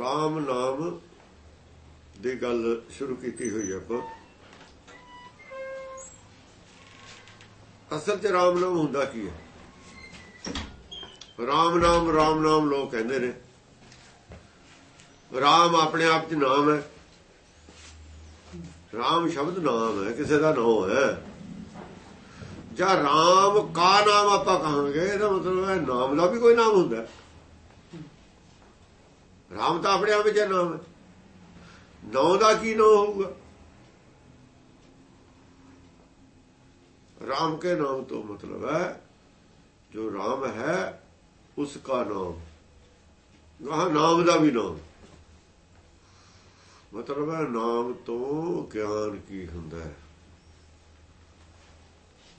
ਰਾਮ ਨਾਮ ਦੀ ਗੱਲ ਸ਼ੁਰੂ ਕੀਤੀ ਹੋਈ ਆਪਾਂ। ਅਸਲ 'ਚ ਰਾਮ ਨਾਮ ਹੁੰਦਾ ਕੀ ਹੈ ਰਾਮ ਨਾਮ ਰਾਮ ਨਾਮ ਲੋਕ ਕਹਿੰਦੇ ਨੇ। ਰਾਮ ਆਪਣੇ ਆਪ 'ਚ ਨਾਮ ਹੈ। ਰਾਮ ਸ਼ਬਦ ਨਾਮ ਹੈ, ਕਿਸੇ ਦਾ ਨਾਮ ਹੈ। ਜਾਂ ਰਾਮ ਕਾ ਨਾਮ ਆਪਾਂ ਕਹਾਂਗੇ, ਇਹਦਾ ਮਤਲਬ ਹੈ ਨਾਮ ਦਾ ਵੀ ਕੋਈ ਨਾਮ ਹੁੰਦਾ। ਰਾਮ ਤਾਂ ਆਪਣੇ ਆਪ ਵਿੱਚ ਨਾਮ ਹੈ, ਨਾਮ। ਦਾ ਕੀ ਨਾਮ ਹੋਊਗਾ? ਰਾਮ ਕੇ ਨਾਮ ਤੋਂ ਮਤਲਬ ਹੈ, ਜੋ ਰਾਮ ਹੈ, ਉਸ ਦਾ ਨਾਮ। ਗਾਹ ਨਾਮ ਦਾ ਵੀ ਨਾਮ। ਮਤਲਬ ਹੈ, ਨਾਮ ਤੋਂ ਗਿਆਨ ਕੀ ਹੁੰਦਾ ਹੈ?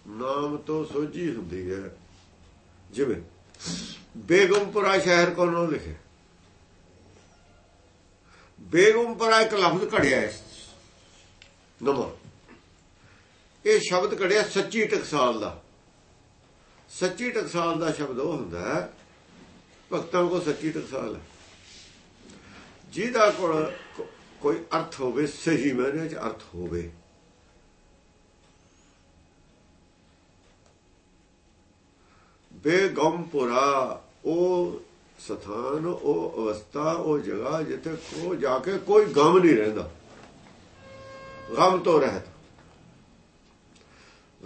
ਨਾਮ ਤੋਂ ਸੋਝੀ ਹੁੰਦੀ ਹੈ। ਜਿਵੇਂ, ਬੇਗਮਪੁਰਾ ਸ਼ਹਿਰ ਕੋਲੋਂ ਲਿਖੇ? ਬੇਗਮਪੁਰਾ ਇੱਕ ਲਫ਼ਜ਼ ਘੜਿਆ ਹੈ ਨਮਾ ਇਹ ਸ਼ਬਦ ਘੜਿਆ ਸੱਚੀ ਟਕਸਾਲ ਦਾ। ਸੱਚੀ ਟਕਸਾਲ ਦਾ ਸ਼ਬਦ ਉਹ ਹੁੰਦਾ ਹੈ, ਭਗਤਾਂ ਕੋ ਸੱਚੀ ਟਕਸਾਲ ਹੈ। ਜਿਹਦਾ ਕੋਲ ਕੋਈ ਅਰਥ ਹੋਵੇ, ਸਹੀ ਮਾਇਨੇ ਚ ਅਰਥ ਹੋਵੇ। ਬੇਗਮਪੁਰਾ ਉਹ ਸਥਾਨ ਉਹ ਅਵਸਥਾ, ਉਹ ਜਗ੍ਹਾ ਜਿੱਥੇ ਕੋ ਜਾ ਕੇ ਕੋਈ ਗਮ ਨਹੀਂ ਰਹਿੰਦਾ। ਗਮ ਤੋਂ ਰਹਿਤ।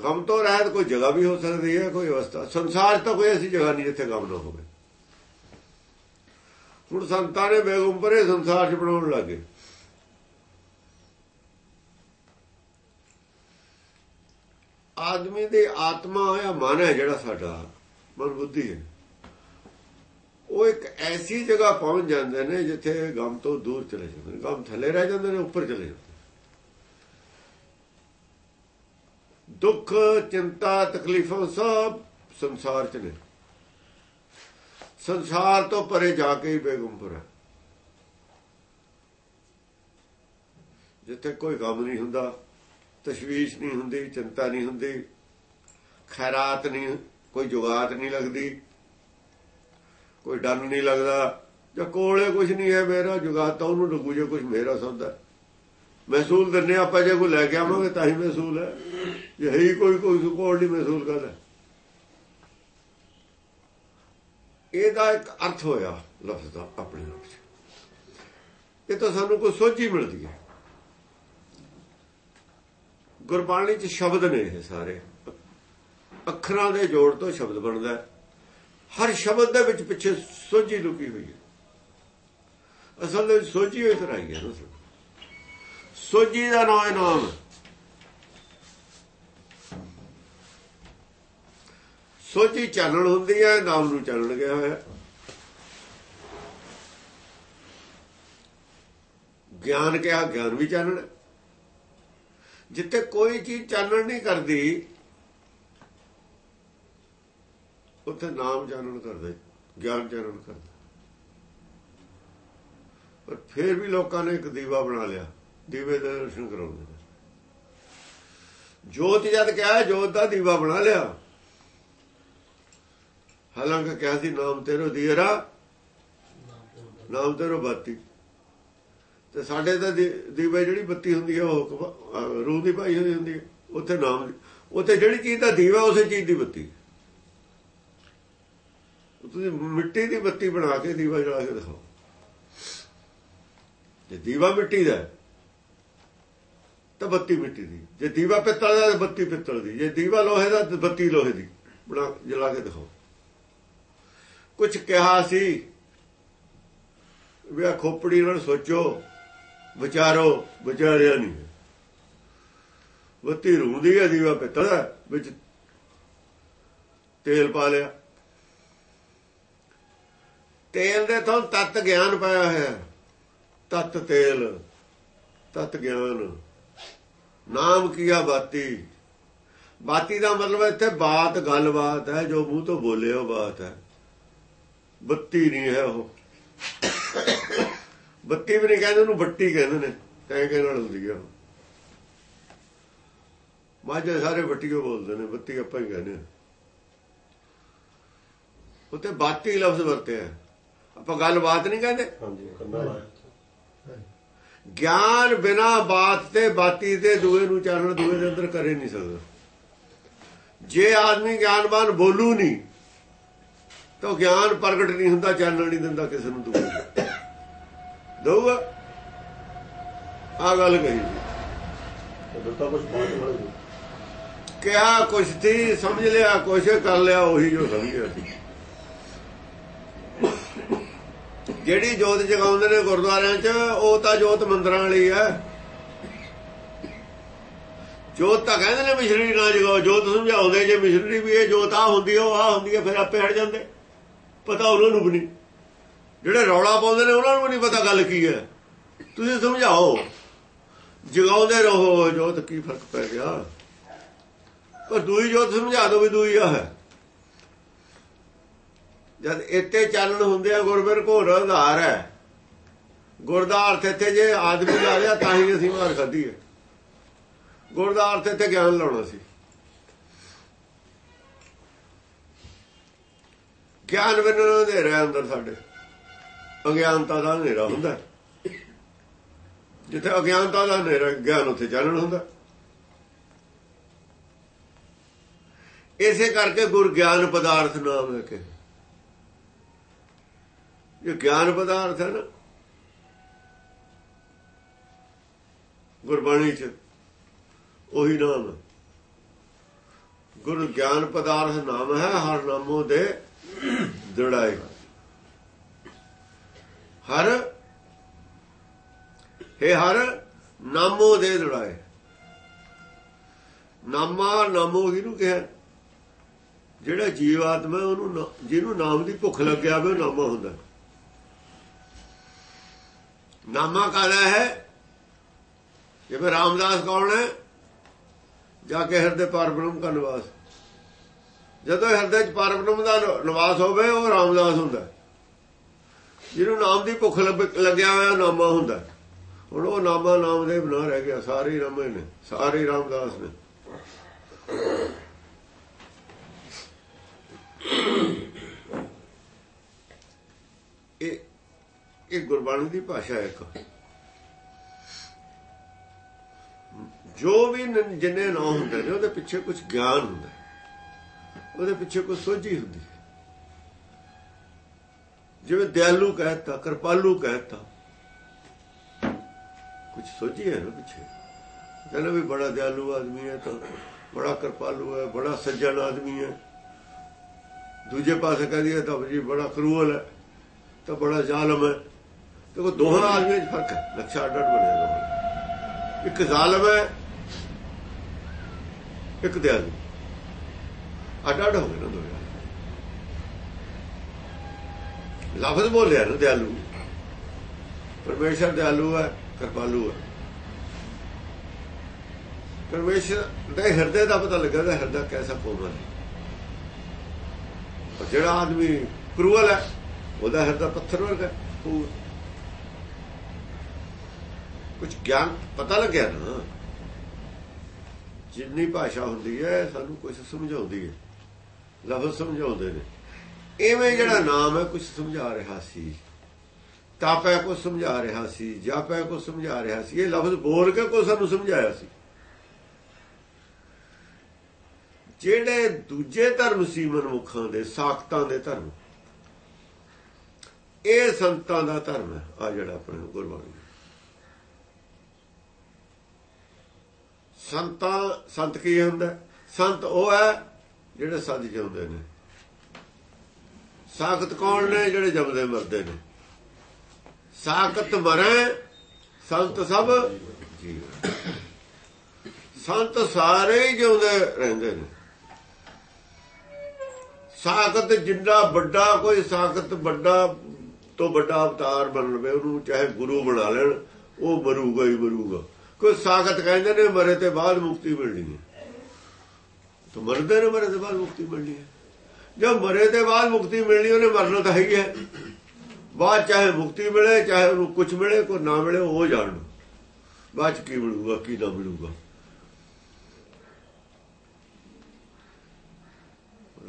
ਗਮ ਤੋਂ ਰਹਿਤ ਕੋਈ ਜਗ੍ਹਾ ਵੀ ਹੋ ਸਕਦੀ ਹੈ, ਕੋਈ ਅਵਸਥਾ। ਸੰਸਾਰ ਤਾਂ ਕੋਈ ਐਸੀ ਜਗ੍ਹਾ ਨਹੀਂ ਜਿੱਥੇ ਗਮ ਨਾ ਹੋਵੇ। ਹੁਣ ਸੰਤਾਂ ਨੇ ਬੇਗਮਪੁਰੇ ਸੰਸਾਰ ਚ ਬਣਾਉਣ ਲੱਗੇ ਆਦਮੀ ਦੀ ਆਤਮਾ ਆ, ਮਨ ਹੈ ਜਿਹੜਾ ਸਾਡਾ। ਮਨ ਬੁੱਧੀ ਹੈ। ਉਹ ਇੱਕ ਐਸੀ ਜਗ੍ਹਾ ਪਹੁੰਚ ਜਾਂਦੇ ਨੇ ਜਿੱਥੇ ਗਮ ਤੋਂ ਦੂਰ ਚਲੇ ਜਾਂਦੇ ਨੇ। ਗਮ ਥੱਲੇ ਰਹਿ ਜਾਂਦੇ ਨੇ, ਉੱਪਰ ਚਲੇ ਜਾਂਦੇ ਦੁੱਖ, ਚਿੰਤਾ, ਤਕਲੀਫਾਂ ਸਭ ਸੰਸਾਰ ਚ ਨੇ। ਸੰਸਾਰ ਤੋਂ ਪਰੇ ਜਾ ਕੇ ਹੀ ਬੇਗਮਪੁਰ ਹੈ। ਜਿੱਥੇ ਕੋਈ ਗਮ ਨਹੀਂ ਹੁੰਦਾ, ਤਸ਼ਵੀਸ਼ ਨਹੀਂ ਹੁੰਦੀ, ਚਿੰਤਾ ਨਹੀਂ ਹੁੰਦੀ, ਖੈਰਾਤ ਨਹੀਂ, ਕੋਈ ਜੁਗਾਤ ਨਹੀਂ ਲੱਗਦੀ। ਕੋਈ ਡਰ ਨਹੀਂ ਲੱਗਦਾ। ਜਾਂ ਕੋਲੇ ਕੁਝ ਨਹੀਂ ਹੈ ਮੇਰਾ ਜੁਗਾਤਾ ਉਹਨੂੰ ਲੱਗੂ ਜੇ ਕੁਝ ਮੇਰਾ ਸੌਦਾ ਮਹਿਸੂਲ ਦਿੰਨੇ ਆਪਾਂ ਜੇ ਕੋਈ ਲੈ ਕੇ ਆਵਾਂਗੇ ਤਾਂ ਹੀ ਮਹਿਸੂਲ ਹੈ। ਜੇ ਹੈ ਕੋਈ ਕੋਈ ਕੋਲ ਨਹੀਂ ਮਹਿਸੂਲ ਕਰਦਾ। ਇਹਦਾ ਇੱਕ ਅਰਥ ਹੋਇਆ ਲਫ਼ਜ਼ ਦਾ ਆਪਣੇ ਆਪ 'ਚ। ਇਹ ਤਾਂ ਸਾਨੂੰ ਕੋਈ ਸੋਝੀ ਮਿਲਦੀ ਹੈ। ਗੁਰਬਾਣੀ 'ਚ ਸ਼ਬਦ ਨੇ ਇਹ ਸਾਰੇ। ਅੱਖਰਾਂ ਦੇ ਜੋੜ ਤੋਂ ਸ਼ਬਦ ਬਣਦਾ ਹਰ ਸ਼ਬਦ ਦੇ ਵਿੱਚ ਪਿੱਛੇ ਸੋਝੀ ਲੁਕੀ ਹੋਈ ਹੈ। ਅਸਲ ਵਿੱਚ ਸੋਝੀ ਹੋਈ ਕਰਾਈ ਹੈ ਸੋਝੀ ਦਾ ਨਾਮ ਹੈ ਨਾਮ। ਸੋਝੀ ਚਾਨਣ ਹੁੰਦੀ ਹੈ, ਨਾਮ ਨੂੰ ਚਾਨਣ ਗਿਆ ਹੋਇਆ ਗਿਆਨ ਕਿਹਾ, ਗਿਆਨ ਵੀ ਚਾਨਣ ਜਿੱਥੇ ਕੋਈ ਚੀਜ਼ ਚਾਨਣ ਨਹੀਂ ਕਰਦੀ ਉੱਥੇ ਨਾਮ ਜਾਣਨ ਕਰਦੇ, ਗਿਆਨ ਜਾਣਨ ਕਰਦੇ। ਪਰ ਫਿਰ ਵੀ ਲੋਕਾਂ ਨੇ ਇੱਕ ਦੀਵਾ ਬਣਾ ਲਿਆ, ਦੀਵੇ ਦੇ ਦਰਸ਼ਨ ਕਰਾਉਂਦੇ ਨੇ। ਜੋਤ ਜਦ ਕਿਹਾ, ਜੋਤ ਦਾ ਦੀਵਾ ਬਣਾ ਲਿਆ। ਹਾਲਾਂਕਿ ਕਿਹਾ ਸੀ, ਨਾਮ ਤੇਰੋ ਦੀਰਾ ਨਾਮ ਤੇਰੋ ਬਾਤੀ। ਤੇ ਸਾਡੇ ਤਾਂ ਦੀਵੇ ਜਿਹੜੀ ਬੱਤੀ ਹੁੰਦੀ ਹੈ ਉਹ ਰੂਹ ਦੀ ਭਾਈ ਹੋਈ ਹੁੰਦੀ ਹੈ ਉੱਥੇ ਨਾਮ, ਉੱਥੇ ਜਿਹੜੀ ਚੀਜ਼ ਦਾ ਦੀਵਾ, ਉਸੇ ਚੀਜ਼ ਦੀ ਬੱਤੀ। ਤੁਸੀਂ ਮਿੱਟੀ ਦੀ ਬੱਤੀ ਬਣਾ ਕੇ ਦੀਵਾ ਜਲਾ ਕੇ ਦਿਖਾਓ। ਜੇ ਦੀਵਾ ਮਿੱਟੀ ਦਾ ਤਾਂ ਬੱਤੀ ਮਿੱਟੀ ਦੀ। ਜੇ ਦੀਵਾ ਪਿੱਤਲ ਦਾ ਤਾਂ ਬੱਤੀ ਪਿੱਤਲ ਦੀ। ਜੇ ਦੀਵਾ ਲੋਹੇ ਦਾ ਤਾਂ ਬੱਤੀ ਲੋਹੇ ਦੀ। ਬਣਾ ਜਲਾ ਕੇ ਦਿਖਾਓ। ਕੁਝ ਕਿਹਾ ਸੀ, ਵੀ ਆ ਖੋਪੜੀ ਨਾਲ ਸੋਚੋ, ਵਿਚਾਰੋ, ਵਿਚਾਰਿਆ ਨਹੀਂ ਬੱਤੀ ਰੂੰਦੀ ਹੈ, ਦੀਵਾ ਪਿੱਤਲ ਵਿੱਚ ਤੇਲ ਪਾ ਲਿਆ। ਤੇਲ ਦੇ ਤੋਂ ਤਤ ਗਿਆਨ ਪਾਇਆ ਹੋਇਆ। ਤਤ ਤੇਲ, ਤਤ ਗਿਆਨ। ਨਾਮ ਕੀਆ ਬਾਤੀ? ਬਾਤੀ ਦਾ ਮਤਲਬ ਇੱਥੇ ਬਾਤ, ਗੱਲਬਾਤ ਹੈ, ਜੋ ਮੂੰਹ ਤੋਂ ਬੋਲੇ ਉਹ ਬਾਤ ਹੈ। ਬੱਤੀ ਨਹੀਂ ਹੈ ਉਹ। ਬੱਤੀ ਵੀ ਨਹੀਂ ਕਹਿੰਦੇ, ਉਹਨੂੰ ਬੱਟੀ ਕਹਿੰਦੇ ਨੇ। ਕਹਿ ਕੇ ਨਾਲ ਹੁੰਦੀ ਆ ਮਾਝੇ ਸਾਰੇ ਬੱਟੀਓ ਬੋਲਦੇ ਨੇ, ਬੱਤੀ ਆਪਾਂ ਹੀ ਕਹਿੰਦੇ ਉੱਤੇ ਬਾਤੀ ਲਫ਼ਜ਼ ਵਰਤਿਆ ਆਪਾਂ ਗੱਲ ਬਾਤ ਨਹੀਂ ਕਹਿੰਦੇ ਹਾਂਜੀ ਕੰਨਾ ਲਾਇਆ ਗਿਆਨ ਬਿਨਾ ਬਾਤ ਤੇ ਬਾਤੀ ਤੇ ਦੂਏ ਨੂੰ ਚਾਨਣ ਦੂਏ ਦੇ ਅੰਦਰ ਕਰੇ ਨਹੀਂ ਸਕਦਾ। ਜੇ ਆਦਮੀ ਗਿਆਨਵਾਨ ਬੋਲੂ ਨਹੀਂ ਤਾਂ ਗਿਆਨ ਪ੍ਰਗਟ ਨਹੀਂ ਹੁੰਦਾ ਚਾਨਣ ਨਹੀਂ ਦਿੰਦਾ ਕਿਸੇ ਨੂੰ ਦੂਏ। ਦਊਗਾ? ਆ ਗੱਲ ਕਹੀ ਦਿੱਤਾ ਕੁਝ ਕਿਹਾ ਕੁਛ ਸੀ ਸਮਝ ਲਿਆ ਕੁਛ ਕਰ ਲਿਆ ਉਹੀ ਜੋ ਸਮਝਿਆ ਸੀ। ਜਿਹੜੀ ਜੋਤ ਜਗਾਉਂਦੇ ਨੇ ਗੁਰਦੁਆਰਿਆਂ 'ਚ, ਉਹ ਤਾਂ ਜੋਤ ਮੰਦਰਾਂ ਵਾਲੀ ਹੈ ਜੋਤ ਤਾਂ ਕਹਿੰਦੇ ਨੇ ਮਿਸ਼ਨਰੀ ਨਾ ਜਗਾਓ, ਜੋਤ ਸਮਝਾਉਂਦੇ ਜੇ ਮਿਸ਼ਨਰੀ ਵੀ ਇਹ ਜੋਤ ਆ ਹੁੰਦੀ ਉਹ ਆ ਹੁੰਦੀ ਹੈ ਫਿਰ ਆਪੇ ਹਟ ਜਾਂਦੇ। ਪਤਾ ਉਹਨਾਂ ਨੂੰ ਵੀ ਨਹੀਂ। ਜਿਹੜੇ ਰੌਲਾ ਪਾਉਂਦੇ ਨੇ ਉਹਨਾਂ ਨੂੰ ਵੀ ਨਹੀਂ ਪਤਾ ਗੱਲ ਕੀ ਹੈ ਤੁਸੀਂ ਸਮਝਾਓ। ਜਗਾਉਂਦੇ ਰਹੋ, ਜੋਤ ਕੀ ਫ਼ਰਕ ਪੈ ਗਿਆ। ਪਰ ਦੂਈ ਜੋਤ ਸਮਝਾ ਦੋ ਵੀ ਦੂਈ ਆ ਹੈ। ਜਦ ਇੱਥੇ ਚਾਨਣ ਹੁੰਦੇ ਆ ਗੁਰਬਿਰ ਘੋਰ ਆਧਾਰ ਹੈ। ਗੁਰ ਦਾ ਅਰਥ ਇੱਥੇ ਜੇ ਆਦਮੀ ਲਾ ਲਿਆ, ਤਾਂ ਹੀ ਅਸੀਂ ਮਾਰ ਖਾਧੀ ਹੈ। ਗੁਰ ਦਾ ਅਰਥ ਇੱਥੇ ਗਿਆਨ ਲਾਉਣਾ ਸੀ। ਗਿਆਨ ਬਿਨਾਂ ਹਨੇਰਾ ਅੰਦਰ ਸਾਡੇ। ਅਗਿਆਨਤਾ ਦਾ ਹਨੇਰਾ ਹੁੰਦਾ। ਜਿੱਥੇ ਅਗਿਆਨਤਾ ਦਾ ਹਨੇਰਾ, ਗਿਆਨ ਉੱਥੇ ਚਾਨਣ ਹੁੰਦਾ। ਇਸੇ ਕਰਕੇ ਗੁਰ ਗਿਆਨ ਪਦਾਰਥ ਨਾਮ ਹੈ ਕਿ ਇਹ ਗਿਆਨ ਪਦਾਰਥ ਹੈ ਨਾ। ਗੁਰਬਾਣੀ ਚ ਉਹੀ ਨਾਮ ਹੈ। ਗੁਰ ਗਿਆਨ ਪਦਾਰਥ ਨਾਮ ਹੈ, ਹਰ ਨਾਮੋ ਦੇ ਦੜਾਏ ਹਰ, ਹੈ ਹਰ, ਨਾਮੋ ਦੇ ਦੜਾਏ ਨਾਮਾ ਨਾਮੋ ਇਹਨੂੰ ਕਿਹਾ? ਜਿਹੜਾ ਜੀਵ ਆਤਮਾ ਉਹਨੂੰ ਜਿਹਨੂੰ ਨਾਮ ਦੀ ਭੁੱਖ ਲੱਗਿਆ ਹੋਵੇ ਉਹ ਨਾਮਾ ਹੁੰਦਾ। ਨਾਮਾ ਕਾਹਦਾ ਹੈ। ਜਿਵੇਂ ਰਾਮਦਾਸ ਕੌਣ ਹੈ? ਜਾ ਕੇ ਹਿਰਦੇ ਪਰਬ੍ਰਹਮ ਦਾ ਨਿਵਾਸ। ਜਦੋਂ ਹਿਰਦੇ ਚ ਪਰਬ੍ਰਹਮ ਦਾ ਨਿਵਾਸ ਹੋਵੇ, ਉਹ ਰਾਮਦਾਸ ਹੁੰਦਾ ਜਿਹਨੂੰ ਨਾਮ ਦੀ ਭੁੱਖ ਲੱਗ- ਲੱਗਿਆ ਹੋਇਆ ਨਾਮਾ ਹੁੰਦਾ ਹੁਣ ਉਹ ਨਾਮਾ ਨਾਮ ਦੇ ਬਣਾ ਰਹਿ ਗਿਆ। ਸਾਰੇ ਹੀ ਰਾਮੇ ਨੇ। ਸਾਰੇ ਰਾਮਦਾਸ ਨੇ। ਇਹ ਗੁਰਬਾਣੀ ਦੀ ਭਾਸ਼ਾ ਹੈ ਇੱਕ। ਜੋ ਵੀ ਜਿੰਨੇ ਨਾਂ ਹੁੰਦੇ ਨੇ, ਉਹਦੇ ਪਿੱਛੇ ਕੁਝ ਗਿਆਨ ਹੁੰਦਾ ਉਹਦੇ ਪਿੱਛੇ ਕੁਝ ਸੋਝੀ ਹੁੰਦੀ ਹੈ। ਜਿਵੇਂ ਦਿਆਲੂ ਕਹਿਤਾ, ਕਿਰਪਾਲੂ ਕਹਿਤਾ ਕੁਝ ਸੋਝੀ ਹੈ ਨਾ ਪਿੱਛੇ। ਕਹਿੰਦਾ ਵੀ ਬੜਾ ਦਿਆਲੂ ਆਦਮੀ ਹੈ ਤਾਂ ਬੜਾ ਕਿਰਪਾਲੂ ਹੈ, ਬੜਾ ਸੱਜਣ ਆਦਮੀ ਹੈ। ਦੂਜੇ ਪਾਸੇ ਕਹਿੰਦੀ ਹੈ ਤਾਂ ਜੀ ਬੜਾ ਕਰੂਅਲ ਹੈ, ਤਾਂ ਬੜਾ ਜ਼ਾਲਮ ਹੈ। ਦੇਖੋ ਦੋਹਾਂ ਆਦਮੀਆਂ 'ਚ ਫ਼ਰਕ ਹੈ ਨਕਸ਼ਾ ਅੱਡ ਅੱਡ ਬਣਿਆ ਦੋਹਾਂ ਇੱਕ ਜ਼ਾਲਮ ਹੈ, ਇੱਕ ਦਿਆਲੂ ਅੱਡ ਅੱਡ ਹੋ ਗਏ ਨਾ ਦੋਵੇਂ ਲਫ਼ਜ਼ ਬੋਲਿਆ ਨਾ ਦਿਆਲੂ। ਪਰਮੇਸ਼ਰ ਦਿਆਲੂ ਹੈ, ਕਿਰਪਾਲੂ ਹੈ। ਪਰਮੇਸ਼ਰ ਦੇ ਹਿਰਦੇ ਦਾ ਪਤਾ ਲੱਗਾ ਹਿਰਦਾ ਕੈਸਾ ਕੋਮਲ ਹੈ। ਜਿਹੜਾ ਆਦਮੀ ਕਰੂਅਲ ਹੈ, ਉਹਦਾ ਹਿਰਦਾ ਪੱਥਰ ਵਰਗਾ ਕੁਝ ਗਿਆਨ ਪਤਾ ਲੱਗਿਆ ਨਾ। ਜਿੰਨੀ ਭਾਸ਼ਾ ਹੁੰਦੀ ਹੈ, ਸਾਨੂੰ ਕੁਝ ਸਮਝਾਉਂਦੀ ਹੈ। ਲਫ਼ਜ਼ ਸਮਝਾਉਂਦੇ ਨੇ। ਐਵੇਂ ਜਿਹੜਾ ਨਾਮ ਹੈ ਕੁਝ ਸਮਝਾ ਰਿਹਾ ਸੀ। ਤਾਪੈ ਕੁਝ ਸਮਝਾ ਰਿਹਾ ਸੀ। ਜਾਪੈ ਕੁਝ ਸਮਝਾ ਰਿਹਾ ਸੀ। ਇਹ ਲਫ਼ਜ਼ ਬੋਲ ਕੇ ਕੋਈ ਸਾਨੂੰ ਸਮਝਾਇਆ ਸੀ। ਜਿਹੜੇ ਦੂਜੇ ਧਰਮ ਸੀ ਮਨਮੁਖਾਂ ਦੇ, ਸਾਖਤਾਂ ਦੇ ਧਰਮ, ਇਹ ਸੰਤਾਂ ਦਾ ਧਰਮ ਹੈ, ਆ ਜਿਹੜਾ ਆਪਣੇ ਗੁਰਬਾਣੀ ਸੰਤਾਂ ਸੰਤ ਕੀ ਹੁੰਦਾ? ਸੰਤ ਉਹ ਹੈ ਜਿਹੜੇ ਸੱਜ ਜਿਉਂਦੇ ਨੇ। ਸਾਖਤ ਕੌਣ ਨੇ ਜਿਹੜੇ ਜਮਦੇ ਮਰਦੇ ਨੇ? ਸਾਖਤ ਮਰੇ, ਸੰਤ ਸਭ ਜੀਵ ਸੰਤ ਸਾਰੇ ਹੀ ਜਿਉਂਦੇ ਰਹਿੰਦੇ ਨੇ। ਸਾਖਤ ਜਿੰਨਾ ਵੱਡਾ, ਕੋਈ ਸਾਖਤ ਵੱਡਾ ਤੋਂ ਵੱਡਾ ਅਵਤਾਰ ਬਣ ਲਵੇ, ਉਹਨੂੰ ਚਾਹੇ ਗੁਰੂ ਬਣਾ ਲੈਣ, ਉਹ ਮਰੂਗਾ ਹੀ ਬਰੂਗਾ ਕੋਈ ਸਾਖਤ ਕਹਿੰਦੇ ਨੇ, ਮਰੇ ਤੇ ਬਾਅਦ ਮੁਕਤੀ ਮਿਲਣੀ ਹੈ। ਤਾਂ ਮਰਦੇ ਨੇ, ਮਰੇ ਤੇ ਬਾਅਦ ਮੁਕਤੀ ਮਿਲਣੀ ਹੈ। ਜਦ ਮਰੇ ਤੇ ਬਾਅਦ ਮੁਕਤੀ ਮਿਲਣੀ, ਉਹਨੇ ਮਰਨਾ ਤਾਂ ਹੈ ਹੈ ਬਾਅਦ ਚਾਹੇ ਮੁਕਤੀ ਮਿਲੇ, ਚਾਹੇ ਉਹਨੂੰ ਕੁਝ ਮਿਲੇ, ਕੋਈ ਨਾ ਮਿਲੇ, ਉਹ ਜਾਣ ਬਾਅਦ 'ਚ ਕੀ ਮਿਲੂਗਾ, ਕੀ ਨਾ ਮਿਲੂਗਾ।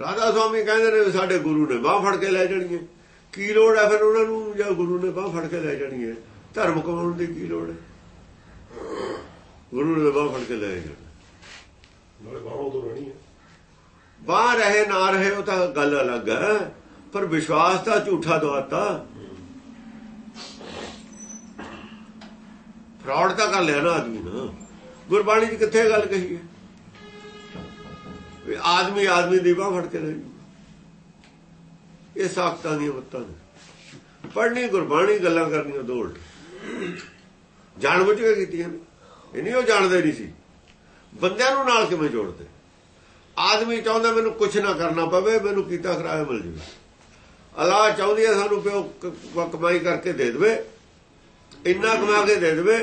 ਰਾਧਾ ਸੁਆਮੀ ਕਹਿੰਦੇ ਨੇ ਵੀ ਸਾਡੇ ਗੁਰੂ ਨੇ ਬਾਹ ਫੜ ਕੇ ਲੈ ਜਾਣਗੇ ਕੀ ਲੋੜ ਹੈ ਫਿਰ ਉਹਨਾਂ ਨੂੰ, ਜਾਂ ਗੁਰੂ ਨੇ ਬਾਹ ਫੜ ਕੇ ਲੈ ਜਾਣੀ ਹੈ? ਧਰਮ ਕਮਾਉਣ ਦੀ ਕੀ ਲੋੜ ਹੈ? ਗੁਰੂ ਨੇ ਬਾਹ ਫੜ ਕੇ ਲੈ ਜਾਣਾ ਨਾਲੇ ਬਾਹਰੋਂ ਤੋਂ ਰਹਿਣੀ ਹੈ ਬਾਹ ਰਹੇ ਨਾ ਰਹੇ ਉਹ ਤਾਂ ਗੱਲ ਅਲੱਗ ਹੈ। ਪਰ ਵਿਸ਼ਵਾਸ ਤਾਂ ਝੂਠਾ ਦਵਾਤਾ। ਫਰਾਡ ਤਾਂ ਕਰ ਲਿਆ ਨਾ ਆਦਮੀ ਨਾ। ਗੁਰਬਾਣੀ 'ਚ ਕਿੱਥੇ ਗੱਲ ਕਹੀ ਹੈ? ਵੀ ਆਦਮੀ ਆਦਮੀ ਦੀ ਬਾਹ ਫੜ ਕੇ ਲੈ। ਇਹ ਸਾਖਤਾਂ ਦੀਆਂ ਬੱਤਾਂ ਨੇ। ਪੜ੍ਹਨੀ ਗੁਰਬਾਣੀ ਗੱਲਾਂ ਕਰਨੀਆਂ ਦੋ ਉਲਟ ਜਾਣ ਬੁੱਝ ਕੇ ਕੀਤੀਆਂ ਨੇ। ਇਹ ਨਹੀਂ ਉਹ ਜਾਣਦੇ ਨਹੀਂ ਸੀ। ਬੰਦਿਆਂ ਨੂੰ ਨਾਲ ਕਿਵੇਂ ਜੋੜਦੇ? ਆਦਮੀ ਚਾਹੁੰਦਾ ਮੈਨੂੰ ਕੁਝ ਨਾ ਕਰਨਾ ਪਵੇ ਮੈਨੂੰ ਕੀਤਾ ਕਰਾਇਆ ਮਿਲ ਜਾਵੇ। ਅੱਲਾਹ ਚਾਹੁੰਦੀ ਹੈ ਸਾਨੂੰ ਪਿਓ ਕਮਾਈ ਕਰਕੇ ਦੇ ਦੇਵੇ। ਇੰਨਾ ਕਮਾ ਕੇ ਦੇ ਦੇਵੇ।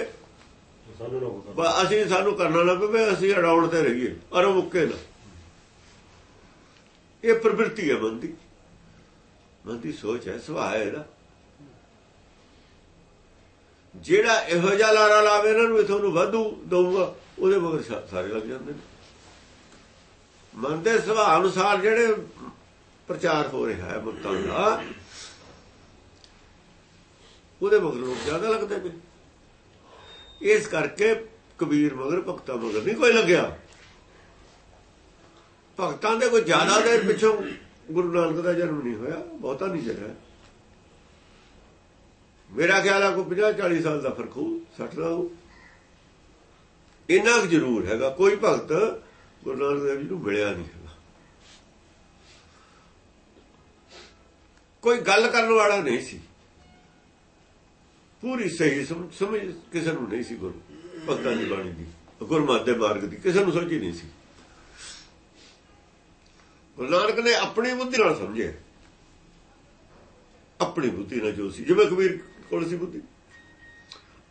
ਅਸੀਂ ਸਾਨੂੰ ਕਰਨਾ ਨਾ ਪਵੇ ਅਸੀਂ ਅਡਾਉਣ ਤੇ ਰਹੀਏ ਅਰ ਮੁੱਕੇ ਨਾ। ਇਹ ਪ੍ਰਵਿਰਤੀ ਹੈ ਮਨ ਦੀ ਮਨ ਦੀ ਸੋਚ ਹੈ ਸੁਭਾਅ ਹੈ ਇਹਦਾ। ਜਿਹੜਾ ਇਹੋ ਜਿਹਾ ਲਾਰਾ ਲਾਵੇ, ਇਹਨਾਂ ਨੂੰ ਇਥੋਂ ਨੂੰ ਵਾਧੂ ਦਊਗਾ, ਉਹਦੇ ਮਗਰ ਸਾਰੇ ਲੱਗ ਜਾਂਦੇ ਨੇ। ਮਨ ਦੇ ਸੁਭਾਅ ਅਨੁਸਾਰ ਜਿਹੜੇ ਪ੍ਰਚਾਰ ਹੋ ਰਿਹਾ ਹੈ ਮਤਾਂ ਦਾ, ਉਹਦੇ ਮਗਰ ਲੋਕ ਜ਼ਿਆਦਾ ਲੱਗਦੇ ਨੇ। ਇਸ ਕਰਕੇ ਕਬੀਰ ਮਗਰ, ਭਗਤਾਂ ਮਗਰ ਨਹੀਂ ਕੋਈ ਲੱਗਿਆ। ਭਗਤਾਂ ਦੇ ਕੋਈ ਜ਼ਿਆਦਾ ਦੇਰ ਪਿੱਛੋਂ ਗੁਰੂ ਨਾਨਕ ਦਾ ਜਨਮ ਨਹੀਂ ਹੋਇਆ, ਬਹੁਤਾ ਨਹੀਂ ਜਰਾ ਮੇਰਾ ਖਿਆਲ ਆ ਕੋਈ 50 40 ਸਾਲ ਦਾ ਫ਼ਰਕ ਹੋ 60 ਦਾ ਹੋ ਇੰਨਾ ਕੁ ਜ਼ਰੂਰ ਹੈਗਾ, ਕੋਈ ਭਗਤ ਗੁਰੂ ਨਾਨਕ ਦੇਵ ਜੀ ਨੂੰ ਮਿਲਿਆ ਨਹੀਂ ਹੈਗਾ। ਕੋਈ ਗੱਲ ਕਰਨ ਵਾਲਾ ਨਹੀਂ ਸੀ। ਪੂਰੀ ਸਹੀ ਸਮਝ ਕਿਸੇ ਨੂੰ ਨਹੀਂ ਸੀ ਗੁਰੂ, ਭਗਤਾਂ ਦੀ ਬਾਣੀ ਦੀ, ਗੁਰਮਤਿ ਦੇ ਮਾਰਗ ਦੀ, ਕਿਸੇ ਨੂੰ ਸੋਝੀ ਨਹੀਂ ਸੀ। ਗੁਰੂ ਨਾਨਕ ਨੇ ਆਪਣੀ ਬੁੱਧੀ ਨਾਲ ਸਮਝਿਆ। ਆਪਣੀ ਬੁੱਧੀ ਨਾਲ ਜੋ ਸੀ, ਜਿਵੇਂ ਕਬੀਰ ਕੋਲ ਸੀ ਬੁੱਧੀ?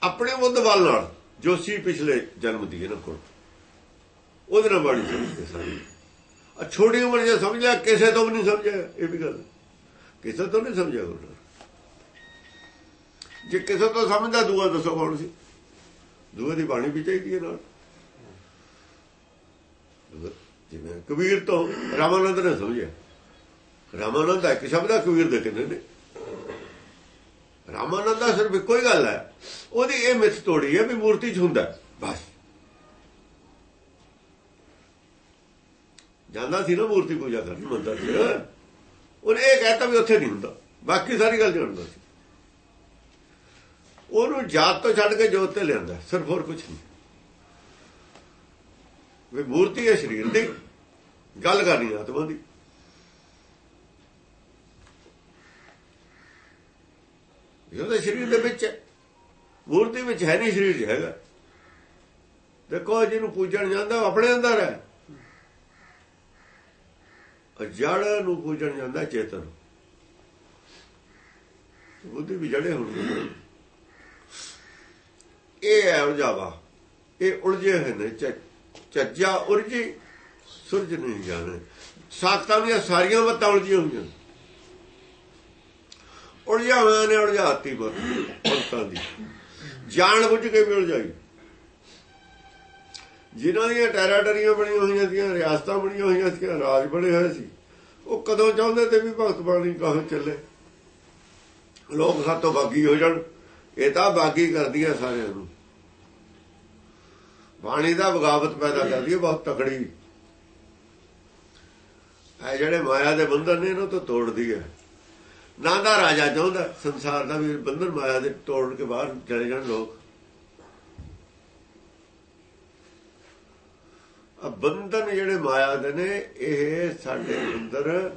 ਆਪਣੇ ਬੁੱਧ ਵੱਲ ਨਾਲ, ਜੋ ਸੀ ਪਿਛਲੇ ਜਨਮ ਦੀ ਇਹਨਾਂ ਕੋਲ। ਉਹਦੇ ਨਾਲ ਬਾਣੀ ਸਮਝਦੇ ਸਾਰੇ। ਆ ਛੋਟੀ ਉਮਰ ਜੇ ਸਮਝਿਆ, ਕਿਸੇ ਤੋਂ ਵੀ ਨਹੀਂ ਸਮਝਿਆ, ਇਹ ਵੀ ਗੱਲ। ਕਿਸੇ ਤੋਂ ਨਹੀਂ ਸਮਝਿਆ ਉਹਨਾਂ ਜੇ ਕਿਸੇ ਤੋਂ ਸਮਝਦਾ, ਦੂਆ ਦੱਸੋ ਕੌਣ ਸੀ? ਦੂਏ ਦੀ ਬਾਣੀ ਵੀ ਚਾਹੀਦੀ ਹੈ ਨਾਲ। ਜਿਵੇਂ ਕਬੀਰ ਤੋਂ ਰਾਮਾਨੰਦ ਨੇ ਸਮਝਿਆ। ਰਾਮਾਨੰਦ ਦਾ ਇੱਕ ਸ਼ਬਦ ਆ ਕਬੀਰ ਦੇ ਕਿੰਨੇ ਨੇ? ਰਾਮਾਨੰਦ ਦਾ ਸਿਰਫ ਇੱਕੋ ਹੀ ਗੱਲ ਹੈ। ਉਹਦੀ ਇਹ ਮਿੱਥ ਤੋੜੀ ਹੈ ਵੀ ਮੂਰਤੀ 'ਚ ਹੁੰਦਾ ਬਸ। ਜਾਂਦਾ ਸੀ ਨਾ ਮੂਰਤੀ ਪੂਜਾ ਕਰਨ, ਮੰਦਰ 'ਚ। ਉਹਨੇ ਇਹ ਕਹਿਤਾ ਵੀ ਉੱਥੇ ਨਹੀਂ ਹੁੰਦਾ। ਬਾਕੀ ਸਾਰੀ ਗੱਲ ਜਾਣਦਾ ਸੀ। ਉਹਨੂੰ ਜਾਤ ਤੋਂ ਛੱਡ ਕੇ ਜੋਤ ਤੇ ਲਿਆਂਦਾ ਸਿਰਫ ਹੋਰ ਕੁਝ ਨਹੀਂ। ਵੀ ਮੂਰਤੀ ਹੈ ਸਰੀਰ ਦੀ। ਗੱਲ ਕਰਨੀ ਆਤਮਾ ਦੀ। ਇਹ ਤਾਂ ਸਰੀਰ ਦੇ ਵਿੱਚ ਹੈ। ਮੂਰਤੀ ਵਿੱਚ ਹੈ ਨਹੀਂ ਸਰੀਰ 'ਚ ਹੈਗਾ। ਦੇਖੋ, ਜਿਹਨੂੰ ਪੂਜਣ ਜਾਂਦਾ, ਉਹ ਆਪਣੇ ਅੰਦਰ ਹੈ। ਜੜ ਨੂੰ ਪੂਜਣ ਜਾਂਦਾ ਚੇਤਨ। ਬੁੱਧੀ ਵੀ ਜੜੇ ਹੋਣਗੇ ਇਹ ਹੈ ਉਲਝਾਵਾ। ਇਹ ਉਲਝੇ ਹੋਏ ਨੇ। ਚ- ਚੱਜਾ ਉਲਝੀ, ਸੁਰਜ ਨਹੀਂ ਜਾਣੇ। ਸਾਤਾਂ ਦੀਆਂ ਸਾਰੀਆਂ ਮਤਾਂ ਉਲਝੀਆਂ ਹੋਈਆਂ ਉਲਝਾ ਹੋਇਆ ਨੇ ਉਲਝਾਤੀ ਮਤਾਂ ਦੀ। ਜਾਣ ਬੁੱਝ ਕੇ ਵੀ ਉਲਝਾਈ ਜਿਨ੍ਹਾਂ ਦੀਆਂ ਟੈਰਾਟਰੀਆਂ ਬਣੀਆਂ ਹੋਈਆਂ ਸੀ ਰਿਆਸਤਾਂ ਬਣੀਆਂ ਹੋਈਆਂ ਸੀ ਰਾਜ ਬਣੇ ਹੋਏ ਸੀ, ਉਹ ਕਦੋਂ ਚਾਹੁੰਦੇ ਤੇ ਵੀ ਭਗਤ ਬਾਣੀ ਕਹਾਂ ਚੱਲੇ? ਲੋਕ ਸਾਤੋਂ ਬਾਗੀ ਹੋ ਜਾਣ। ਇਹ ਤਾਂ ਬਾਗੀ ਕਰਦੀ ਹੈ ਸਾਰਿਆਂ ਨੂੰ। ਬਾਣੀ ਦਾ ਬਗਾਵਤ ਪੈਦਾ ਕਰਦੀ ਹੈ, ਬਹੁਤ ਤਕੜੀ। ਇਹ ਜਿਹੜੇ ਮਾਇਆ ਦੇ ਬੰਧਨ ਨੇ, ਇਹਨਾਂ ਤੋਂ ਤੋੜਦੀ ਹੈ। ਨਾ ਦਾ ਰਾਜਾ ਚਾਹੁੰਦਾ, ਸੰਸਾਰ ਦਾ ਵੀ ਬੰਧਨ ਮਾਇਆ ਦੇ ਤੋੜ ਕੇ ਬਾਹਰ ਚਲੇ ਜਾਣ ਲੋਕ। ਆ ਬੰਧਨ ਜਿਹੜੇ ਮਾਇਆ ਦੇ ਨੇ, ਇਹ ਸਾਡੇ ਅੰਦਰ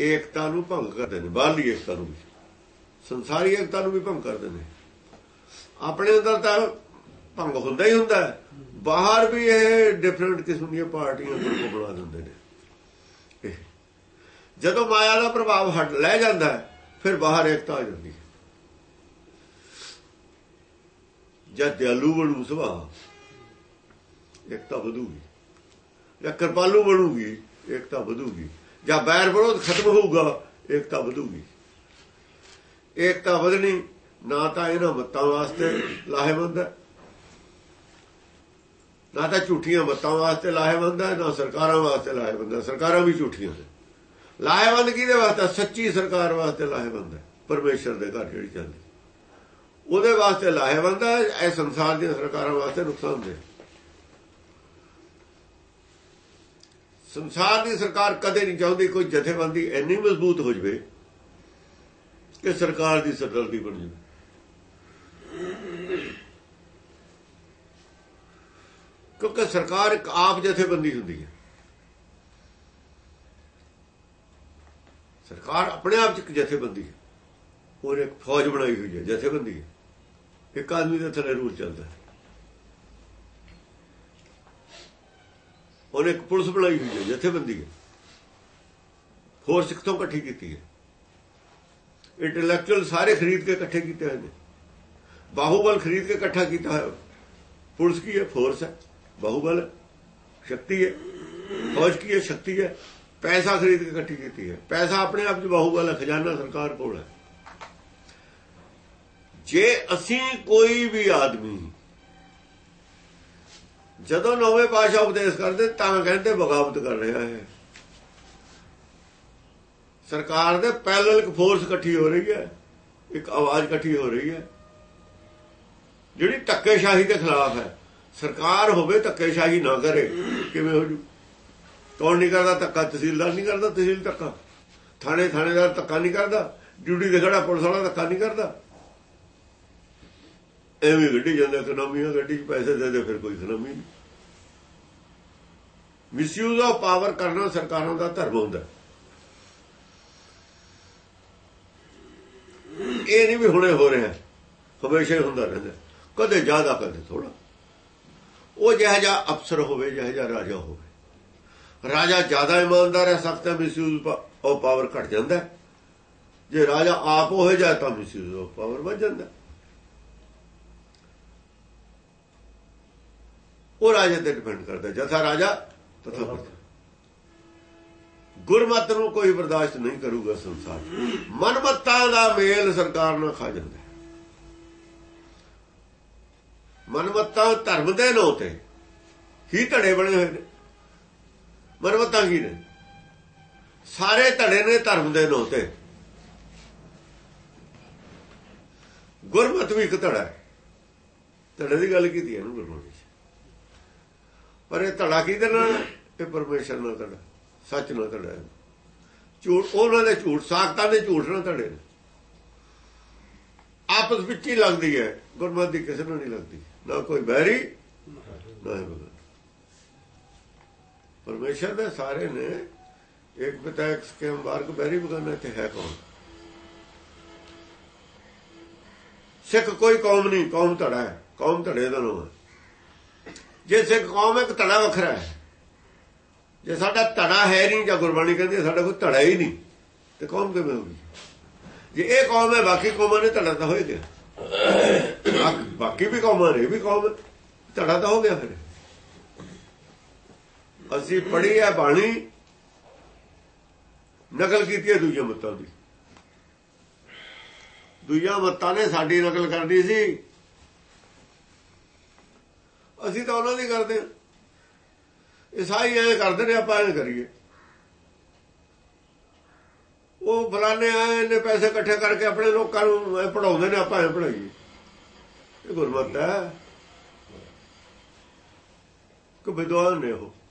ਏਕਤਾ ਨੂੰ ਭੰਗ ਕਰਦੇ ਨੇ, ਬਾਹਰਲੀ ਏਕਤਾ ਨੂੰ ਵੀ। ਸੰਸਾਰੀ ਏਕਤਾ ਨੂੰ ਵੀ ਭੰਗ ਕਰਦੇ ਨੇ। ਆਪਣੇ ਅੰਦਰ ਤਾਂ ਭੰਗ ਹੁੰਦਾ ਹੀ ਹੁੰਦਾ ਬਾਹਰ ਵੀ ਇਹ ਡਿਫਰੈਂਟ ਕਿਸਮ ਦੀਆਂ ਪਾਰਟੀਆਂ ਨੂੰ ਬਣਾ ਦਿੰਦੇ ਨੇ। ਜਦੋਂ ਮਾਇਆ ਦਾ ਪ੍ਰਭਾਵ ਹਟ ਲੈ ਜਾਂਦਾ ਫਿਰ ਬਾਹਰ ਏਕਤਾ ਆ ਜਾਂਦੀ ਹੈ। ਜਦ ਦਿਆਲੂ ਬਣੂ ਸੁਭਾਅ, ਏਕਤਾ ਵਧੂਗੀ। ਜਾਂ ਕਿਰਪਾਲੂ ਬਣੂਗੀ, ਏਕਤਾ ਵਧੂਗੀ। ਜਾਂ ਬੈਰ ਵਿਰੋਧ ਖਤਮ ਹੋਊਗਾ, ਏਕਤਾ ਵਧੂਗੀ। ਏਕਤਾ ਵਧਣੀ ਨਾ ਤਾਂ ਇਹਨਾਂ ਮੱਤਾਂ ਵਾਸਤੇ ਲਾਹੇਵੰਦ ਹੈ, ਨਾ ਤਾਂ ਝੂਠੀਆਂ ਮੱਤਾਂ ਵਾਸਤੇ ਲਾਹੇਵੰਦ ਹੈ, ਨਾ ਸਰਕਾਰਾਂ ਵਾਸਤੇ ਲਾਹੇਵੰਦ ਹੈ। ਸਰਕਾਰਾਂ ਵੀ ਝੂਠੀਆਂ ਨੇ। ਲਾਹੇਵੰਦ ਕਿਹਦੇ ਵਾਸਤੇ? ਸੱਚੀ ਸਰਕਾਰ ਵਾਸਤੇ ਲਾਹੇਵੰਦ ਹੈ, ਪਰਮੇਸ਼ਰ ਦੇ ਘਰ ਜਿਹੜੀ ਚੱਲਦੀ। ਉਹਦੇ ਵਾਸਤੇ ਲਾਹੇਵੰਦ ਹੈ, ਇਹ ਸੰਸਾਰ ਦੀਆਂ ਸਰਕਾਰਾਂ ਵਾਸਤੇ ਨੁਕਸਾਨ ਨੁਕਸਾਨਦੇਹ ਸੰਸਾਰ ਦੀ ਸਰਕਾਰ ਕਦੇ ਨਹੀਂ ਚਾਹੁੰਦੀ ਕੋਈ ਜਥੇਬੰਦੀ ਇੰਨੀ ਮਜ਼ਬੂਤ ਹੋ ਜਵੇ ਕਿ ਸਰਕਾਰ ਦੀ ਸਰਦਰਦੀ ਬਣ ਜਾਵੇ। ਕਿਉਂਕਿ ਸਰਕਾਰ ਇੱਕ ਆਪ ਜਥੇਬੰਦੀ ਹੁੰਦੀ ਹੈ। ਸਰਕਾਰ ਆਪਣੇ ਆਪ ਚ ਇੱਕ ਜਥੇਬੰਦੀ ਹੈ। ਉਹ ਇੱਕ ਫੌਜ ਬਣਾਈ ਹੋਈ ਹੈ, ਜਥੇਬੰਦੀ ਹੈ। ਇੱਕ ਆਦਮੀ ਦੇ ਥੱਲੇ ਰੂਲ ਚੱਲਦਾ ਹੈ। ਉਹਨੇ ਇੱਕ ਪੁਲਿਸ ਬਣਾਈ ਹੋਈ ਹੈ, ਜਥੇਬੰਦੀ ਹੈ। ਫੋਰਸ ਕਿੱਥੋਂ ਇਕੱਠੀ ਕੀਤੀ ਹੈ। ਇੰਟੈਲੈਕਚੁਅਲ ਸਾਰੇ ਖਰੀਦ ਕੇ ਇਕੱਠੇ ਕੀਤੇ ਹੋਏ ਨੇ। ਬਾਹੂਬਲ ਖਰੀਦ ਕੇ ਇਕੱਠਾ ਕੀਤਾ ਹੈ ਪੁਲਿਸ ਕੀ ਹੈ? ਫੋਰਸ ਹੈ। ਬਾਹੂਬਲ ਸ਼ਕਤੀ ਹੈ। ਫੌਜ ਕੀ ਹੈ? ਸ਼ਕਤੀ ਹੈ। ਪੈਸਾ ਖਰੀਦ ਕੇ ਇਕੱਠੀ ਕੀਤੀ ਹੈ। ਪੈਸਾ ਆਪਣੇ ਆਪ 'ਚ ਬਾਹੂਬਲ ਖਜ਼ਾਨਾ ਸਰਕਾਰ ਕੋਲ ਹੈ। ਜੇ ਅਸੀਂ ਕੋਈ ਵੀ ਆਦਮੀ ਜਦੋਂ ਨਵੇਂ ਪਾਸ਼ਾ ਉਪਦੇਸ਼ ਕਰਦੇ, ਤਾਂ ਕਹਿੰਦੇ ਬਗਾਵਤ ਕਰ ਰਿਹਾ ਹੈ। ਸਰਕਾਰ ਦੇ ਪੈਰਲਲ ਇੱਕ ਫੋਰਸ ਇਕੱਠੀ ਹੋ ਰਹੀ ਹੈ, ਇੱਕ ਆਵਾਜ਼ ਇਕੱਠੀ ਹੋ ਰਹੀ ਹੈ। ਜਿਹੜੀ ਧੱਕੇਸ਼ਾਹੀ ਦੇ ਖਿਲਾਫ ਹੈ, ਸਰਕਾਰ ਹੋਵੇ ਧੱਕੇਸ਼ਾਹੀ ਨਾ ਕਰੇ, ਕਿਵੇਂ ਹੋ ਜੂ? ਕੌਣ ਨਹੀਂ ਕਰਦਾ ਧੱਕਾ? ਤਹਿਸੀਲਦਾਰ ਨਹੀਂ ਕਰਦਾ, ਤਹਿਸੀਲ ਧੱਕਾ। ਥਾਣੇ ਥਾਣੇਦਾਰ ਧੱਕਾ ਨਹੀਂ ਕਰਦਾ, ਡਿਊਟੀ ਤੇ ਖੜਾ ਪੁਲਿਸ ਵਾਲਾ ਧੱਕਾ ਨਹੀਂ ਕਰਦਾ। ਐਵੇਂ ਗੱਡੀ ਜਾਂਦਾ ਇਕਨੋਮੀਆਂ ਗੱਡੀ 'ਚ ਪੈਸੇ ਦੇ ਦੇ, ਫਿਰ ਕੋਈ ਇਕਨੋਮੀ ਨਹੀਂ। ਮਿਸਯੂਜ਼ ਆਫ ਪਾਵਰ ਕਰਨਾ ਸਰਕਾਰਾਂ ਦਾ ਧਰਮ ਹੁੰਦਾ। ਇਹ ਨਹੀਂ ਵੀ ਹੁਣੇ ਹੋ ਰਿਹਾ, ਹਮੇਸ਼ਾ ਹੀ ਹੁੰਦਾ ਰਹਿੰਦਾ। ਕਦੇ ਜ਼ਿਆਦਾ, ਕਦੇ ਥੋੜਾ ਉਹ ਜਿਹੜਾ ਜਿਹਾ ਅਫਸਰ ਹੋਵੇ ਜਿਹੜਾ ਜਿਹਾ ਰਾਜਾ ਹੋਵੇ। ਰਾਜਾ ਜ਼ਿਆਦਾ ਇਮਾਨਦਾਰ ਹੈ, ਸਖਤ ਹੈ ਮਿਸਯੂਜ਼ ਆਫ ਪਾਵਰ ਘਟ ਜਾਂਦਾ ਜੇ ਰਾਜਾ ਆਪ ਹੋਏ ਜਾਏ ਤਾਂ ਮਿਸਯੂਜ਼ ਆਫ ਪਾਵਰ ਵੱਧ ਜਾਂਦਾ ਉਹ ਰਾਜੇ ਤੇ ਡਿਪੈਂਡ ਕਰਦਾ ਜਥਾ ਰਾਜਾ ਤਥਾ ਪ੍ਰਜਾ ਗੁਰਮਤ ਨੂੰ ਕੋਈ ਬਰਦਾਸ਼ਤ ਨਹੀਂ ਕਰੂਗਾ ਸੰਸਾਰ ਮਨਮਤਾਂ ਦਾ ਮੇਲ ਸਰਕਾਰ ਨਾਲ ਖਾ ਜਾਂਦਾ ਮਨਮਤਾਂ ਧਰਮ ਦੇ ਨਾਂ ਤੇ ਹੀ ਧੜੇ ਬਣੇ ਹੋਏ ਨੇ। ਮਨਮਤਾਂ ਕੀ ਨੇ? ਸਾਰੇ ਧੜੇ ਨੇ ਧਰਮ ਦੇ ਨਾਂ ਤੇ। ਗੁਰਮਤ ਵੀ ਇੱਕ ਧੜਾ ਹੈ। ਧੜੇ ਦੀ ਗੱਲ ਕੀਤੀ ਹੈ ਨਾ ਗੁਰਮਤ ਪਰ ਇਹ ਧੜਾ ਕਿਹਦੇ ਨਾਲ ਇਹ ਪਰਮੇਸ਼ਰ ਨਾਲ ਧੜਾ ਸੱਚ ਨਾਲ ਧੜਾ ਝੂਠ, ਉਹਨਾਂ ਦੇ ਝੂਠ, ਸਾਖਤਾਂ ਦੇ ਝੂਠ ਨਾਲ ਧੜੇ ਆਪਸ ਵਿੱਚ ਹੀ ਲੱਗਦੀ ਹੈ। ਗੁਰਮਤ ਦੀ ਕਿਸੇ ਨੂੰ ਨਹੀਂ ਲੱਗਦੀ। ਨਾ ਕੋਈ ਬਹਿਰੀ, ਨਾ ਹੀ ਭਗਤ ਪਰਮੇਸ਼ਰ ਦੇ ਸਾਰੇ ਨੇ ਇੱਕ ਪਿਤਾ, ਇੱਕ ਕੇ ਮਾਰਗ ਬੈਰੀ ਬਗਾਨਾ ਤੇ ਹੈ ਕੌਣ? ਸਿੱਖ ਕੋਈ ਕੌਮ ਨਹੀਂ, ਕੌਮ ਧੜਾ ਹੈ, ਕੌਮ ਧੜੇ ਦਾ ਨਾਮ ਜੇ ਸਿੱਖ ਕੌਮ ਇੱਕ ਧੜਾ ਵੱਖਰਾ ਹੈ। ਜੇ ਸਾਡਾ ਧੜਾ ਹੈ ਨਹੀਂ, ਜਾਂ ਗੁਰਬਾਣੀ ਕਹਿੰਦੀ ਸਾਡਾ ਕੋਈ ਧੜਾ ਹੀ ਨਹੀਂ, ਤੇ ਕੌਮ ਕਿਵੇਂ ਹੋਊਗੀ? ਜੇ ਇਹ ਕੌਮ ਹੈ, ਬਾਕੀ ਕੌਮਾਂ ਨੇ ਧੜਾ ਤਾਂ ਹੋਏਗਾ ਬਾਕੀ ਵੀ ਕੌਮਾਂ ਨੇ ਵੀ ਕੌਮ ਧੜਾ ਤਾਂ ਹੋ ਗਿਆ ਫਿਰ। ਅਸੀਂ ਪੜ੍ਹੀ ਹੈ ਬਾਣੀ, ਨਕਲ ਕੀਤੀ ਹੈ ਦੂਜੇ ਮਤਾਂ ਦੀ। ਦੂਜਾ ਮਤਾਂ ਨੇ ਸਾਡੀ ਨਕਲ ਕਰਨੀ ਸੀ। ਅਸੀਂ ਤਾਂ ਉਹਨਾਂ ਦੀ ਕਰਦੇ ਇਹ ਸਾਈ ਐ ਕਰਦੇ ਨੇ, ਆਪਾਂ ਐ ਕਰੀਏ। ਉਹ ਫਲਾਣੇ ਆਏ ਨੇ ਪੈਸੇ ਇਕੱਠੇ ਕਰਕੇ ਆਪਣੇ ਲੋਕਾਂ ਨੂੰ ਪੜਾਉਂਦੇ ਨੇ, ਆਪਾਂ ਐ ਪੜਾਈਏ ਇਹ ਗੁਰਮਤ ਹੈ। ਕਿ ਵਿਦਵਾਨ ਨੇ ਉਹ।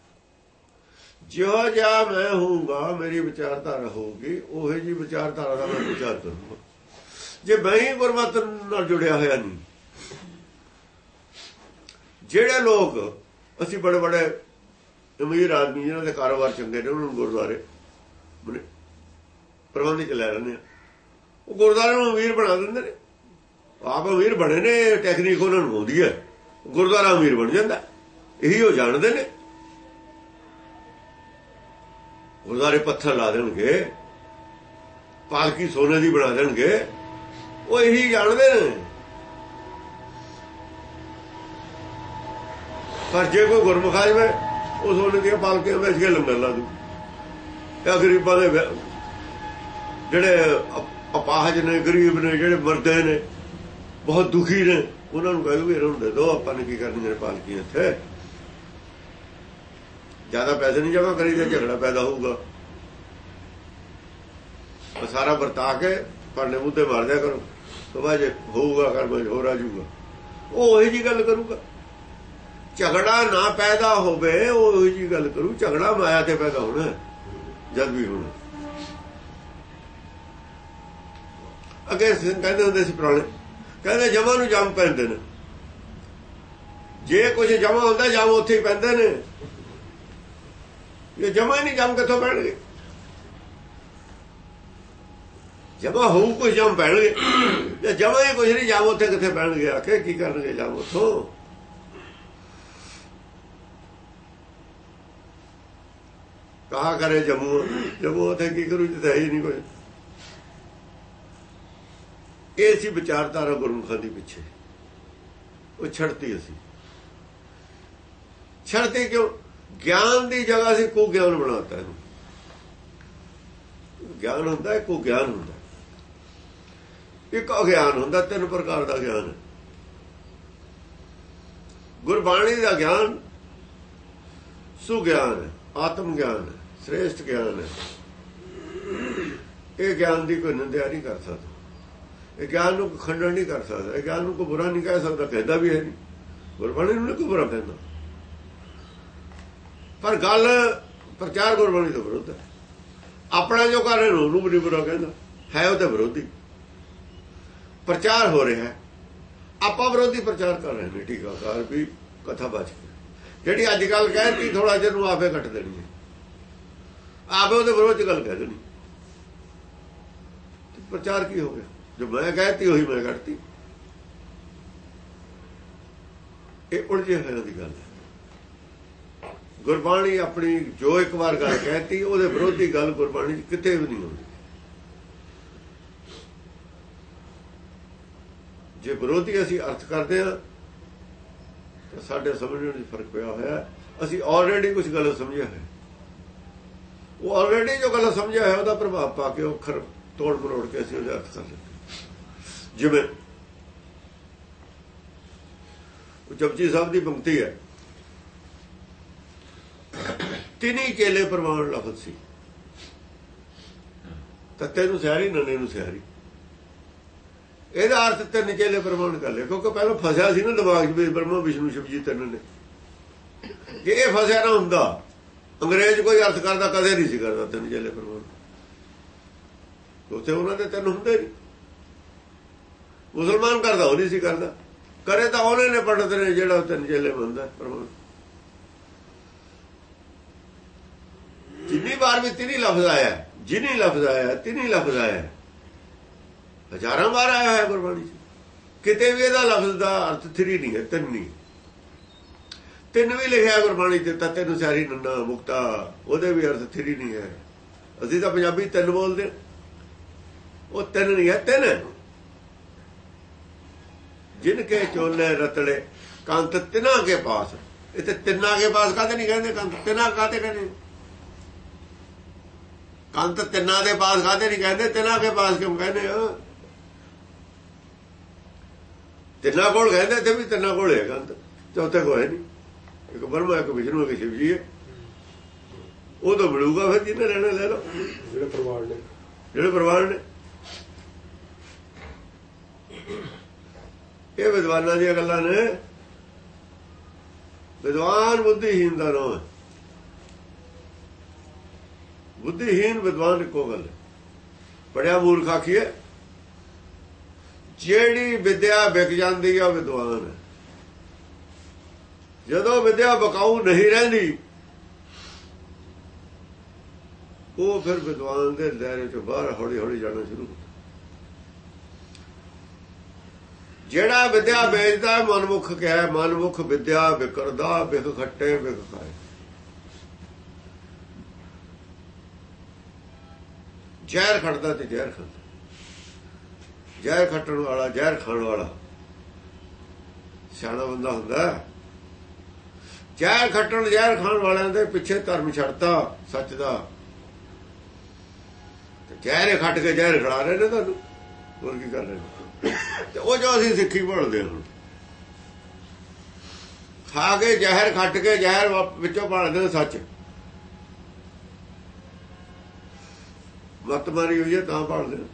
ਜਿਉ ਜਾ ਮੈਂ ਹੋਊਗਾ, ਮੇਰੀ ਵਿਚਾਰਧਾਰਾ ਹੋਊਗੀ, ਉਹੇ ਜੀ ਵਿਚਾਰਧਾਰਾ ਦਾ ਮੈਂ ਵਿਚਾਰ ਕਰੂੰਗਾ। ਜੇ ਮੈਂ ਹੀ ਗੁਰਮਤ ਨਾਲ ਜੁੜਿਆ ਹੋਇਆ ਨਹੀਂ, ਜਿਹੜੇ ਲੋਕ, ਅਸੀਂ ਬੜੇ ਬੜੇ ਅਮੀਰ ਆਦਮੀ ਜਿਹਨਾਂ ਦੇ ਕਾਰੋਬਾਰ ਚੰਗੇ ਨੇ, ਉਹਨਾਂ ਨੂੰ ਗੁਰਦੁਆਰੇ ਪ੍ਰਬੰਧ ਚ ਲੈ ਲੈਂਦੇ ਆ। ਉਹ ਗੁਰਦੁਆਰੇ ਨੂੰ ਅਮੀਰ ਬਣਾ ਦਿੰਦੇ ਨੇ। ਆਪ ਅਮੀਰ ਬਣੇ ਨੇ ਟੈਕਨੀਕ ਉਹਨਾਂ ਨੂੰ ਆਉਂਦੀ ਹੈ। ਗੁਰਦੁਆਰਾ ਅਮੀਰ ਬਣ ਜਾਂਦਾ। ਇਹੀ ਉਹ ਜਾਣਦੇ ਨੇ। ਗੁਰਦੁਆਰੇ ਪੱਥਰ ਲਾ ਦੇਣਗੇ, ਪਾਲਕੀ ਸੋਨੇ ਦੀ ਬਣਾ ਦੇਣਗੇ, ਉਹ ਇਹੀ ਜਾਣਦੇ ਨੇ। ਪਰ ਜੇ ਕੋਈ ਗੁਰਮੁਖ ਆ ਜਾਵੇ ਉਹ ਸੋਨੇ ਦੀਆਂ ਪਾਲਕੀਆਂ ਵੇਚ ਕੇ ਲੰਗਰ ਲਾ ਦੂ ਇਹ ਗਰੀਬਾਂ ਦੇ ਜਿਹੜੇ ਅਪਾਹਜ ਨੇ, ਗਰੀਬ ਨੇ, ਜਿਹੜੇ ਮਰਦੇ ਨੇ, ਬਹੁਤ ਦੁਖੀ ਨੇ, ਉਹਨਾਂ ਨੂੰ ਕਹਿ ਕਹਿੰਦੇ ਵੀ ਇਹਨਾਂ ਨੂੰ ਦੇ ਦੋ, ਆਪਾਂ ਨੇ ਕੀ ਕਰਨੀ ਹੈ ਪਾਲਕੀ ਇੱਥੇ? ਜ਼ਿਆਦਾ ਪੈਸੇ ਨਹੀਂ ਜਮਾ ਕਰੀਦੇ ਝਗੜਾ ਪੈਦਾ ਹੋਊਗਾ। ਉਹ ਸਾਰਾ ਵਰਤਾ ਕੇ ਪੜਨੇ ਮੁੱਦੇ ਮਾਰ ਕਰੋ। ਤੋਂ ਜੇ ਹੋਊਗਾ ਕਰਮ ਹੋਰ ਆ ਜਾਊਗਾ। ਉਹ ਉਹੀ ਜੀ ਗੱਲ ਕਰੂਗਾ। ਝਗੜਾ ਨਾ ਪੈਦਾ ਹੋਵੇ, ਉਹ ਉਹੀ ਜੀ ਗੱਲ ਕਰੂ। ਝਗੜਾ ਮਾਇਆ ਤੇ ਪੈਦਾ ਹੋਣਾ ਜਦ ਵੀ ਹੋਣਾ। ਅੱਗੇ ਕਹਿੰਦੇ ਹੁੰਦੇ ਸੀ ਪੁਰਾਣੇ, ਕਹਿੰਦੇ ਜਮਾਂ ਨੂੰ ਜੰਮ ਪੈਂਦੇ ਨੇ। ਜੇ ਕੁਝ ਜਮਾ ਹੁੰਦਾ, ਜਮ ਉੱਥੇ ਹੀ ਪੈਂਦੇ ਨੇ। ਇਹ ਜਮਾ ਨਹੀਂ ਜਮ ਕਿੱਥੋਂ ਪੈਣਗੇ? ਜਮਾ ਹੋਊ ਕੁਝ ਜਮ ਪੈਣਗੇ। ਜੇ ਜਮਾ ਹੀ ਕੁਝ ਨਹੀਂ ਜਮ ਉੱਥੇ ਕਿੱਥੇ ਪੈਣਗੇ? ਆਖੇ ਕੀ ਕਰਨਗੇ ਜਮ ਉੱਥੋਂ? ਕਹਾ ਕਰੇ ਜਮੂ ਜਮੂ ਉੱਥੇ ਕੀ ਕਰੂ, ਜਿੱਥੇ ਹੀ ਨਹੀਂ ਕੋਈ। ਇਹ ਸੀ ਵਿਚਾਰਧਾਰਾ ਗੁਰਮੁਖਾਂ ਦੀ ਪਿੱਛੇ। ਉਹ ਛੜਤੀ ਅਸੀਂ। ਛੜਤੀ ਕਿਉਂ? ਗਿਆਨ ਦੀ ਜਗ੍ਹਾ ਸੀ ਕੋ ਗਿਆਨ ਬਣਾਤਾ ਇਹਨੂੰ। ਗਿਆਨ ਹੁੰਦਾ ਹੈ ਕੋ ਗਿਆਨ ਹੁੰਦਾ। ਇੱਕ ਅਗਿਆਨ ਹੁੰਦਾ, ਤਿੰਨ ਪ੍ਰਕਾਰ ਦਾ ਗਿਆਨ। ਗੁਰਬਾਣੀ ਦਾ ਗਿਆਨ ਸੁ ਗਿਆਨ ਆਤਮ ਗਿਆਨ ਹੈ, ਸ੍ਰੇਸ਼ਟ ਗਿਆਨ ਹੈ। ਇਹ ਗਿਆਨ ਦੀ ਕੋਈ ਨਿੰਦਿਆ ਨਹੀਂ ਕਰ ਸਕਦਾ। ਇਹ ਗਿਆਨ ਨੂੰ ਖੰਡਨ ਨਹੀਂ ਕਰ ਸਕਦਾ। ਇਹ ਗਿਆਨ ਨੂੰ ਕੋਈ ਬੁਰਾ ਨਹੀਂ ਕਹਿ ਸਕਦਾ। ਕਹਿੰਦਾ ਵੀ ਹੈ ਨਹੀਂ। ਗੁਰਬਾਣੀ ਨੂੰ ਨਹੀਂ ਕੋਈ ਬੁਰਾ ਕਹਿੰਦਾ। ਪਰ ਗੱਲ ਪ੍ਰਚਾਰ ਗੁਰਬਾਣੀ ਤੋਂ ਵਿਰੁੱਧ ਹੈ। ਆਪਣਾ ਜੋ ਕਰ ਰਹੇ ਉਹਨੂੰ ਵੀ ਬੁਰਾ ਕਹਿੰਦਾ। ਹੈ ਉਹ ਉਹਦੇ ਵਿਰੋਧੀ। ਪ੍ਰਚਾਰ ਹੋ ਰਿਹਾ ਹੈ। ਆਪਾਂ ਵਿਰੋਧੀ ਪ੍ਰਚਾਰ ਕਰ ਰਹੇ ਨੇ ਟੀਕਾਕਾਰ ਵੀ ਕਥਾ ਬਚ ਕੇ ਜਿਹੜੀ ਅੱਜ ਕੱਲ ਕਹਿੰਦੀ ਥੋੜਾ ਜਿਹਾ ਨੂੰ ਆਪੇ ਕੱਟ ਦੇਣੀ ਹੈ। ਆਪੇ ਉਹਦੇ ਵਿਰੋਧ ਗੱਲ ਕਹਿ ਦੇਣੀ। ਪ੍ਰਚਾਰ ਕੀ ਹੋ ਗਿਆ? ਜੋ ਮੈਂ ਕਹਿਤੀ, ਉਹੀ ਮੈਂ ਕੱਟਤੀ। ਇਹ ਉਲਝੇ ਹੋਏ ਦੀ ਗੱਲ ਹੈ। ਗੁਰਬਾਣੀ ਆਪਣੀ ਜੋ ਇੱਕ ਵਾਰ ਗੱਲ ਕਹਿਤੀ, ਉਹਦੇ ਵਿਰੋਧੀ ਗੱਲ ਗੁਰਬਾਣੀ 'ਚ ਕਿਤੇ ਵੀ ਨਹੀਂ ਹੁੰਦੀ। ਜੇ ਵਿਰੋਧੀ ਅਸੀਂ ਅਰਥ ਕਰਦੇ ਹਾਂ, ਤਾਂ ਸਾਡੇ ਸਮਝਣ ਵਿੱਚ ਫ਼ਰਕ ਪਿਆ ਹੋਇਆ ਅਸੀਂ ਆਲਰੇਡੀ ਕੁਝ ਗਲਤ ਸਮਝਿਆ ਹੈ। ਉਹ ਆਲਰੇਡੀ ਜੋ ਗਲਤ ਸਮਝਿਆ ਹੈ, ਉਹਦਾ ਪ੍ਰਭਾਵ ਪਾ ਕੇ ਉਹ ਖਰ ਤੋੜ ਮਰੋੜ ਕੇ ਅਸੀਂ ਉਹਦਾ ਅਰਥ ਕਰ ਲੈਂਦੇ ਜਿਵੇਂ ਉਹ ਜਪਜੀ ਸਾਹਿਬ ਦੀ ਪੰਕਤੀ ਹੈ। ਤਿਨੀ ਚੇਲੇ ਪ੍ਰਵਾਨ ਲਫ਼ਜ਼ ਸੀ। ਤੱਤੇ ਨੂੰ ਸਿਆਰੀ, ਨੰਨੇ ਨੂੰ ਸਿਆਰੀ। ਇਹਦਾ ਅਰਥ ਤਿੰਨ ਚੇਲੇ ਪ੍ਰਮਾਣ ਕਰ ਲਿਆ, ਕਿਉਂਕਿ ਪਹਿਲਾਂ ਫਸਿਆ ਸੀ ਨਾ ਦਿਮਾਗ 'ਚ ਵੀ, ਬ੍ਰਹਮਾ, ਵਿਸ਼ਨੂੰ ਸ਼ਿਵ ਜੀ ਤਿੰਨ ਨੇ। ਜੇ ਇਹ ਫਸਿਆ ਨਾ ਹੁੰਦਾ, ਅੰਗਰੇਜ਼ ਕੋਈ ਅਰਥ ਕਰਦਾ, ਕਦੇ ਨਹੀਂ ਸੀ ਕਰਦਾ ਤਿੰਨ ਚੇਲੇ ਪ੍ਰਮਾਣ ਉੱਥੇ ਉਹਨਾਂ ਦੇ ਤਿੰਨ ਹੁੰਦੇ ਨਹੀਂ। ਮੁਸਲਮਾਨ ਕਰਦਾ, ਉਹ ਨਹੀਂ ਸੀ ਕਰਦਾ। ਕਰੇ ਤਾਂ ਉਹਨੇ ਨੇ ਪੰਡਤ ਨੇ ਜਿਹੜਾ ਤਿੰਨ ਚੇਲੇ ਮੰਨਦਾ ਪ੍ਰਮਾਣ ਜਿੰਨੀ ਵਾਰ ਵੀ ਤਿੰਨੀ ਲਫ਼ਜ਼ ਆਇਆ ਜਿੰਨੀ ਲਫ਼ਜ਼ ਆਇਆ ਤਿੰਨੀ ਲਫ਼ਜ਼ ਆਇਆ ਹਜ਼ਾਰਾਂ ਵਾਰ ਆਇਆ ਹੈ ਗੁਰਬਾਣੀ 'ਚ। ਕਿਤੇ ਵੀ ਇਹਦਾ ਲਫ਼ਜ਼ ਦਾ ਅਰਥ ਥਰੀ ਨਹੀਂ ਹੈ, ਤਿੰਨ ਨਹੀਂ। ਤਿੰਨ ਵੀ ਲਿਖਿਆ ਗੁਰਬਾਣੀ ਤੇ ਤਾਂ ਤੈਨੂੰ ਸਾਰੀ ਨੰਨਾ, ਮੁਕਤਾ, ਉਹਦੇ ਵੀ ਅਰਥ ਥਰੀ ਨਹੀਂ ਹੈ। ਅਸੀਂ ਤਾਂ ਪੰਜਾਬੀ ਤਿੰਨ ਬੋਲਦੇ ਉਹ ਤਿੰਨ ਨਹੀਂ ਹੈ, ਤਿੰਨ। ਜਿਨ ਕੇ ਚੋਲੇ ਰਤੜੇ ਕੰਤ ਤਿਨਾ ਕੇ ਪਾਸ। ਇੱਥੇ ਤਿੰਨਾ ਕੇ ਪਾਸ ਕਾਹਦੇ ਨਹੀਂ ਕਹਿੰਦੇ, ਕੰਤ ਤਿਨਾ ਕਾਹਦੇ ਕਹਿੰਦੇ? ਕੰਤ ਤਿੰਨਾ ਦੇ ਪਾਸ ਕਾਹਦੇ ਨਹੀਂ ਕਹਿੰਦੇ ਤਿਨਾ ਕੇ ਪਾਸ ਕਿਉਂ ਕਹਿੰਦੇ ਆ? ਤਿੰਨਾ ਕੋਲ ਕਹਿੰਦੇ ਤੇ ਵੀ ਤਿੰਨਾ ਕੋਲ ਹੈ ਕੰਤ ਚੌਥੇ ਕੋਲ ਨਹੀਂ ਇੱਕ ਬਰਮਾ ਇੱਕ ਵਿਸ਼ਨੂੰ ਇੱਕ ਸ਼ਿਵ ਜੀ ਹੈ। ਉਹ ਤਾਂ ਮਿਲੂਗਾ ਫਿਰ ਜਿਹਨੇ ਰਹਿਣਾ ਲੈ ਲਓ। ਜਿਹੜੇ ਪਰਿਵਾਰ ਨੇ। ਜਿਹੜੇ ਪਰਿਵਾਰ ਨੇ। ਇਹ ਵਿਦਵਾਨਾਂ ਦੀਆਂ ਗੱਲਾਂ ਨੇ। ਵਿਦਵਾਨ ਬੁੱਧੀਹੀਨ ਦਾ ਨਾਮ ਹੈ। ਬੁੱਧੀਹੀਨ ਵਿਦਵਾਨ ਇੱਕੋ ਗੱਲ ਹੈ। ਪੜਿਆ ਮੂਰਖ ਆਖੀਏ, ਜਿਹੜੀ ਵਿਦਿਆ ਵਿਕ ਜਾਂਦੀ ਆ ਵਿਦਵਾਨ ਜਦੋਂ ਵਿਦਿਆ ਬਕਾਊ ਨਹੀਂ ਰਹਿੰਦੀ, ਉਹ ਫਿਰ ਵਿਦਵਾਨ ਦੇ ਦਾਇਰੇ ਚੋਂ ਬਾਹਰ ਹੌਲੀ ਹੌਲੀ ਜਾਣਾ ਸ਼ੁਰੂ ਹੁੰਦਾ। ਜਿਹੜਾ ਵਿਦਿਆ ਵੇਚਦਾ, ਮਨਮੁਖ ਕਿਹਾ, ਮਨਮੁਖ ਵਿਦਿਆ ਵਿਕਰਦਾ ਵਿਖ ਖੱਟੇ ਵਿਖ ਖਾਏ। ਜ਼ਹਿਰ ਖੜਦਾ ਤੇ ਜ਼ਹਿਰ ਖਾਂਦਾ। ਜ਼ਹਿਰ ਖੱਟਣ ਵਾਲਾ, ਜ਼ਹਿਰ ਖਾਣ ਵਾਲਾ। ਸਿਆਣਾ ਬੰਦਾ ਹੁੰਦਾ। ਜ਼ਹਿਰ ਖੱਟਣ, ਜ਼ਹਿਰ ਖਾਣ ਵਾਲਿਆਂ ਦੇ ਪਿੱਛੇ ਧਰਮ ਛੱਡਤਾ, ਸੱਚ ਦਾ। ਤੇ ਜ਼ਹਿਰ ਖੱਟ ਕੇ ਜ਼ਹਿਰ ਖੜਾ ਰਹੇ ਨੇ ਤੁਹਾਨੂੰ। ਹੋਰ ਕੀ ਕਰ ਰਹੇ ਤੇ ਉਹ ਜੋ ਅਸੀਂ ਸਿੱਖੀ ਭੁੱਲਦੇ ਹਾਂ ਖਾ ਕੇ ਜ਼ਹਿਰ ਖੱਟ ਕੇ ਜ਼ਹਿਰ ਵਿੱਚੋਂ ਭਾਲਦੇ ਸੱਚ। ਮੱਤ ਮਾਰੀ ਹੋਈ ਹੈ ਤਾਂ ਪੜਦੇ ਹੋ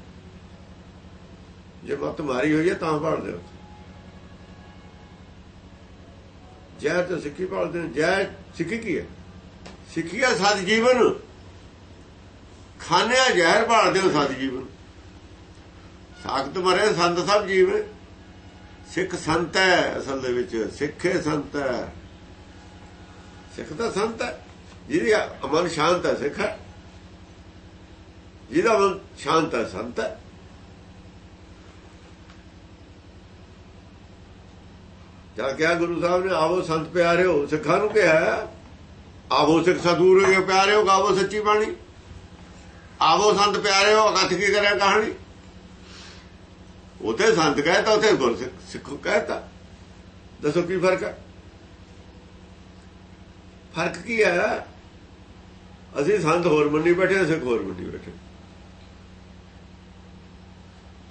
ਜੇ ਮੱਤ ਮਾਰੀ ਹੋਈ ਹੈ ਤਾਂ ਪੜਦੇ ਹੋ ਜੈ ਤਾਂ ਸਿੱਖੀ ਪੜਦੇ ਨੇ ਜੈ ਸਿੱਖੀ ਕੀ ਹੈ? ਸਿੱਖੀ ਹੈ ਸਤ ਜੀਵਨ ਖਾਨਿਆ ਜ਼ਹਿਰ ਭਾਲਦੇ ਹੋ ਸਤ ਜੀਵਨ ਸਾਖਤ ਮਰੇ, ਸੰਤ ਸਭ ਜੀਵ। ਸਿੱਖ ਸੰਤ ਹੈ ਅਸਲ ਦੇ ਵਿੱਚ। ਸਿੱਖੇ ਸੰਤ ਹੈ। ਸਿੱਖ ਦਾ ਸੰਤ ਹੈ। ਜਿਹਦੀ ਅਮਨ ਸ਼ਾਂਤ ਹੈ, ਸਿੱਖ ਹੈ। ਜਿਹਦਾ ਮਨ ਸ਼ਾਂਤ ਹੈ ਸੰਤ ਹੈ ਜਾ ਕਿਹਾ ਗੁਰੂ ਸਾਹਿਬ ਨੇ ਆਵੋ ਸੰਤ ਪਿਆਰਿਓ ਸਿੱਖਾਂ ਨੂੰ ਕਿਹਾ ਆਵੋ ਸਿੱਖ ਸਦੂਰ ਹੋ ਪਿਆਰਿਓ ਗਾਵੋ ਸੱਚੀ ਬਾਣੀ ਆਵੋ ਸੰਤ ਪਿਆਰਿਓ ਅਕਥ ਕੀ ਕਰਿਆ ਕਹਾਣੀ ਉਥੇ ਸੰਤ ਕਹਿਤਾ ਉਥੇ ਗੁਰ ਸਿੱਖ ਕਹਿਤਾ ਦੱਸੋ ਕੀ ਫ਼ਰਕ ਹੈ ਫ਼ਰਕ ਕੀ ਹੈ ਅਸੀਂ ਸੰਤ ਹੋਰ ਮੰਨੀ ਬੈਠੇ ਸਿੱਖ ਹੋਰ ਮੰਨੀ ਬੈਠੇ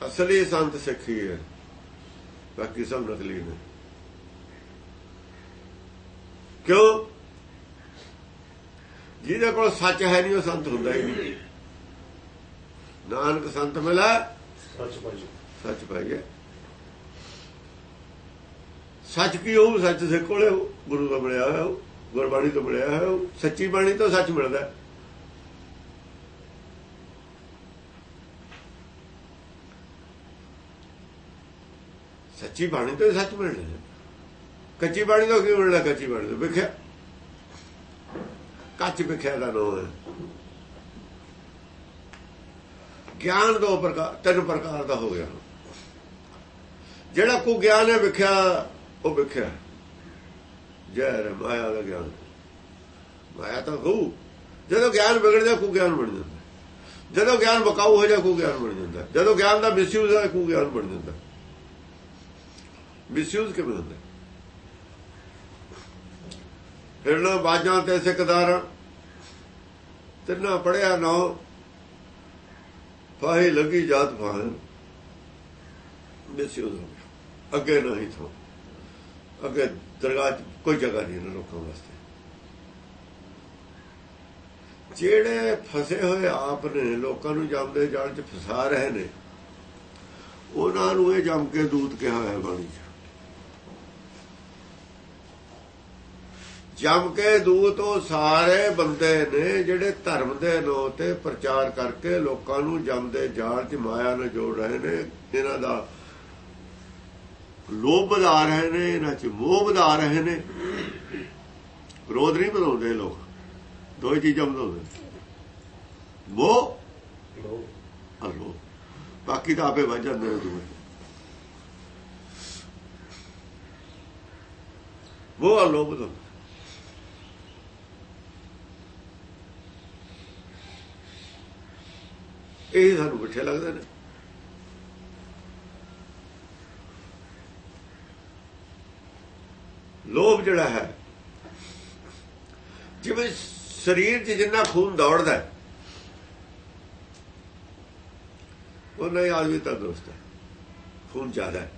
ਅਸਲੀ ਸੰਤ ਸਿੱਖੀ ਹੈ ਬਾਕੀ ਸਭ ਨਕਲੀ ਨੇ ਕਿਉਂ? ਜਿਹਦੇ ਕੋਲ ਸੱਚ ਹੈ ਨਹੀਂ ਉਹ ਸੰਤ ਹੁੰਦਾ ਹੀ ਨਹੀਂ। ਨਾਨਕ ਸੰਤ ਮਿਲਾ। ਸੱਚ ਭਾਈ। ਸੱਚ ਪਾਈਏ ਸੱਚ ਕੀ ਉਹ ਸੱਚ ਸੇ ਕੋਲੇ ਗੁਰੂ ਦਾ ਮਿਲਿਆ ਹੋਇਆ ਗੁਰਬਾਣੀ ਤੋਂ ਮਿਲਿਆ ਹੋਇਆ ਸੱਚੀ ਬਾਣੀ ਤੋਂ ਸੱਚ ਮਿਲਦਾ ਸੱਚੀ ਬਾਣੀ ਤੋਂ ਸੱਚ ਮਿਲਣਾ ਕੱਚੀ ਬਾਣੀ ਤੋਂ ਕੀ ਮਿਲਣਾ ਕੱਚੀ ਬਾਣੀ ਤੋਂ? ਵਿਖਿਆ। ਕੱਚ ਵਿਖਿਆ ਦਾ ਨਾਮ ਹੈ। ਗਿਆਨ ਦੋ ਪ੍ਰਕਾਰ, ਤਿੰਨ ਪ੍ਰਕਾਰ ਦਾ ਹੋ ਗਿਆ। ਜਿਹੜਾ ਕੋ ਗਿਆਨ ਹੈ ਵਿਖਿਆ, ਉਹ ਵਿਖਿਆ ਜਹਿਰ ਮਾਇਆ ਦਾ ਗਿਆਨ। ਮਾਇਆ ਤਾਂ ਹੋ ਜਦੋਂ ਗਿਆਨ ਵਿਗੜ ਜਾ ਕੋ ਗਿਆਨ ਬਣ ਜਾਂਦਾ। ਜਦੋਂ ਗਿਆਨ ਬਕਾਊ ਹੋ ਜਾ ਕੋ ਗਿਆਨ ਬਣ ਜਾਂਦਾ। ਜਦੋਂ ਗਿਆਨ ਦਾ ਮਿਸਯੂਜ਼ ਹੋਇਆ ਕੋ ਗਿਆਨ ਬਣ ਜਾਂਦਾ। ਮਿਸਯੂਜ਼ ਕਿਵੇਂ ਹੁੰਦਾ? ਫਿਰਨਾ ਬਾਜਾਂ ਤੇ ਸਿੱਕਦਾਰ, ਤਿੰਨਾ ਪੜਿਆ ਨਾ ਫਾਹੀ ਲੱਗੀ ਜਾਤ ਫਾਹਨ ਮਿਸਯੂਜ਼ ਹੋ ਗਿਆ ਅੱਗੇ ਨਹੀਂ ਥੋ। ਅੱਗੇ ਦਰਗਾਹ ਕੋਈ ਜਗ੍ਹਾ ਨਹੀਂ ਨਾ ਲੋਕਾਂ ਵਾਸਤੇ। ਜਿਹੜੇ ਫਸੇ ਹੋਏ ਆਪ ਨੇ, ਲੋਕਾਂ ਨੂੰ ਜੰਮਦੇ ਜਾਲ 'ਚ ਫਸਾ ਰਹੇ ਨੇ, ਉਹਨਾਂ ਨੂੰ ਇਹ ਜੰਮ ਕੇ ਦੂਤ ਕਿਹਾ ਹੋਇਆ ਬਾਣੀ ਜੰਮ ਕੇ ਦੂਤ ਉਹ ਸਾਰੇ ਬੰਦੇ ਨੇ ਜਿਹੜੇ ਧਰਮ ਦੇ ਨਾਂ ਤੇ ਪ੍ਰਚਾਰ ਕਰਕੇ ਲੋਕਾਂ ਨੂੰ ਜੰਮਦੇ ਜਾਲ 'ਚ ਮਾਇਆ ਨਾਲ ਜੋੜ ਰਹੇ ਨੇ, ਇਹਨਾਂ ਦਾ ਲੋਭ ਵਧਾ ਰਹੇ ਨੇ, ਇਹਨਾਂ 'ਚ ਮੋਹ ਵਧਾ ਰਹੇ ਨੇ। ਕ੍ਰੋਧ ਨਹੀਂ ਵਧਾਉਂਦੇ ਲੋਕ ਦੋ ਹੀ ਚੀਜ਼ਾਂ ਵਧਾਉਂਦੇ ਮੋਹ ਅਲੋ ਬਾਕੀ ਤਾਂ ਆਪੇ ਵੱਜ ਜਾਂਦੇ ਨੇ ਦੂਏ ਉਹ ਅਲੋ ਵਧਾਉਂਦੇ ਇਹ ਸਾਨੂੰ ਮਿੱਠੇ ਲੱਗਦੇ ਨੇ। ਲੋਭ ਜਿਹੜਾ ਹੈ, ਜਿਵੇਂ ਸਰੀਰ 'ਚ ਜਿੰਨਾ ਖੂਨ ਦੌੜਦਾ ਉਹਨਾਂ ਹੀ ਆਦਮੀ ਤੰਦਰੁਸਤ ਹੈ, ਖੂਨ ਜ਼ਿਆਦਾ ਹੈ।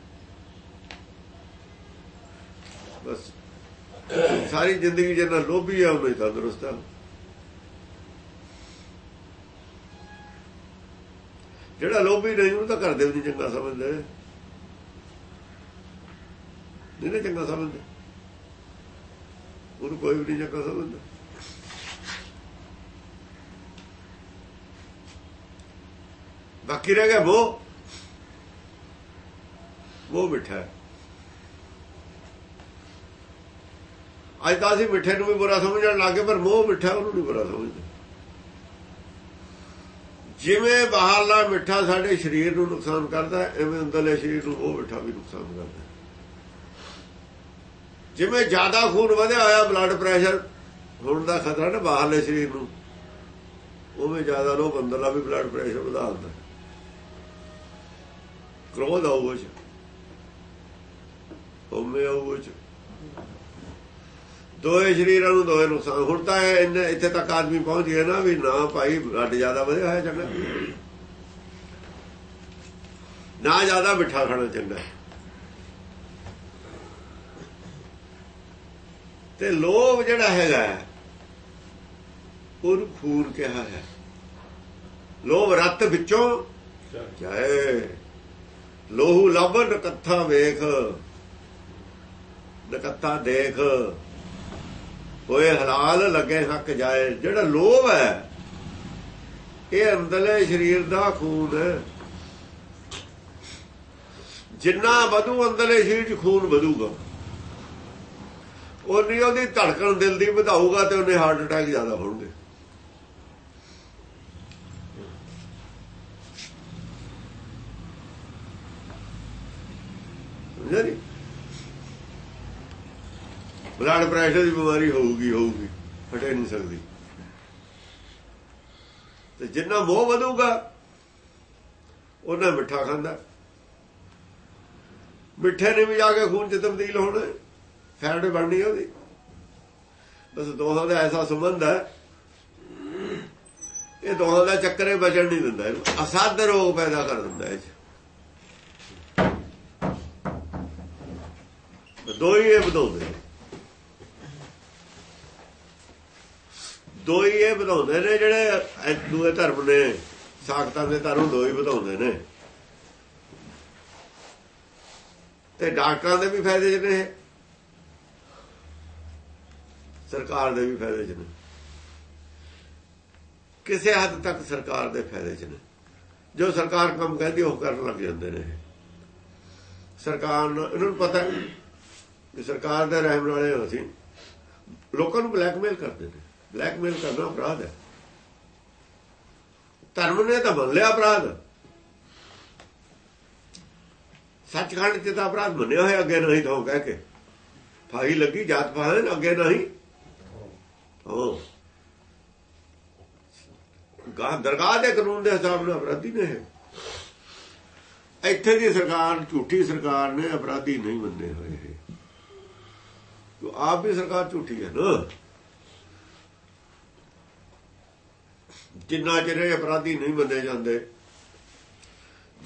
ਬਸ, ਸਾਰੀ ਜ਼ਿੰਦਗੀ ਜਿੰਨਾ ਲੋਭੀ ਹੈ ਉਹ ਤੰਦਰੁਸਤ ਹੈ। ਜਿਹੜਾ ਲੋਭੀ ਨਹੀਂ, ਉਹਨੂੰ ਤਾਂ ਕਰਦੇ ਵੀ ਨਹੀਂ ਚੰਗਾ ਸਮਝਦੇ ਨਹੀਂ ਚੰਗਾ ਸਮਝਦੇ। ਉਹਨੂੰ ਕੋਈ ਵੀ ਨਹੀਂ ਚੰਗਾ ਸਮਝਦਾ। ਬਾਕੀ ਰਹਿ ਗਿਆ ਉਹ ਉਹ ਮਿੱਠਾ ਅੱਜ ਤਾਂ ਅਸੀਂ ਮਿੱਠੇ ਨੂੰ ਵੀ ਬੁਰਾ ਸਮਝਣ ਲੱਗੇ ਪਰ ਮੋਹ ਮਿੱਠਾ ਉਹਨੂੰ ਨਹੀਂ ਬੁਰਾ ਸਮਝਦੇ। ਜਿਵੇਂ ਬਾਹਰਲਾ ਮਿੱਠਾ ਸਾਡੇ ਸਰੀਰ ਨੂੰ ਨੁਕਸਾਨ ਕਰਦਾ, ਐਵੇਂ ਅੰਦਰਲੇ ਸਰੀਰ ਨੂੰ ਉਹ ਮਿੱਠਾ ਵੀ ਨੁਕਸਾਨ ਕਰਦਾ। ਜਿਵੇਂ ਜ਼ਿਆਦਾ ਖੂਨ ਵਧਿਆ ਹੋਇਆ ਬਲੱਡ ਪ੍ਰੈਸ਼ਰ ਹੋਣ ਦਾ ਖਤਰਾ ਨਾ ਬਾਹਰਲੇ ਸਰੀਰ ਨੂੰ, ਉਵੇਂ ਜ਼ਿਆਦਾ ਲੋਕ ਅੰਦਰਲਾ ਵੀ ਬਲੱਡ ਪ੍ਰੈਸ਼ਰ ਵਧਾ ਦਿੰਦਾ ਕ੍ਰੋਧ ਆਉ ਚ ਉਵੇਂ ਆਉ ਚ ਦੋਏ ਸ਼ਰੀਰਾਂ ਨੂੰ ਦੋਏ ਨੁਕਸਾਨ। ਹੁਣ ਤਾਂ ਇਹਨੇ ਇੱਥੇ ਤੱਕ ਆਦਮੀ ਪਹੁੰਚ ਗਿਆ ਨਾ ਵੀ ਨਾ ਭਾਈ ਬਲੱਡ ਜ਼ਿਆਦਾ ਵਧਿਆ ਹੋਇਆ ਚੰਗਾ। ਨਾ ਜ਼ਿਆਦਾ ਮਿੱਠਾ ਖਾਣਾ ਚੰਗਾ। ਤੇ ਲੋਭ ਜਿਹੜਾ ਹੈਗਾ, ਉਹਨੂੰ ਖੂਨ ਕਿਹਾ ਹੈ। ਲੋਭ ਰਤ ਵਿੱਚੋਂ ਜਾਏ। ਲੋਹੂ ਲਬਨ ਕੱਥਾ ਵੇਖ। ਨਕੱਤਾ ਦੇਖ। ਹੋਏ ਹਲਾਲ ਲੱਗੇ ਹੱਕ ਜਾਏ, ਜਿਹੜਾ ਲੋਭ ਹੈ, ਇਹ ਅੰਦਰਲੇ ਸਰੀਰ ਦਾ ਖੂਨ ਹੈ। ਜਿੰਨਾ ਵਧੂ ਅੰਦਰਲੇ ਸਰੀਰ 'ਚ ਖੂਨ ਵਧੂਗਾ ਉਨੀ ਉਹਦੀ ਧੜਕਣ ਦਿਲ ਦੀ ਵਧਾਊਗਾ ਤੇ ਉਹਨੇ ਹਾਰਟ ਅਟੈਕ ਜ਼ਿਆਦਾ ਹੋਣਗੇ ਸਮਝਿਆ ਨਹੀਂ ਬਲੱਡ ਪ੍ਰੈਸ਼ਰ ਦੀ ਬਿਮਾਰੀ ਹੋਊਗੀ ਹੋਊਗੀ, ਹਟੇ ਨਹੀਂ ਸਕਦੀ। ਤੇ ਜਿੰਨਾ ਮੋਹ ਵਧੂਗਾ, ਉਹਨਾਂ ਮਿੱਠਾ ਖਾਂਦਾ। ਮਿੱਠੇ ਨੇ ਵੀ ਜਾ ਕੇ ਖੂਨ ਚ ਤਬਦੀਲ ਹੋਣਾ, ਫੈਟ ਬਣਨੀ ਉਹਦੀ। ਬਸ ਦੋਹਾਂ ਦਾ ਐਸਾ ਸੰਬੰਧ ਹੈ। ਇਹ ਦੋਹਾਂ ਦਾ ਚੱਕਰੇ ਬਚਣ ਨਹੀਂ ਦਿੰਦਾ, ਇਹਨੂੰ ਅਸਾਧ ਰੋਗ ਪੈਦਾ ਕਰ ਦਿੰਦਾ ਇਹ ਦੋ ਇਹ ਵਧਾਉਂਦੇ ਦੋ ਹੀ ਇਹ ਵਧਾਉਂਦੇ ਨੇ ਜਿਹੜੇ ਦੂਏ ਧਰਮ ਨੇ, ਸਾਖਤਾਂ ਦੇ ਧਰਮ ਦੋ ਹੀ ਵਧਾਉਂਦੇ ਨੇ। ਤੇ ਡਾਕਟਰਾਂ ਦੇ ਵੀ ਫਾਇਦੇ ਚ ਨੇ ਸਰਕਾਰ ਦੇ ਵੀ ਫਾਇਦੇ ਚ ਨੇ। ਕਿਸੇ ਹੱਦ ਤੱਕ ਸਰਕਾਰ ਦੇ ਫਾਇਦੇ ਚ ਨੇ। ਜੋ ਸਰਕਾਰ ਕੰਮ ਕਹਿੰਦੀ ਉਹ ਕਰਨ ਲੱਗ ਜਾਂਦੇ ਨੇ। ਸਰਕਾਰ ਨੂੰ, ਇਹਨਾਂ ਨੂੰ ਪਤਾ ਕਿ ਸਰਕਾਰ ਦੇ ਰਹਿਮ ਵਾਲੇ ਅਸੀਂ ਲੋਕਾਂ ਨੂੰ ਬਲੈਕਮੇਲ ਕਰਦੇ ਨੇ। ਬਲੈਕਮੇਲ ਕਰਨਾ ਅਪਰਾਧ। ਹੈ ਧਰਮ ਨੇ ਤਾਂ ਮੰਨ ਲਿਆ ਅਪਰਾਧ। ਸੱਚਖੰਡ ਚ ਤਾਂ ਅਪਰਾਧ ਮੰਨਿਆ ਹੋਇਆ, ਅੱਗੇ ਨਹੀਂ ਤਾਂ ਕਹਿ ਕੇ। ਫਾਹੀ ਲੱਗੀ, ਜਾਤ ਪਾਹਨ ਅੱਗੇ ਨਹੀਂ। ਹੋ। ਗਾ ਦਰਗਾਹ ਦੇ ਕਾਨੂੰਨ ਦੇ ਹਿਸਾਬ ਨਾਲ ਅਪਰਾਧੀ ਨੇ ਇੱਥੇ ਦੀ ਸਰਕਾਰ, ਝੂਠੀ ਸਰਕਾਰ ਨੇ ਅਪਰਾਧੀ ਨਹੀਂ ਮੰਨੇ ਹੋਏ ਤੋ ਆਪ ਵੀ ਸਰਕਾਰ ਝੂਠੀ ਹੈ ਨਾ। ਜਿੰਨਾ ਚਿਰ ਇਹ ਅਪਰਾਧੀ ਨਹੀਂ ਮੰਨੇ ਜਾਂਦੇ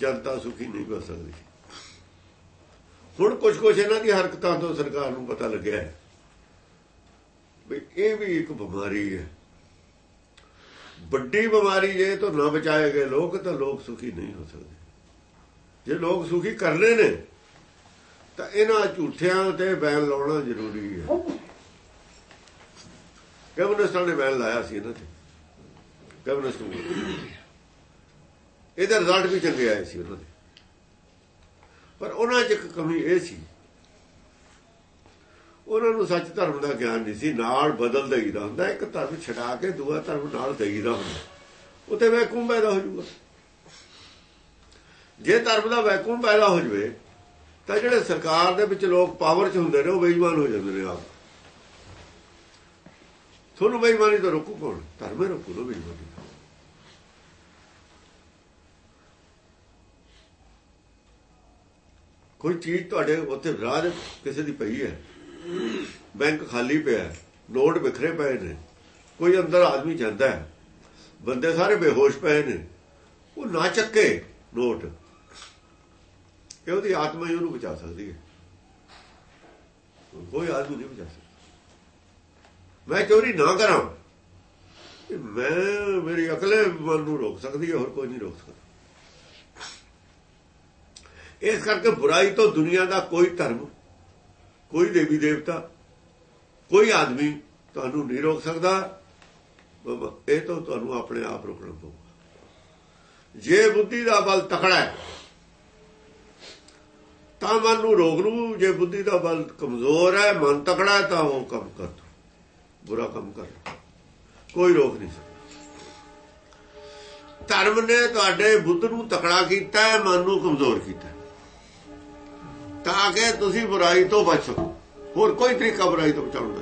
ਜਨਤਾ ਸੁਖੀ ਨਹੀਂ ਹੋ ਸਕਦੀ। ਹੁਣ ਕੁਝ ਕੁਝ ਇਹਨਾਂ ਦੀ ਹਰਕਤਾਂ ਤੋਂ ਸਰਕਾਰ ਨੂੰ ਪਤਾ ਲੱਗਿਆ ਹੈ ਵੀ ਇਹ ਵੀ ਇੱਕ ਬਿਮਾਰੀ ਹੈ। ਵੱਡੀ ਬਿਮਾਰੀ ਜੇ ਤੋਂ ਨਾ ਬਚਾਏ ਗਏ ਲੋਕ ਤਾਂ ਲੋਕ ਸੁਖੀ ਨਹੀਂ ਹੋ ਸਕਦੇ। ਜੇ ਲੋਕ ਸੁਖੀ ਕਰਨੇ ਨੇ ਤਾਂ ਇਹਨਾਂ ਝੂਠਿਆਂ ਤੇ ਬੈਨ ਲਾਉਣਾ ਜ਼ਰੂਰੀ ਹੈ। ਕਮਿਊਨਿਸਟਾਂ ਨੇ ਬੈਨ ਲਾਇਆ ਸੀ ਇਹਨਾਂ ਤੇ? ਕਮਿਊਨਿਸਟ ਨੂੰ ਇਹਦਾ ਰਿਜ਼ਲਟ ਵੀ ਚੰਗੇ ਆਏ ਸੀ ਉਹਨਾਂ ਦੇ ਪਰ ਉਹਨਾਂ 'ਚ ਇੱਕ ਕਮੀ ਇਹ ਸੀ ਉਹਨਾਂ ਨੂੰ ਸੱਚ ਧਰਮ ਦਾ ਗਿਆਨ ਨਹੀਂ ਸੀ ਨਾਲ ਬਦਲ ਦਈਦਾ ਹੁੰਦਾ ਇੱਕ ਧਰਮ ਛਡਾ ਕੇ ਦੂਆ ਧਰਮ ਨਾਲ ਦਈਦਾ ਹੁੰਦਾ ਉਤੇ ਵੈਕੂਮ ਪੈਦਾ ਹੋ ਜਾਊਗਾ ਜੇ ਧਰਮ ਦਾ ਵੈਕੂਮ ਪੈਦਾ ਹੋ ਜਵੇ ਤਾਂ ਜਿਹੜੇ ਸਰਕਾਰ ਦੇ ਵਿੱਚ ਲੋਕ ਪਾਵਰ 'ਚ ਹੁੰਦੇ ਨੇ ਉਹ ਬੇਈਮਾਨ ਹੋ ਜਾਂਦੇ ਨੇ ਆਪ ਤੁਹਾਨੂੰ ਬੇਈਮਾਨੀ ਤੋਂ ਰੋਕੂ ਕੋਣ ਧਰਮੇ ਰੋਕੂ ਲੋ ਬੇਈਮਾਨੀ ਕੋਈ ਚੀਜ਼ ਤੁਹਾਡੇ ਉੱਥੇ ਰਾਜ ਕਿਸੇ ਦੀ ਪਈ ਹੈ? ਬੈਂਕ ਖਾਲੀ ਪਿਆ ਨੋਟ ਵਿਖਰੇ ਪਏ ਨੇ, ਕੋਈ ਅੰਦਰ ਆਦਮੀ ਜਾਂਦਾ ਹੈ, ਬੰਦੇ ਸਾਰੇ ਬੇਹੋਸ਼ ਪਏ ਨੇ, ਉਹ ਨਾ ਚੱਕੇ ਨੋਟ। ਕਿ ਉਹਦੀ ਆਤਮਾ ਹੀ ਉਹਨੂੰ ਬਚਾ ਸਕਦੀ ਹੈ। ਕੋਈ ਆਦਮੀ ਨਹੀਂ ਬਚਾ ਸਕਦਾ। ਮੈਂ ਚੋਰੀ ਨਾ ਕਰਾਂ। ਮੈਂ, ਮੇਰੀ ਅਕਲੇ ਮਨ ਨੂੰ ਰੋਕ ਸਕਦੀ ਹੈ, ਹੋਰ ਕੋਈ ਨਹੀਂ ਰੋਕ ਸਕਦਾ। ਇਸ ਕਰਕੇ ਬੁਰਾਈ ਤੋਂ ਦੁਨੀਆ ਦਾ ਕੋਈ ਧਰਮ, ਕੋਈ ਦੇਵੀ ਦੇਵਤਾ, ਕੋਈ ਆਦਮੀ ਤੁਹਾਨੂੰ ਨਹੀਂ ਰੋਕ ਸਕਦਾ। ਇਹ ਤੋਂ ਤੁਹਾਨੂੰ ਆਪਣੇ ਆਪ ਰੋਕਣਾ ਪਊਗਾ। ਜੇ ਬੁੱਧੀ ਦਾ ਬਲ ਤਕੜਾ ਹੈ, ਤਾਂ ਮਨ ਨੂੰ ਰੋਕ ਲੂ ਜੇ ਬੁੱਧੀ ਦਾ ਬਲ ਕਮਜ਼ੋਰ ਹੈ, ਮਨ ਤਕੜਾ ਹੈ, ਤਾਂ ਉਹ ਕੰਮ ਕਰ ਦੋ। ਬੁਰਾ ਕੰਮ ਕਰ ਕੋਈ ਰੋਕ ਨਹੀਂ ਸਕਦਾ। ਧਰਮ ਨੇ ਤੁਹਾਡੇ ਬੁੱਧ ਨੂੰ ਤਕੜਾ ਕੀਤਾ ਹੈ, ਮਨ ਨੂੰ ਕਮਜ਼ੋਰ ਕੀਤਾ ਤਾਂ ਕਿ ਤੁਸੀਂ ਬੁਰਾਈ ਤੋਂ ਬਚ ਸਕੋ। ਹੋਰ ਕੋਈ ਤਰੀਕਾ ਬੁਰਾਈ ਤੋਂ ਬਚਾਉਣ ਦਾ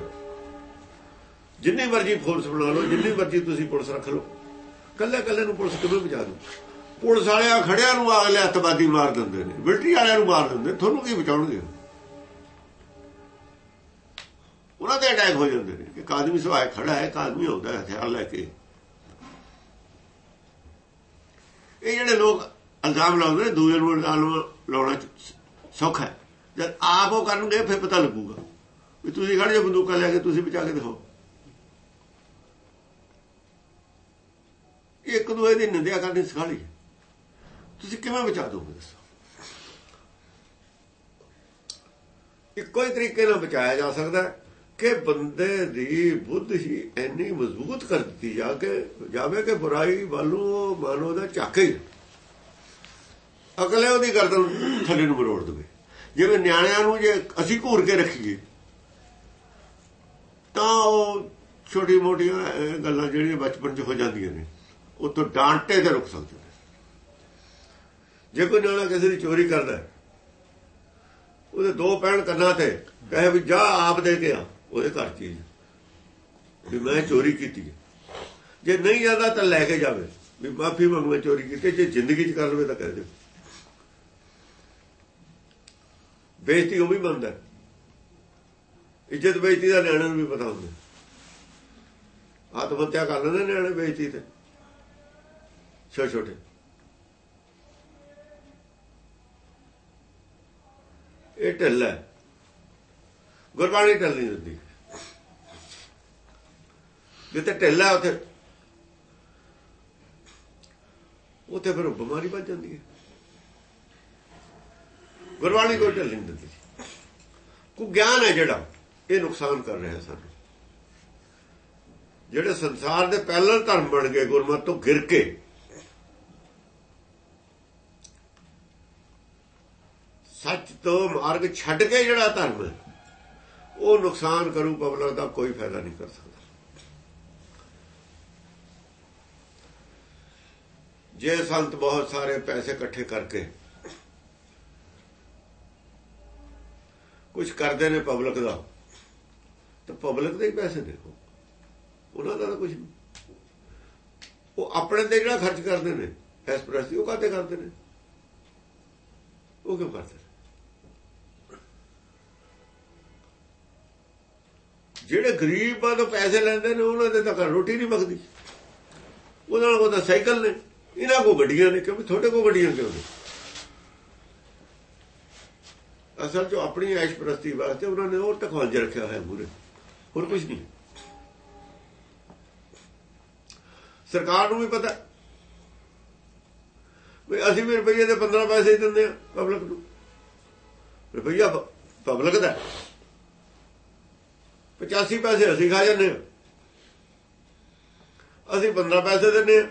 ਜਿੰਨੀ ਮਰਜ਼ੀ ਫੋਰਸ ਬਣਾ ਲਓ, ਜਿੰਨੀ ਮਰਜ਼ੀ ਤੁਸੀਂ ਪੁਲਿਸ ਰੱਖ ਲਓ। ਕੱਲੇ ਕੱਲੇ ਨੂੰ ਪੁਲਿਸ ਕਿਵੇਂ ਬਚਾ ਦੂ? ਪੁਲਿਸ ਵਾਲਿਆਂ ਖੜਿਆਂ ਨੂੰ ਅਗਲੇ ਹੱਤਬਾਦੀ ਮਾਰ ਦਿੰਦੇ ਨੇ ਮਿਲਟਰੀ ਵਾਲਿਆਂ ਨੂੰ ਮਾਰ ਦਿੰਦੇ ਤੁਹਾਨੂੰ ਕੀ ਬਚਾਉਣਗੇ? ਉਹਨਾਂ ਦੇ ਅਟੈਕ ਹੋ ਜਾਂਦੇ ਨੇ ਇੱਕ ਆਦਮੀ ਸਵਾਏ ਖੜਾ ਹੈ, ਇੱਕ ਆਦਮੀ ਹੁੰਦਾ ਹੈ ਹਥਿਆਰ ਲੈ ਕੇ। ਇਹ ਜਿਹੜੇ ਲੋਕ ਇਲਜ਼ਾਮ ਲਾਉਂਦੇ ਨੇ, ਦੂਜੇ ਨੂੰ ਇਲਜ਼ਾਮ ਲਾਉਣਾ ਸੌਖਾ ਹੈ। ਜਦ ਆਪ ਉਹ ਕਰਨਗੇ ਫਿਰ ਪਤਾ ਲੱਗੂਗਾ। ਵੀ ਤੁਸੀਂ ਖੜੇ ਜੇ ਬੰਦੂਕਾਂ ਲੈ ਕੇ ਤੁਸੀਂ ਬਚਾ ਕੇ ਦਿਖਾਓ। ਇੱਕ ਦੂਏ ਦੀ ਨਿੰਦਿਆ ਕਰਨੀ ਸਿਖਾ ਲਈ। ਤੁਸੀਂ ਕਿਵੇਂ ਬਚਾ ਦੋਗੇ ਦੱਸੋ? ਇੱਕੋ ਹੀ ਤਰੀਕੇ ਨਾਲ ਬਚਾਇਆ ਜਾ ਸਕਦਾ ਕਿ ਬੰਦੇ ਦੀ ਬੁੱਧ ਹੀ ਇੰਨੀ ਮਜ਼ਬੂਤ ਕਰ ਦਿੱਤੀ ਜਾ ਕੇ ਜਾਵੇ ਕਿ ਬੁਰਾਈ ਵੱਲੋਂ ਮਾਨੋ ਦਾ ਝਾਕੇ ਹੀ ਅਗਲੇ ਉਹਦੀ ਗਰਦਨ ਥੱਲੇ ਨੂੰ ਮਰੋੜ ਦੇਵੇ। ਜਿਵੇਂ ਨਿਆਣਿਆਂ ਨੂੰ ਜੇ ਅਸੀਂ ਘੂਰ ਕੇ ਰੱਖੀਏ, ਤਾਂ ਉਹ ਛੋਟੀ ਮੋਟੀਆਂ ਗੱਲਾਂ ਜਿਹੜੀਆਂ ਬਚਪਨ 'ਚ ਹੋ ਜਾਂਦੀਆਂ ਨੇ, ਉਹ ਤੋਂ ਡਾਂਟੇ ਤੇ ਰੁਕ ਸਕਦੇ ਨੇ। ਜੇ ਕੋਈ ਨਿਆਣਾ ਕਿਸੇ ਦੀ ਚੋਰੀ ਕਰਦਾ ਉਹਦੇ ਦੋ ਪੈਣ ਕੰਨਾਂ ਤੇ ਕਹੇ ਵੀ ਜਾ ਆਪ ਦੇ ਕੇ ਆ, ਉਹਦੇ ਘਰ ਚੀਜ਼ ਵੀ ਮੈਂ ਚੋਰੀ ਕੀਤੀ ਜੇ ਨਹੀਂ ਜਾਂਦਾ ਤਾਂ ਲੈ ਕੇ ਜਾਵੇ। ਵੀ ਮਾਫੀ ਮੰਗ ਚੋਰੀ ਕੀਤੀ ਜੇ ਜ਼ਿੰਦਗੀ 'ਚ ਕਰ ਲਵੇ ਤਾਂ ਕਹਿ ਦੇ ਬੇਇੱਜ਼ਤੀ ਉਹ ਵੀ ਮੰਨਦਾ ਇੱਜ਼ਤ ਬੇਇੱਜ਼ਤੀ ਦਾ ਨਿਆਣਿਆਂ ਨੂੰ ਵੀ ਪਤਾ ਹੁੰਦਾ ਆਤਮ ਹੱਤਿਆ ਕਰ ਲੈਂਦੇ ਨਿਆਣੇ ਬੇਇੱਜ਼ਤੀ ਤੇ। ਛੋਟੇ ਛੋਟੇ। ਇਹ ਢਿੱਲ ਹੈ। ਗੁਰਬਾਣੀ ਢਿੱਲ ਨਹੀਂ ਦਿੰਦੀ। ਜਿੱਥੇ ਢਿੱਲ ਹੈ, ਉੱਥੇ ਉੱਥੇ ਫਿਰ ਬਿਮਾਰੀ ਵੱਜ ਜਾਂਦੀ ਹੈ। ਗੁਰਬਾਣੀ ਕੋਈ ਢਿੱਲ ਨਹੀਂ ਦਿੰਦੀ ਕੋ ਗਿਆਨ ਹੈ ਜਿਹੜਾ, ਇਹ ਨੁਕਸਾਨ ਕਰ ਰਿਹਾ ਸਾਨੂੰ। ਜਿਹੜੇ ਸੰਸਾਰ ਦੇ ਪਹਿਲਾਂ ਧਰਮ ਬਣ ਗਏ, ਗੁਰਮਤ ਤੋਂ ਗਿਰ ਕੇ, ਸੱਚ ਤੋਂ ਮਾਰਗ ਛੱਡ ਕੇ ਜਿਹੜਾ ਧਰਮ ਉਹ ਨੁਕਸਾਨ ਕਰੂ ਪਬਲਿਕ ਦਾ ਕੋਈ ਫਾਇਦਾ ਨਹੀਂ ਕਰ ਸਕਦਾ। ਜੇ ਸੰਤ ਬਹੁਤ ਸਾਰੇ ਪੈਸੇ ਇਕੱਠੇ ਕਰਕੇ ਕੁਝ ਕਰਦੇ ਨੇ ਪਬਲਿਕ ਦਾ। ਤਾਂ ਪਬਲਿਕ ਦੇ ਹੀ ਪੈਸੇ ਨੇ ਉਹਨਾਂ ਦਾ ਤਾਂ ਕੁਝ ਨਹੀਂ। ਉਹ ਆਪਣੇ ਤੇ ਜਿਹੜਾ ਖਰਚ ਕਰਦੇ ਨੇ ਐਸਪ੍ਰੈਸ ਉਹ ਕਾਤੇ ਕਰਦੇ ਨੇ? ਉਹ ਕਿਉਂ ਕਰਦੇ ਨੇ? ਜਿਹੜੇ ਗਰੀਬਾਂ ਤੋਂ ਪੈਸੇ ਲੈਂਦੇ ਨੇ, ਉਹਨਾਂ ਦੇ ਤਾਂ ਘਰ ਰੋਟੀ ਨਹੀਂ ਮਖਦੀ ਉਹਨਾਂ ਕੋਲ ਤਾਂ ਸਾਈਕਲ ਨੇ। ਇਹਨਾਂ ਕੋਲ ਗੱਡੀਆਂ ਨੇ, ਕਿਉਂਕਿ ਤੁਹਾਡੇ ਕੋਲ ਗੱਡੀਆਂ ਕਿਉਂ ਨੇ? ਅਸਲ 'ਚ ਆਪਣੀ ਐਸ਼ ਪ੍ਰਸਤੀ ਵਾਸਤੇ ਉਹਨਾਂ ਨੇ ਉਹ ਟਕਵਾਂਜ ਰੱਖਿਆ ਹੋਇਆ ਮੂਰੇ ਹੋਰ ਕੁਝ ਨਹੀਂ। ਸਰਕਾਰ ਨੂੰ ਵੀ ਪਤਾ। ਵੀ ਅਸੀਂ ਵੀ ਰੁਪਈਏ ਦੇ 15 ਪੈਸੇ ਹੀ ਦਿੰਦੇ ਆ ਪਬਲਿਕ ਨੂੰ। ਰੁਪਈਆ ਪਬਲਿਕ ਦਾ। 85 ਪੈਸੇ ਅਸੀਂ ਖਾ ਜਾਂਦੇ ਆ ਅਸੀਂ 15 ਪੈਸੇ ਦਿੰਦੇ ਆ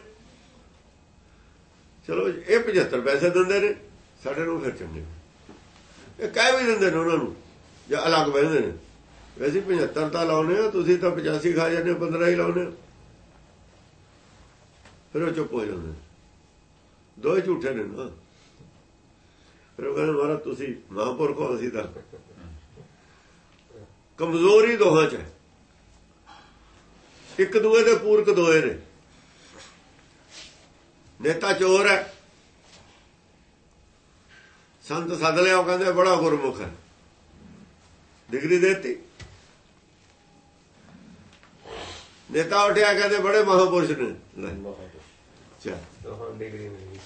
ਚਲੋ ਇਹ 75 ਪੈਸੇ ਦਿੰਦੇ ਨੇ, ਸਾਡੇ ਨੂੰ ਫਿਰ ਚੰਗੇ। ਇਹ ਕਹਿ ਵੀ ਦਿੰਦੇ ਨੇ ਉਹਨਾਂ ਨੂੰ, ਜਾਂ ਅਲੱਗ ਬਹਿੰਦੇ ਨੇ। ਵੈਸੇ 75 ਤਾਂ ਲਾਉਨੇ ਆ ਤੁਸੀਂ ਤਾਂ 85 ਖਾ ਜਾਂਦੇ ਹੋ 15 ਹੀ ਲਾਉਨੇ ਹੋ। ਫਿਰ ਉਹ ਚੁੱਪ ਹੋ ਜਾਂਦੇ ਨੇ। ਦੋਏ ਝੂਠੇ ਨੇ ਨਾ। ਫਿਰ ਉਹ ਕਹਿੰਦੇ, ਮਹਾਰਾਜ, ਤੁਸੀਂ ਮਹਾਂਪੁਰਖ ਹੋ, ਅਸੀਂ ਤਾਂ ਕਮਜ਼ੋਰੀ ਦੋਹਾਂ ਚ ਹੈ। ਇੱਕ ਦੂਏ ਦੇ ਪੂਰਕ ਦੋਏ ਨੇ। ਨੇਤਾ ਚੋਰ ਹੈ। ਸੰਤ ਸੱਦ ਲਿਆ, ਉਹ ਕਹਿੰਦੇ ਬੜਾ ਗੁਰਮੁਖ ਹੈ। ਡਿਗਰੀ ਦੇਤੀ। ਨੇਤਾ ਉਠਿਆ, ਕਹਿੰਦੇ ਬੜੇ ਮਹਾਪੁਰਸ਼ ਨੇ। ਲੈ। ਚਾ ਹਾਂ ਡਿਗਰੀ ਨਹੀਂ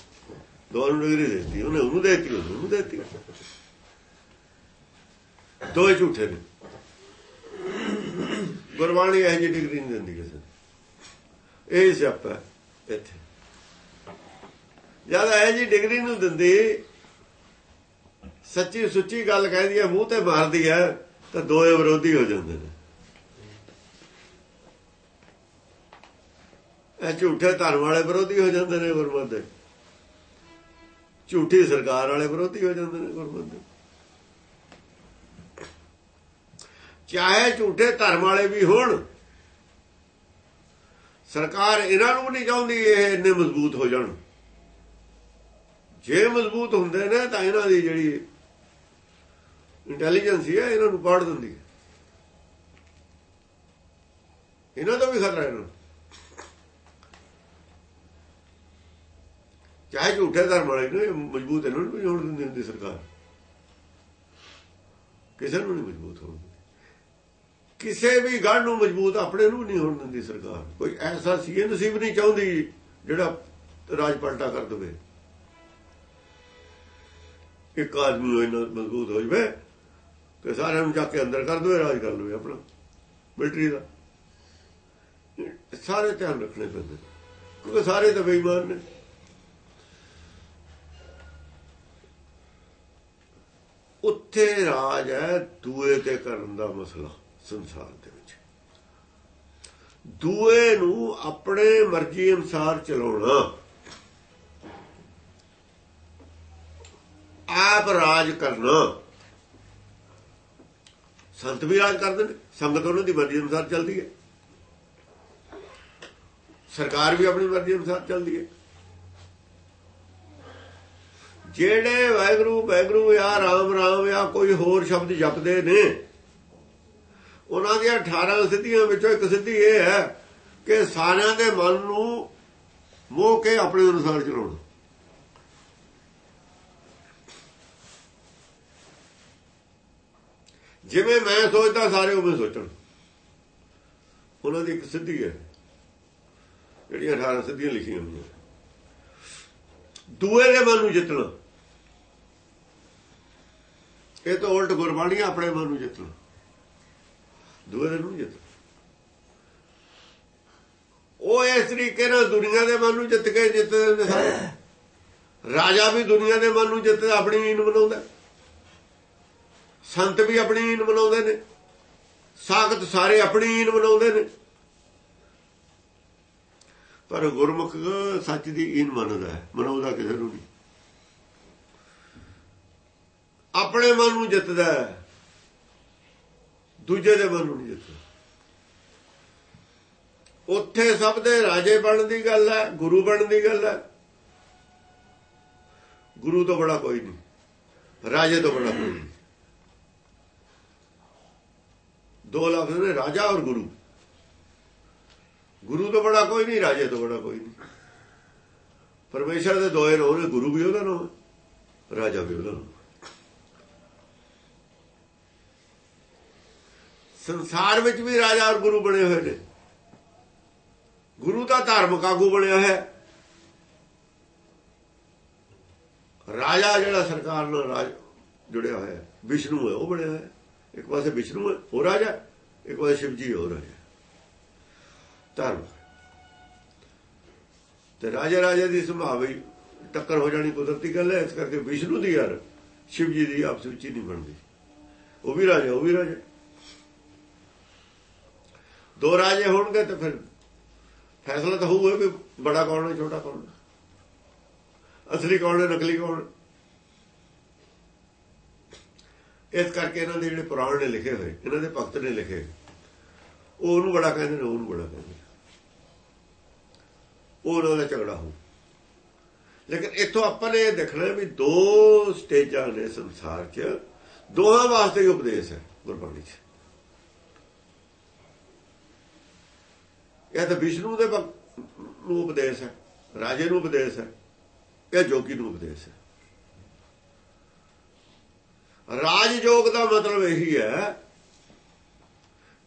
ਦੋਨੋਂ ਡਿਗਰੀ ਦੇਤੀ। ਉਹਨੇ ਉਹਨੂੰ ਦੇਤੀ ਉਹਨੂੰ ਦੇਤੀ। ਦੋਏ ਝੂਠੇ ਨੇ। ਗੁਰਬਾਣੀ ਇਹ ਜੀ ਡਿਗਰੀ ਨਹੀਂ ਦਿੰਦੀ ਕਿਸੇ ਨੂੰ। ਇਹ ਸਿਆਪਾ ਇੱਥੇ। ਜਦ ਇਹ ਜੀ ਡਿਗਰੀ ਨੂੰ ਦਿੰਦੀ ਸੱਚੀ ਸੁੱਚੀ ਗੱਲ ਕਹਿੰਦੀ ਹੈ ਮੂੰਹ ਤੇ ਮਾਰਦੀ ਹੈ ਤਾਂ ਦੋਏ ਵਿਰੋਧੀ ਹੋ ਜਾਂਦੇ ਨੇ। ਇਹ ਝੂਠੇ ਧਰਮ ਵਾਲੇ ਵਿਰੋਧੀ ਹੋ ਜਾਂਦੇ ਨੇ ਗੁਰਮਤਿ। ਝੂਠੀ ਸਰਕਾਰ ਵਾਲੇ ਵਿਰੋਧੀ ਹੋ ਜਾਂਦੇ ਨੇ ਗੁਰਮਤਿ। ਚਾਹੇ ਝੂਠੇ ਧਰਮ ਵਾਲੇ ਵੀ ਹੋਣ, ਸਰਕਾਰ ਇਹਨਾਂ ਨੂੰ ਨਹੀਂ ਚਾਹੁੰਦੀ ਇਹ ਇੰਨੇ ਮਜ਼ਬੂਤ ਹੋ ਜਾਣ। ਜੇ ਮਜ਼ਬੂਤ ਹੁੰਦੇ ਨੇ, ਤਾਂ ਇਹਨਾਂ ਦੀ ਜਿਹੜੀ ਇੰਟੈਲੀਜੈਂਸ ਹੈ ਇਹਨਾਂ ਨੂੰ ਪਾੜ ਦਿੰਦੀ ਹੈ। ਇਹਨਾਂ ਦਾ ਵੀ ਖਤਰਾ ਇਹਨਾਂ ਨੂੰ। ਚਾਹੇ ਝੂਠੇ ਧਰਮ ਵਾਲੇ ਨੇ ਮਜ਼ਬੂਤ ਇਹਨਾਂ ਨੂੰ ਹੋਣ ਦਿੰਦੀ ਹੁੰਦੀ ਸਰਕਾਰ। ਕਿਸੇ ਨੂੰ ਨਹੀਂ ਮਜ਼ਬੂਤ ਹੋਣ ਦਿੰਦੀ। ਕਿਸੇ ਵੀ ਗੜ ਨੂੰ ਮਜ਼ਬੂਤ ਆਪਣੇ ਨੂੰ ਨਹੀਂ ਹੋਣ ਦਿੰਦੀ ਸਰਕਾਰ। ਕੋਈ ਐਸਾ ਸੀਏ ਨਸੀਬ ਨਹੀਂ ਚਾਹੁੰਦੀ, ਜਿਹੜਾ ਰਾਜ ਪਲਟਾ ਕਰ ਦਵੇ। ਇੱਕ ਆਦਮੀ ਨੂੰ ਮਜ਼ਬੂਤ ਹੋ ਜਵੇ ਤੇ ਸਾਰਿਆਂ ਨੂੰ ਜਾ ਕੇ ਅੰਦਰ ਕਰ ਦਵੇ ਰਾਜ ਕਰ ਲਵੇ ਆਪਣਾ, ਮਿਲਟਰੀ ਦਾ। ਸਾਰੇ ਧਿਆਨ ਰੱਖਣੇ ਪੈਂਦੇ ਕਿਉਂਕਿ ਸਾਰੇ ਤਾਂ ਬੇਈਮਾਨ ਨੇ। ਉੱਥੇ ਰਾਜ ਹੈ, ਦੂਏ ਤੇ ਕਰਨ ਦਾ ਮਸਲਾ ਸੰਸਾਰ ਦੇ ਵਿੱਚ। ਦੂਏ ਨੂੰ ਆਪਣੇ ਮਰਜ਼ੀ ਅਨੁਸਾਰ ਚਲਾਉਣਾ। ਆਪ ਰਾਜ ਕਰਨਾ। ਸੰਤ ਵੀ ਰਾਜ ਕਰਦੇ ਨੇ, ਸੰਗਤ ਉਹਨਾਂ ਦੀ ਮਰਜ਼ੀ ਅਨੁਸਾਰ ਚੱਲਦੀ ਹੈ। ਸਰਕਾਰ ਵੀ ਆਪਣੀ ਮਰਜ਼ੀ ਅਨੁਸਾਰ ਚੱਲਦੀ ਹੈ। ਜਿਹੜੇ ਵਾਹਿਗੁਰੂ ਵਾਹਿਗੁਰੂ ਜਾਂ ਰਾਮ ਰਾਮ ਜਾਂ ਕੋਈ ਹੋਰ ਸ਼ਬਦ ਜਪਦੇ ਨੇ, ਉਹਨਾਂ ਦੀਆਂ 18 ਸਿੱਧੀਆਂ ਵਿੱਚੋਂ ਇੱਕ ਸਿੱਧੀ ਇਹ ਹੈ ਕਿ ਸਾਰਿਆਂ ਦੇ ਮਨ ਨੂੰ ਮੋਹ ਕੇ ਆਪਣੇ ਅਨੁਸਾਰ ਚਲਾਉਣਾ। ਜਿਵੇਂ ਮੈਂ ਸੋਚਦਾ, ਸਾਰੇ ਉਵੇਂ ਸੋਚਣ। ਉਹਨਾਂ ਦੀ ਇੱਕ ਸਿੱਧੀ ਹੈ, ਜਿਹੜੀਆਂ 18 ਸਿੱਧੀਆਂ ਲਿਖੀਆਂ ਹੋਈਆਂ। ਦੂਏ ਦੇ ਮਨ ਨੂੰ ਜਿੱਤਣਾ। ਇਹ ਤਾਂ ਉਲਟ ਗੁਰਬਾਣੀ ਆਪਣੇ ਮਨ ਨੂੰ ਜਿੱਤਣਾ। ਦੂਏ ਦੇ ਨੂੰ ਜਿੱਤਣਾ। ਉਹ ਇਸ ਤਰੀਕੇ ਨਾਲ ਦੁਨੀਆ ਦੇ ਮਨ ਨੂੰ ਜਿੱਤ ਕੇ ਜਿੱਤਦੇ ਨੇ ਸਾਰੇ। ਰਾਜਾ ਵੀ ਦੁਨੀਆ ਦੇ ਮਨ ਨੂੰ ਜਿੱਤਦਾ ਆਪਣੀ ਨੀਂਦ ਬਣਾਉਂਦਾ ਸੰਤ ਵੀ ਆਪਣੀ ਈਨ ਮਨਾਉਂਦੇ ਨੇ, ਸਾਖਤ ਸਾਰੇ ਆਪਣੀ ਈਨ ਮਨਾਉਂਦੇ ਨੇ। ਪਰ ਗੁਰਮੁਖ ਸੱਚ ਦੀ ਈਨ ਮੰਨਦਾ ਹੈ, ਮਨਾਉਂਦਾ ਕਿਸੇ ਨੂੰ ਨਹੀਂ। ਆਪਣੇ ਮਨ ਨੂੰ ਜਿੱਤਦਾ ਦੂਜੇ ਦੇ ਮਨ ਨੂੰ ਨਹੀਂ ਜਿੱਤਦਾ। ਉੱਥੇ ਸਭ ਦੇ ਰਾਜੇ ਬਣਨ ਦੀ ਗੱਲ ਹੈ, ਗੁਰੂ ਬਣਨ ਦੀ ਗੱਲ ਹੈ। ਗੁਰੂ ਤੋਂ ਬੜਾ ਕੋਈ ਨਹੀਂ, ਰਾਜੇ ਤੋਂ ਬੜਾ ਕੋਈ ਨਹੀਂ। ਦੋ ਲਫ਼ਜ਼ ਨੇ, ਰਾਜਾ ਔਰ ਗੁਰੂ। ਗੁਰੂ ਤੋਂ ਬੜਾ ਕੋਈ ਨਹੀਂ, ਰਾਜੇ ਤੋਂ ਬੜਾ ਕੋਈ ਨਹੀਂ। ਪਰਮੇਸ਼ਰ ਦੇ ਦੋਏ ਨੇ, ਗੁਰੂ ਵੀ ਉਹਦਾ ਨਾਮ ਰਾਜਾ ਵੀ ਉਹਦਾ ਨਾਮ ਸੰਸਾਰ ਵਿੱਚ ਵੀ ਰਾਜਾ ਔਰ ਗੁਰੂ ਬਣੇ ਹੋਏ ਨੇ। ਗੁਰੂ ਤਾਂ ਧਾਰਮਿਕ ਆਗੂ ਬਣਿਆ ਹੈ। ਰਾਜਾ ਜਿਹੜਾ ਸਰਕਾਰ ਨਾਲ ਰਾਜ ਜੁੜਿਆ ਹੋਇਆ ਵਿਸ਼ਨੂੰ ਹੈ, ਉਹ ਬਣਿਆ ਹੋਇਆ ਇੱਕ ਪਾਸੇ ਵਿਸ਼ਨੂੰ ਹੈ ਉਹ ਰਾਜਾ ਇੱਕ ਪਾਸੇ ਸ਼ਿਵ ਜੀ ਹੋ ਰਾਜਾ ਧਰਮ। ਤੇ ਰਾਜਾ ਰਾਜਾ ਦੀ ਸੁਭਾਵੀ ਟੱਕਰ ਹੋ ਜਾਣੀ ਕੁਦਰਤੀ ਗੱਲ ਹੈ, ਇਸ ਕਰਕੇ ਵਿਸ਼ਨੂੰ ਦੀ ਯਾਰ ਸ਼ਿਵ ਜੀ ਦੀ ਆਪਸ ਵਿੱਚ ਨਹੀਂ ਬਣਦੀ। ਉਹ ਵੀ ਰਾਜਾ, ਉਹ ਵੀ ਰਾਜਾ। ਦੋ ਰਾਜੇ ਹੋਣਗੇ ਤਾਂ ਫਿਰ ਫੈਸਲਾ ਤਾਂ ਹੋਊਗਾ ਵੀ ਬੜਾ ਕੌਣ ਹੈ, ਛੋਟਾ ਕੌਣ ਹੈ। ਅਸਲੀ ਕੌਣ ਹੈ, ਨਕਲੀ ਕੌਣ ਇਸ ਕਰਕੇ ਇਹਨਾਂ ਦੇ ਜਿਹੜੇ ਪੁਰਾਣ ਨੇ ਲਿਖੇ ਹੋਏ, ਇਹਨਾਂ ਦੇ ਭਗਤ ਨੇ ਲਿਖੇ ਉਹ ਉਹਨੂੰ ਬੜਾ ਕਹਿੰਦੇ ਨੇ, ਉਹਨੂੰ ਬੜਾ ਕਹਿੰਦੇ ਉਹ ਉਹਨਾਂ ਦਾ ਝਗੜਾ ਹੋ ਲੇਕਿਨ ਇੱਥੋਂ ਆਪਾਂ ਨੇ ਇਹ ਦੇਖਣਾ ਵੀ ਦੋ ਸਟੇਜਾਂ ਨੇ ਸੰਸਾਰ 'ਚ, ਦੋਹਾਂ ਵਾਸਤੇ ਹੀ ਉਪਦੇਸ਼ ਹੈ ਗੁਰਬਾਣੀ 'ਚ। ਇਹ ਤਾਂ ਵਿਸ਼ਨੂੰ ਦੇ ਨੂੰ ਉਪਦੇਸ਼ ਹੈ, ਰਾਜੇ ਨੂੰ ਉਪਦੇਸ਼ ਹੈ, ਇਹ ਜੋਗੀ ਨੂੰ ਉਪਦੇਸ਼ ਹੈ। ਰਾਜ ਜੋਗ ਦਾ ਮਤਲਬ ਇਹੀ ਹੈ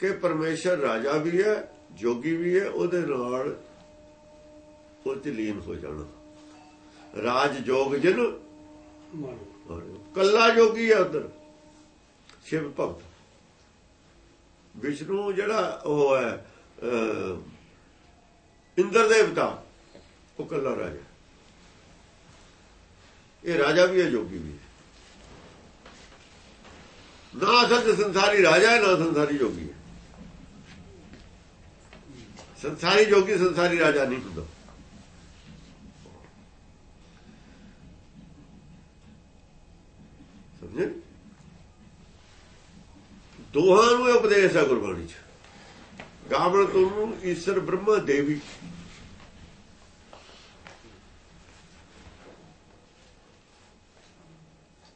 ਕਿ ਪਰਮੇਸ਼ਰ ਰਾਜਾ ਵੀ ਹੈ, ਜੋਗੀ ਵੀ ਹੈ, ਉਹਦੇ ਨਾਲ ਉਹ ਚ ਲੀਨ ਹੋ ਜਾਣਾ। ਰਾਜ ਜੋਗ ਜਨ ਕੱਲਾ ਜੋਗੀ ਹੈ ਉਧਰ, ਸ਼ਿਵ ਭਗਤ। ਵਿਸ਼ਨੂੰ ਜਿਹੜਾ ਉਹ ਹੈ ਇੰਦਰ ਦੇਵਤਾ ਉਹ ਕੱਲਾ ਰਾਜਾ। ਇਹ ਰਾਜਾ ਵੀ ਹੈ, ਜੋਗੀ ਵੀ ਹੈ। ਨਾ ਅਸਲ ਸੰਸਾਰੀ ਰਾਜਾ ਹੈ, ਨਾ ਸੰਸਾਰੀ ਜੋਗੀ ਹੈ। ਸੰਸਾਰੀ ਜੋਗੀ ਸੰਸਾਰੀ ਰਾਜਾ ਨਹੀਂ ਹੁੰਦਾ। ਸਮਝੇ? ਦੋਹਾਂ ਨੂੰ ਉਪਦੇਸ਼ ਹੈ ਗੁਰਬਾਣੀ ਚ। ਗਾਵਣ ਤੋਂ ਈਸ਼ਰ ਬ੍ਰਹਮਾ ਦੇਵੀ।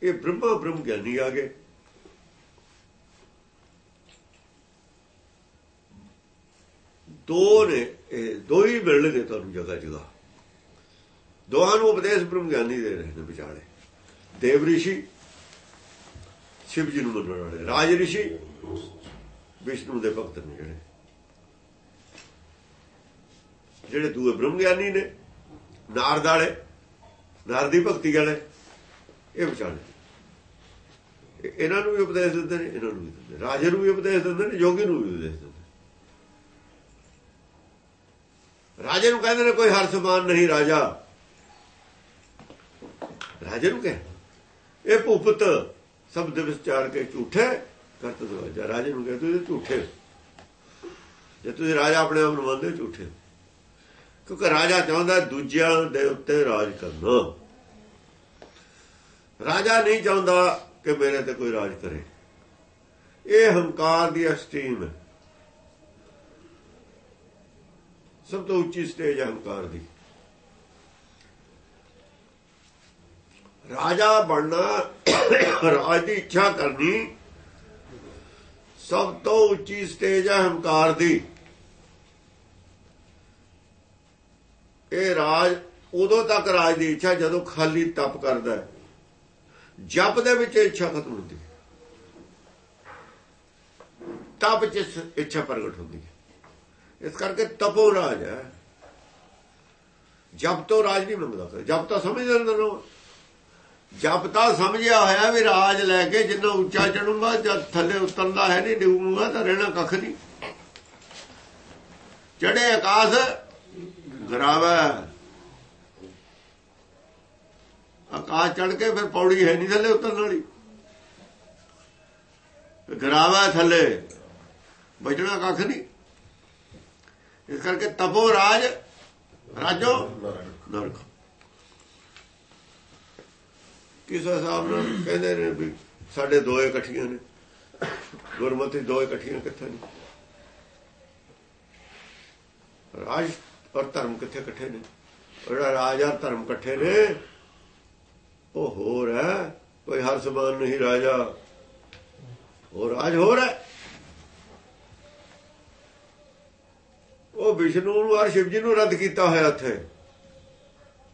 ਇਹ ਬ੍ਰਹਮਾ ਬ੍ਰਹਮ ਗਿਆਨੀ ਆ ਗਏ। ਦੋ ਨੇ ਇਹ ਦੋ ਹੀ ਮਿਲਣਗੇ ਤੁਹਾਨੂੰ ਜਗ੍ਹਾ ਜਗ੍ਹਾ। ਦੋਹਾਂ ਨੂੰ ਉਪਦੇਸ਼ ਬ੍ਰਹਮ ਗਿਆਨੀ ਦੇ ਰਹੇ ਨੇ ਵਿਚਾਲੇ। ਦੇਵ ਰਿਸ਼ੀ, ਸ਼ਿਵ ਜੀ ਨੂੰ ਮੰਨਣ ਵਾਲੇ। ਰਾਜ ਰਿਸ਼ੀ, ਵਿਸ਼ਨੂੰ ਦੇ ਭਗਤ ਨੇ ਜਿਹੜੇ। ਜਿਹੜੇ ਦੂਏ ਬ੍ਰਹਮ ਗਿਆਨੀ ਨੇ, ਨਾਰਦ ਵਾਲੇ, ਨਾਰਦੀ ਭਗਤੀ ਵਾਲੇ, ਇਹ ਵਿਚਾਲੇ। ਇਹਨਾਂ ਨੂੰ ਵੀ ਉਪਦੇਸ਼ ਦਿੰਦੇ ਨੇ, ਇਹਨਾਂ ਨੂੰ ਵੀ ਦਿੰਦੇ ਰਾਜੇ ਨੂੰ ਵੀ ਉਪਦੇਸ਼ ਦਿੰਦੇ ਨੇ ਯੋਗੀ ਨੂੰ ਵੀ ਉਪਦੇਸ਼ ਰਾਜੇ ਨੂੰ ਕਹਿੰਦੇ ਨੇ ਕੋਈ ਹਰ ਸਮਾਨ ਨਹੀਂ ਰਾਜਾ। ਰਾਜੇ ਨੂੰ ਕਹੇ ਇਹ ਭੂਪਤ ਸ਼ਬਦ ਵਿਚਾਰ ਕੇ ਝੂਠੇ ਕਰਤ ਦਵਾਜਾ ਰਾਜੇ ਨੂੰ ਕਹੇ ਤੁਸੀਂ ਝੂਠੇ। ਜੇ ਤੁਸੀਂ ਰਾਜਾ ਆਪਣੇ ਆਪ ਨੂੰ ਮੰਨਦੇ ਝੂਠੇ। ਕਿਉਂਕਿ ਰਾਜਾ ਚਾਹੁੰਦਾ ਦੂਜਿਆਂ ਦੇ ਉੱਤੇ ਰਾਜ ਕਰਨਾ। ਰਾਜਾ ਨਹੀਂ ਚਾਹੁੰਦਾ ਕਿ ਮੇਰੇ ਤੇ ਕੋਈ ਰਾਜ ਕਰੇ। ਇਹ ਹੰਕਾਰ ਦੀ ਐਕਸਟ੍ਰੀਮ ਹੈ। ਸਭ ਤੋਂ ਉੱਚੀ ਸਟੇਜ ਹੈ ਹੰਕਾਰ ਦੀ। ਰਾਜਾ ਬਣਨਾ, ਰਾਜ ਦੀ ਇੱਛਾ ਕਰਨੀ ਸਭ ਤੋਂ ਉੱਚੀ ਸਟੇਜ ਹੈ ਹੰਕਾਰ ਦੀ। ਇਹ ਰਾਜ ਉਦੋਂ ਤੱਕ ਰਾਜ ਦੀ ਇੱਛਾ ਜਦੋਂ ਖਾਲੀ ਤਪ ਕਰਦਾ ਹੈ। ਜਪ ਦੇ ਵਿੱਚ ਇੱਛਾ ਖਤਮ ਹੁੰਦੀ ਤਪ ਚ ਇੱਛਾ ਪ੍ਰਗਟ ਹੁੰਦੀ ਹੈ। ਇਸ ਕਰਕੇ ਤਪੋ ਰਾਜ ਹੈ। ਜਪ ਤੋਂ ਰਾਜ ਨਹੀਂ ਮੰਗਦਾ ਜਪ ਤਾਂ ਸਮਝਦੇ ਲੈਂਦੇ ਨੋ ਜਪ ਤਾਂ ਸਮਝਿਆ ਹੋਇਆ ਵੀ ਰਾਜ ਲੈ ਕੇ ਜਿੰਨਾ ਉੱਚਾ ਚੜੂਗਾ, ਜਦ ਥੱਲੇ ਉਤਰਦਾ ਹੈ ਨਹੀਂ ਡਿਊਗਾ ਤਾਂ ਰਹਿਣਾ ਕੱਖ ਨਹੀਂ। ਚੜੇ ਆਕਾਸ਼ ਗਰਾਵਾ ਆਕਾਸ਼ ਚੜ ਕੇ ਫਿਰ ਪੌੜੀ ਹੈ ਨਹੀਂ ਥੱਲੇ ਉਤਰਨ ਵਾਲੀ। ਗਰਾਵਾ ਥੱਲੇ। ਬਚਣਾ ਕੱਖ ਨਹੀਂ। ਇਸ ਕਰਕੇ ਤਪੋ ਰਾਜ, ਰਾਜੋ ਨਰਕ ਕਿਸੇ ਹਿਸਾਬ ਨਾਲ ਕਹਿੰਦੇ ਨੇ ਵੀ ਸਾਡੇ ਦੋ ਇਕੱਠੀਆਂ ਨੇ, ਗੁਰਮਤਿ ਦੋ ਇਕੱਠੀਆਂ ਕਿੱਥੇ ਨੇ? ਰਾਜ ਔਰ ਧਰਮ ਕਿੱਥੇ ਇਕੱਠੇ ਨੇ? ਜਿਹੜਾ ਰਾਜ ਔਰ ਧਰਮ ਇਕੱਠੇ ਨੇ, ਉਹ ਹੋਰ ਹੈ। ਕੋਈ ਹਰ ਸਮਾਨ ਨਹੀਂ ਰਾਜਾ, ਉਹ ਰਾਜ ਹੋਰ ਹੈ। ਉਹ ਵਿਸ਼ਨੂੰ ਨੂੰ ਔਰ ਸ਼ਿਵ ਜੀ ਨੂੰ ਰੱਦ ਕੀਤਾ ਹੋਇਆ ਉੱਥੇ।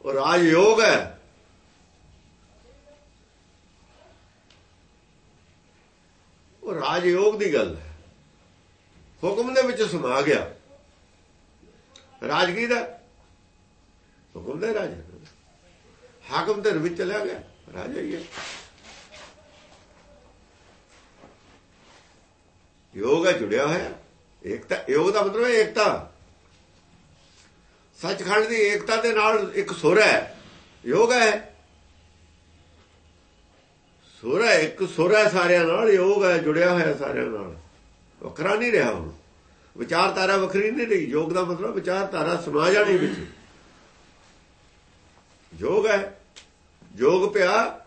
ਉਹ ਰਾਜ ਯੋਗ ਹੈ। ਉਹ ਰਾਜ ਯੋਗ ਦੀ ਗੱਲ ਹੈ। ਹੁਕਮ ਦੇ ਵਿੱਚ ਸਮਾ ਗਿਆ। ਰਾਜਗੀ ਦਾ? ਹੁਕਮ ਦੇ ਰਾਜ। ਹਾਕਮ ਦੇ ਵਿੱਚ ਚਲਾ ਗਿਆ। ਰਾਜਾ ਹੀ ਹੈ। ਯੋਗ ਹੈ, ਜੁੜਿਆ ਹੋਇਆ। ਏਕਤਾ, ਯੋਗ ਦਾ ਮਤਲਬ ਹੈ ਏਕਤਾ। ਸੱਚਖੰਡ ਦੀ ਏਕਤਾ ਦੇ ਨਾਲ ਇੱਕ ਸੁਰ ਹੈ ਯੋਗ ਹੈ। ਸੁਰ ਹੈ ਇੱਕ ਸੁਰ ਹੈ ਸਾਰਿਆਂ ਨਾਲ ਯੋਗ ਹੈ ਜੁੜਿਆ ਹੋਇਆ ਸਾਰਿਆਂ ਨਾਲ। ਵੱਖਰਾ ਨਹੀਂ ਰਿਹਾ ਹੁਣ। ਵਿਚਾਰਧਾਰਾ ਵੱਖਰੀ ਨਹੀਂ ਰਹੀ। ਯੋਗ ਦਾ ਮਤਲਬ ਵਿਚਾਰਧਾਰਾ ਸਮਾ ਜਾਣੀ ਵਿੱਚ। ਯੋਗ ਹੈ। ਯੋਗ ਪਿਆ।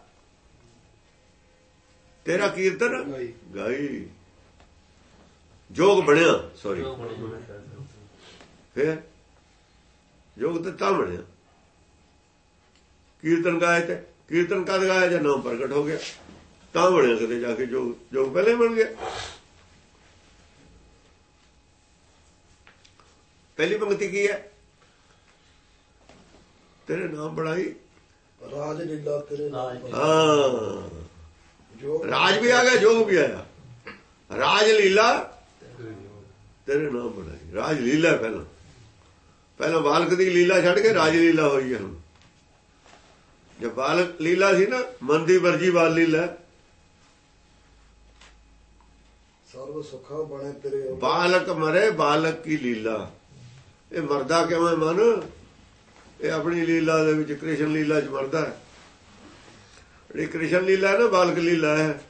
ਤੇਰਾ ਕੀਰਤਨ? ਗਾਈ। ਯੋਗ ਬਣਿਆ ਸੌਰੀ ਫਿਰ? ਯੋਗ ਤੇ ਤਾਂ ਬਣਿਆ। ਕੀਰਤਨ ਗਾਏ ਤੇ ਕੀਰਤਨ ਕਦ ਗਾਇਆ ਜਦ ਨਾਮ ਪ੍ਰਗਟ ਹੋ ਗਿਆ? ਤਾਂ ਬਣਿਆ ਕਦੇ ਜਾ ਕੇ ਯੋਗ ਯੋਗ ਪਹਿਲੇ ਬਣ ਗਿਆ। ਪਹਿਲੀ ਪੰਕਤੀ ਕੀ ਹੈ? ਤੇਰੇ ਨਾਮ ਬੜਾਈ ਰਾਜ ਲੀਲਾ ਤੇਰੇ ਨਾਮ ਹਾਂ। ਜੋ ਰਾਜ ਵੀ ਆ ਗਿਆ ਜੋਗ ਵੀ ਆਇਆ। ਰਾਜ ਲੀਲਾ ਤੇਰੇ ਨਾਮ ਬਣਾਈ। ਰਾਜ ਲੀਲਾ ਪਹਿਲਾਂ। ਪਹਿਲਾਂ ਬਾਲਕ ਦੀ ਲੀਲਾ ਛੱਡ ਕੇ ਰਾਜ ਲੀਲਾ ਹੋਈ ਹੈ ਹੁਣ। ਜੇ ਬਾਲਕ ਲੀਲਾ ਸੀ ਨਾ ਮਨ ਦੀ ਵਰਜੀ ਵਾਲ ਲੀਲਾ। ਸਰਵ ਸੁਖਾ ਬਣੇ ਤੇਰੇ। ਬਾਲਕ ਮਰੇ ਬਾਲਕ ਕੀ ਲੀਲਾ। ਇਹ ਮਰਦਾ ਕਿਵੇਂ ਮਨ? ਇਹ ਆਪਣੀ ਲੀਲਾ ਦੇ ਵਿੱਚ ਕ੍ਰਿਸ਼ਨ ਲੀਲਾ 'ਚ ਮਰਦਾ ਹੈ। ਜਿਹੜੀ ਕ੍ਰਿਸ਼ਨ ਲੀਲਾ ਹੈ ਨਾ ਬਾਲਕ ਲੀਲਾ ਹੈ।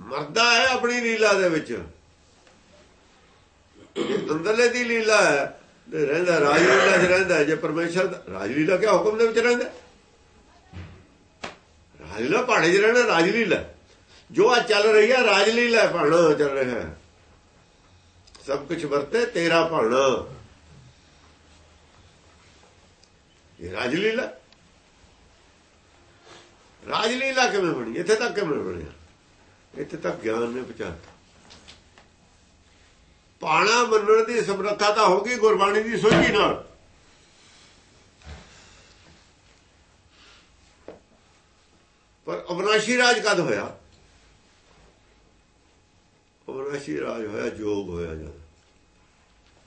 ਮਰਦਾ ਹੈ ਆਪਣੀ ਲੀਲਾ ਦੇ ਵਿੱਚ। ਇਹ ਅੰਦਰਲੇ ਦੀ ਲੀਲਾ ਹੈ। ਤੇ ਰਹਿੰਦਾ ਰਾਜ ਲੀਲਾ 'ਚ ਰਹਿੰਦਾ ਜੇ ਪਰਮੇਸ਼ਰ ਦਾ ਰਾਜ ਲੀਲਾ ਕਿਆ ਹੁਕਮ ਦੇ ਵਿੱਚ ਰਹਿੰਦਾ ਰਾਜ ਲੀਲਾ ਪਹਾੜੇ 'ਚ ਰਹਿਣਾ ਰਾਜ ਲੀਲਾ ਜੋ ਆ ਚੱਲ ਰਹੀ ਹੈ ਰਾਜ ਲੀਲਾ ਭਾਣਾ ਚੱਲ ਰਿਹਾ ਹੈ। ਸਭ ਕੁਝ ਵਰਤੇ, ਤੇਰਾ ਭਾਣਾ ਇਹ ਰਾਜ ਲੀਲਾ ਰਾਜ ਲੀਲਾ ਕਿਵੇਂ ਬਣੀ? ਇੱਥੇ ਤੱਕ ਕਿਵੇਂ ਬਣਿਆ? ਇੱਥੇ ਤੱਕ ਗਿਆਨ ਨੇ ਪਹੁੰਚਾਤਾ। ਪਾਣਾ ਮੰਨਣ ਦੀ ਸਮਰੱਥਾ ਤਾਂ ਹੋਗੀ ਗੁਰਬਾਣੀ ਦੀ ਸੋਝੀ ਨਾਲ। ਪਰ ਅਵਨਾਸ਼ੀ ਰਾਜ ਕਦ ਹੋਇਆ? ਅਵਨਾਸ਼ੀ ਰਾਜ ਹੋਇਆ, ਜੋਗ ਹੋਇਆ ਜਦ।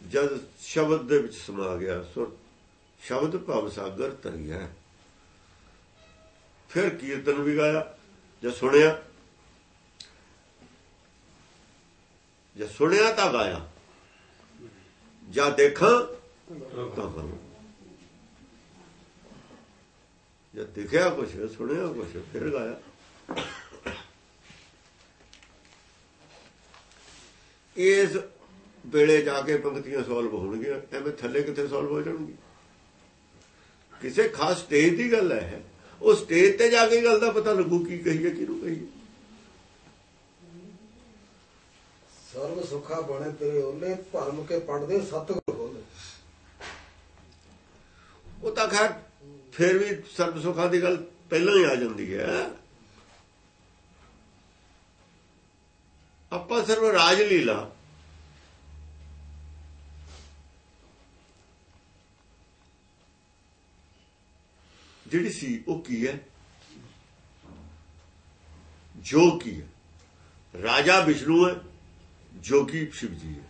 ਜਦ ਸ਼ਬਦ ਦੇ ਵਿੱਚ ਸਮਾ ਗਿਆ, ਸੁਰ, ਸ਼ਬਦ ਭਵ ਸਾਗਰ ਤਰਿਆ ਫਿਰ ਕੀਰਤਨ ਵੀ ਗਾਇਆ ਜਾਂ ਸੁਣਿਆ ਜੇ ਸੁਣਿਆ ਤਾਂ ਗਾਇਆ। ਜਾਂ ਦੇਖਾਂ ਤਾਂ ਕਰਾਂ। ਜੇ ਦੇਖਿਆ ਕੁਛ, ਸੁਣਿਆ ਕੁਛ, ਫਿਰ ਗਾਇਆ। ਇਸ ਵੇਲੇ ਜਾ ਕੇ ਪੰਕਤੀਆਂ ਸੋਲਵ ਹੋਣਗੀਆਂ। ਐਵੇਂ ਥੱਲੇ ਕਿੱਥੇ ਸੋਲਵ ਹੋ ਜਾਣਗੀਆਂ? ਕਿਸੇ ਖਾਸ ਸਟੇਜ ਦੀ ਗੱਲ ਹੈ ਉਹ ਸਟੇਜ ਤੇ ਜਾ ਕੇ ਗੱਲ ਦਾ ਪਤਾ ਲੱਗੂ ਕੀ ਕਹੀਏ, ਕਿਹਨੂੰ ਕਹੀਏ। ਸਰਬ ਸੁਖਾ ਬਣੇ ਤੇਰੇ ਓਲੇ ਭਰਮ ਕੇ ਪੜਦੇ ਸਤਿਗੁਰ ਹੋਲੇ ਉਹ ਤਾਂ ਖੈਰ ਫਿਰ ਵੀ ਸਰਬ ਸੁਖਾ ਦੀ ਗੱਲ ਪਹਿਲਾਂ ਹੀ ਆ ਜਾਂਦੀ ਹੈ। ਆਪਾਂ ਸਿਰਫ ਰਾਜ ਲੀਲਾ ਜਿਹੜੀ ਸੀ ਉਹ ਕੀ ਹੈ? ਜੋ ਕੀ ਹੈ? ਰਾਜਾ ਵਿਸ਼ਨੂੰ ਹੈ। ਜੋਗੀ ਸ਼ਿਵ ਜੀ ਹੈ।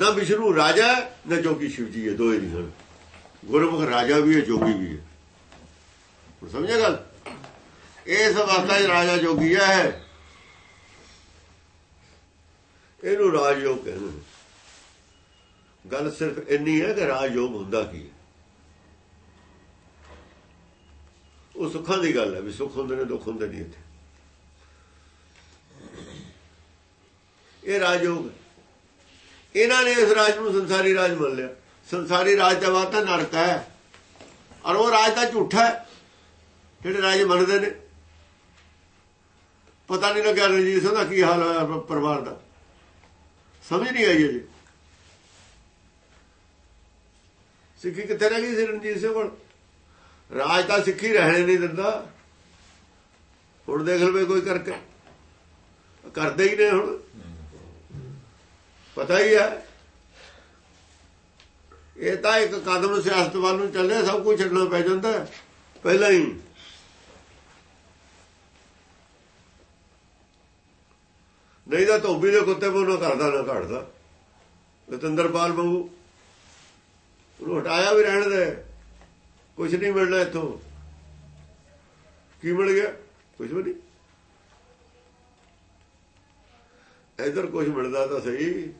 ਨਾ ਵਿਸ਼ਨੂੰ ਰਾਜਾ ਨਾ ਜੋਗੀ ਸ਼ਿਵ ਜੀ ਹੈ, ਦੋਏ ਨਹੀਂ ਹਨ। ਗੁਰਮੁਖ ਰਾਜਾ ਵੀ ਹੈ, ਜੋਗੀ ਵੀ ਹੈ। ਹੁਣ ਸਮਝਿਆ ਗੱਲ? ਇਸ ਅਵਸਥਾ 'ਚ ਰਾਜਾ ਜੋਗੀ ਹੈ। ਇਹਨੂੰ ਰਾਜਯੋਗ ਕਹਿੰਦੇ ਨੇ। ਗੱਲ ਸਿਰਫ ਇੰਨੀ ਹੈ ਕਿ ਰਾਜਯੋਗ ਹੁੰਦਾ ਕੀ ਹੈ? ਉਹ ਸੁੱਖਾਂ ਦੀ ਗੱਲ ਹੈ ਵੀ ਸੁੱਖ ਹੁੰਦੇ ਨੇ, ਦੁੱਖ ਹੁੰਦੇ ਨਹੀਂ ਇੱਥੇ। ਇਹ ਰਾਜਯੋਗ ਇਹਨਾਂ ਨੇ ਇਸ ਰਾਜ ਨੂੰ ਸੰਸਾਰੀ ਰਾਜ ਮੰਨ ਲਿਆ। ਸੰਸਾਰੀ ਰਾਜ ਦਾ ਬਾਤ ਤਾਂ ਨਰਕ ਹੈ। ਔਰ ਉਹ ਰਾਜ ਤਾਂ ਝੂਠਾ ਹੈ। ਜਿਹੜੇ ਰਾਜ ਮੰਨਦੇ ਨੇ। ਪਤਾ ਨਹੀਂ ਲੱਗਿਆ ਰਣਜੀਤ ਸਿੰਘ ਦਾ ਕੀ ਹਾਲ ਹੋਇਆ ਪਰਿਵਾਰ ਦਾ। ਸਮਝ ਨਹੀਂ ਆਈ ਜੀ ਸਿੱਖੀ ਕਿੱਥੇ ਰਹਿ ਗਈ ਸੀ ਰਣਜੀਤ ਸਿੰਘ ਕੋਲ ਰਾਜ ਤਾਂ ਸਿੱਖੀ ਰਹਿਣੇ ਨਹੀਂ ਦਿੰਦਾ। ਹੁਣ ਦੇਖ ਲਵੇ ਕੋਈ ਕਰਕੇ। ਕਰਦੇ ਹੀ ਨੇ ਹੁਣ। ਪਤਾ ਹੀ ਹੈ। ਇਹ ਤਾਂ ਇੱਕ ਕਦਮ ਸਿਆਸਤ ਵੱਲ ਨੂੰ ਚੱਲਿਆ, ਸਭ ਕੁਝ ਛੱਡਣਾ ਪੈ ਜਾਂਦਾ ਪਹਿਲਾਂ ਹੀ। ਨਹੀਂ ਤਾਂ ਧੋਬੀ ਦੇ ਕੁੱਤੇ ਨੂੰ ਕਰਦਾ ਨਾ ਘੜਦਾ। ਲਤਿੰਦਰਪਾਲ ਵਾਂਗੂ ਉਹਨੂੰ ਹਟਾਇਆ ਵੀ ਰਹਿਣ ਦੇ। ਕੁਝ ਨਹੀਂ ਮਿਲਣਾ ਇੱਥੋਂ। ਕੀ ਮਿਲ ਗਿਆ? ਕੁਝ ਵੀ ਨਹੀਂ। ਇਧਰ ਕੁਝ ਮਿਲਦਾ ਤਾਂ ਸਹੀ।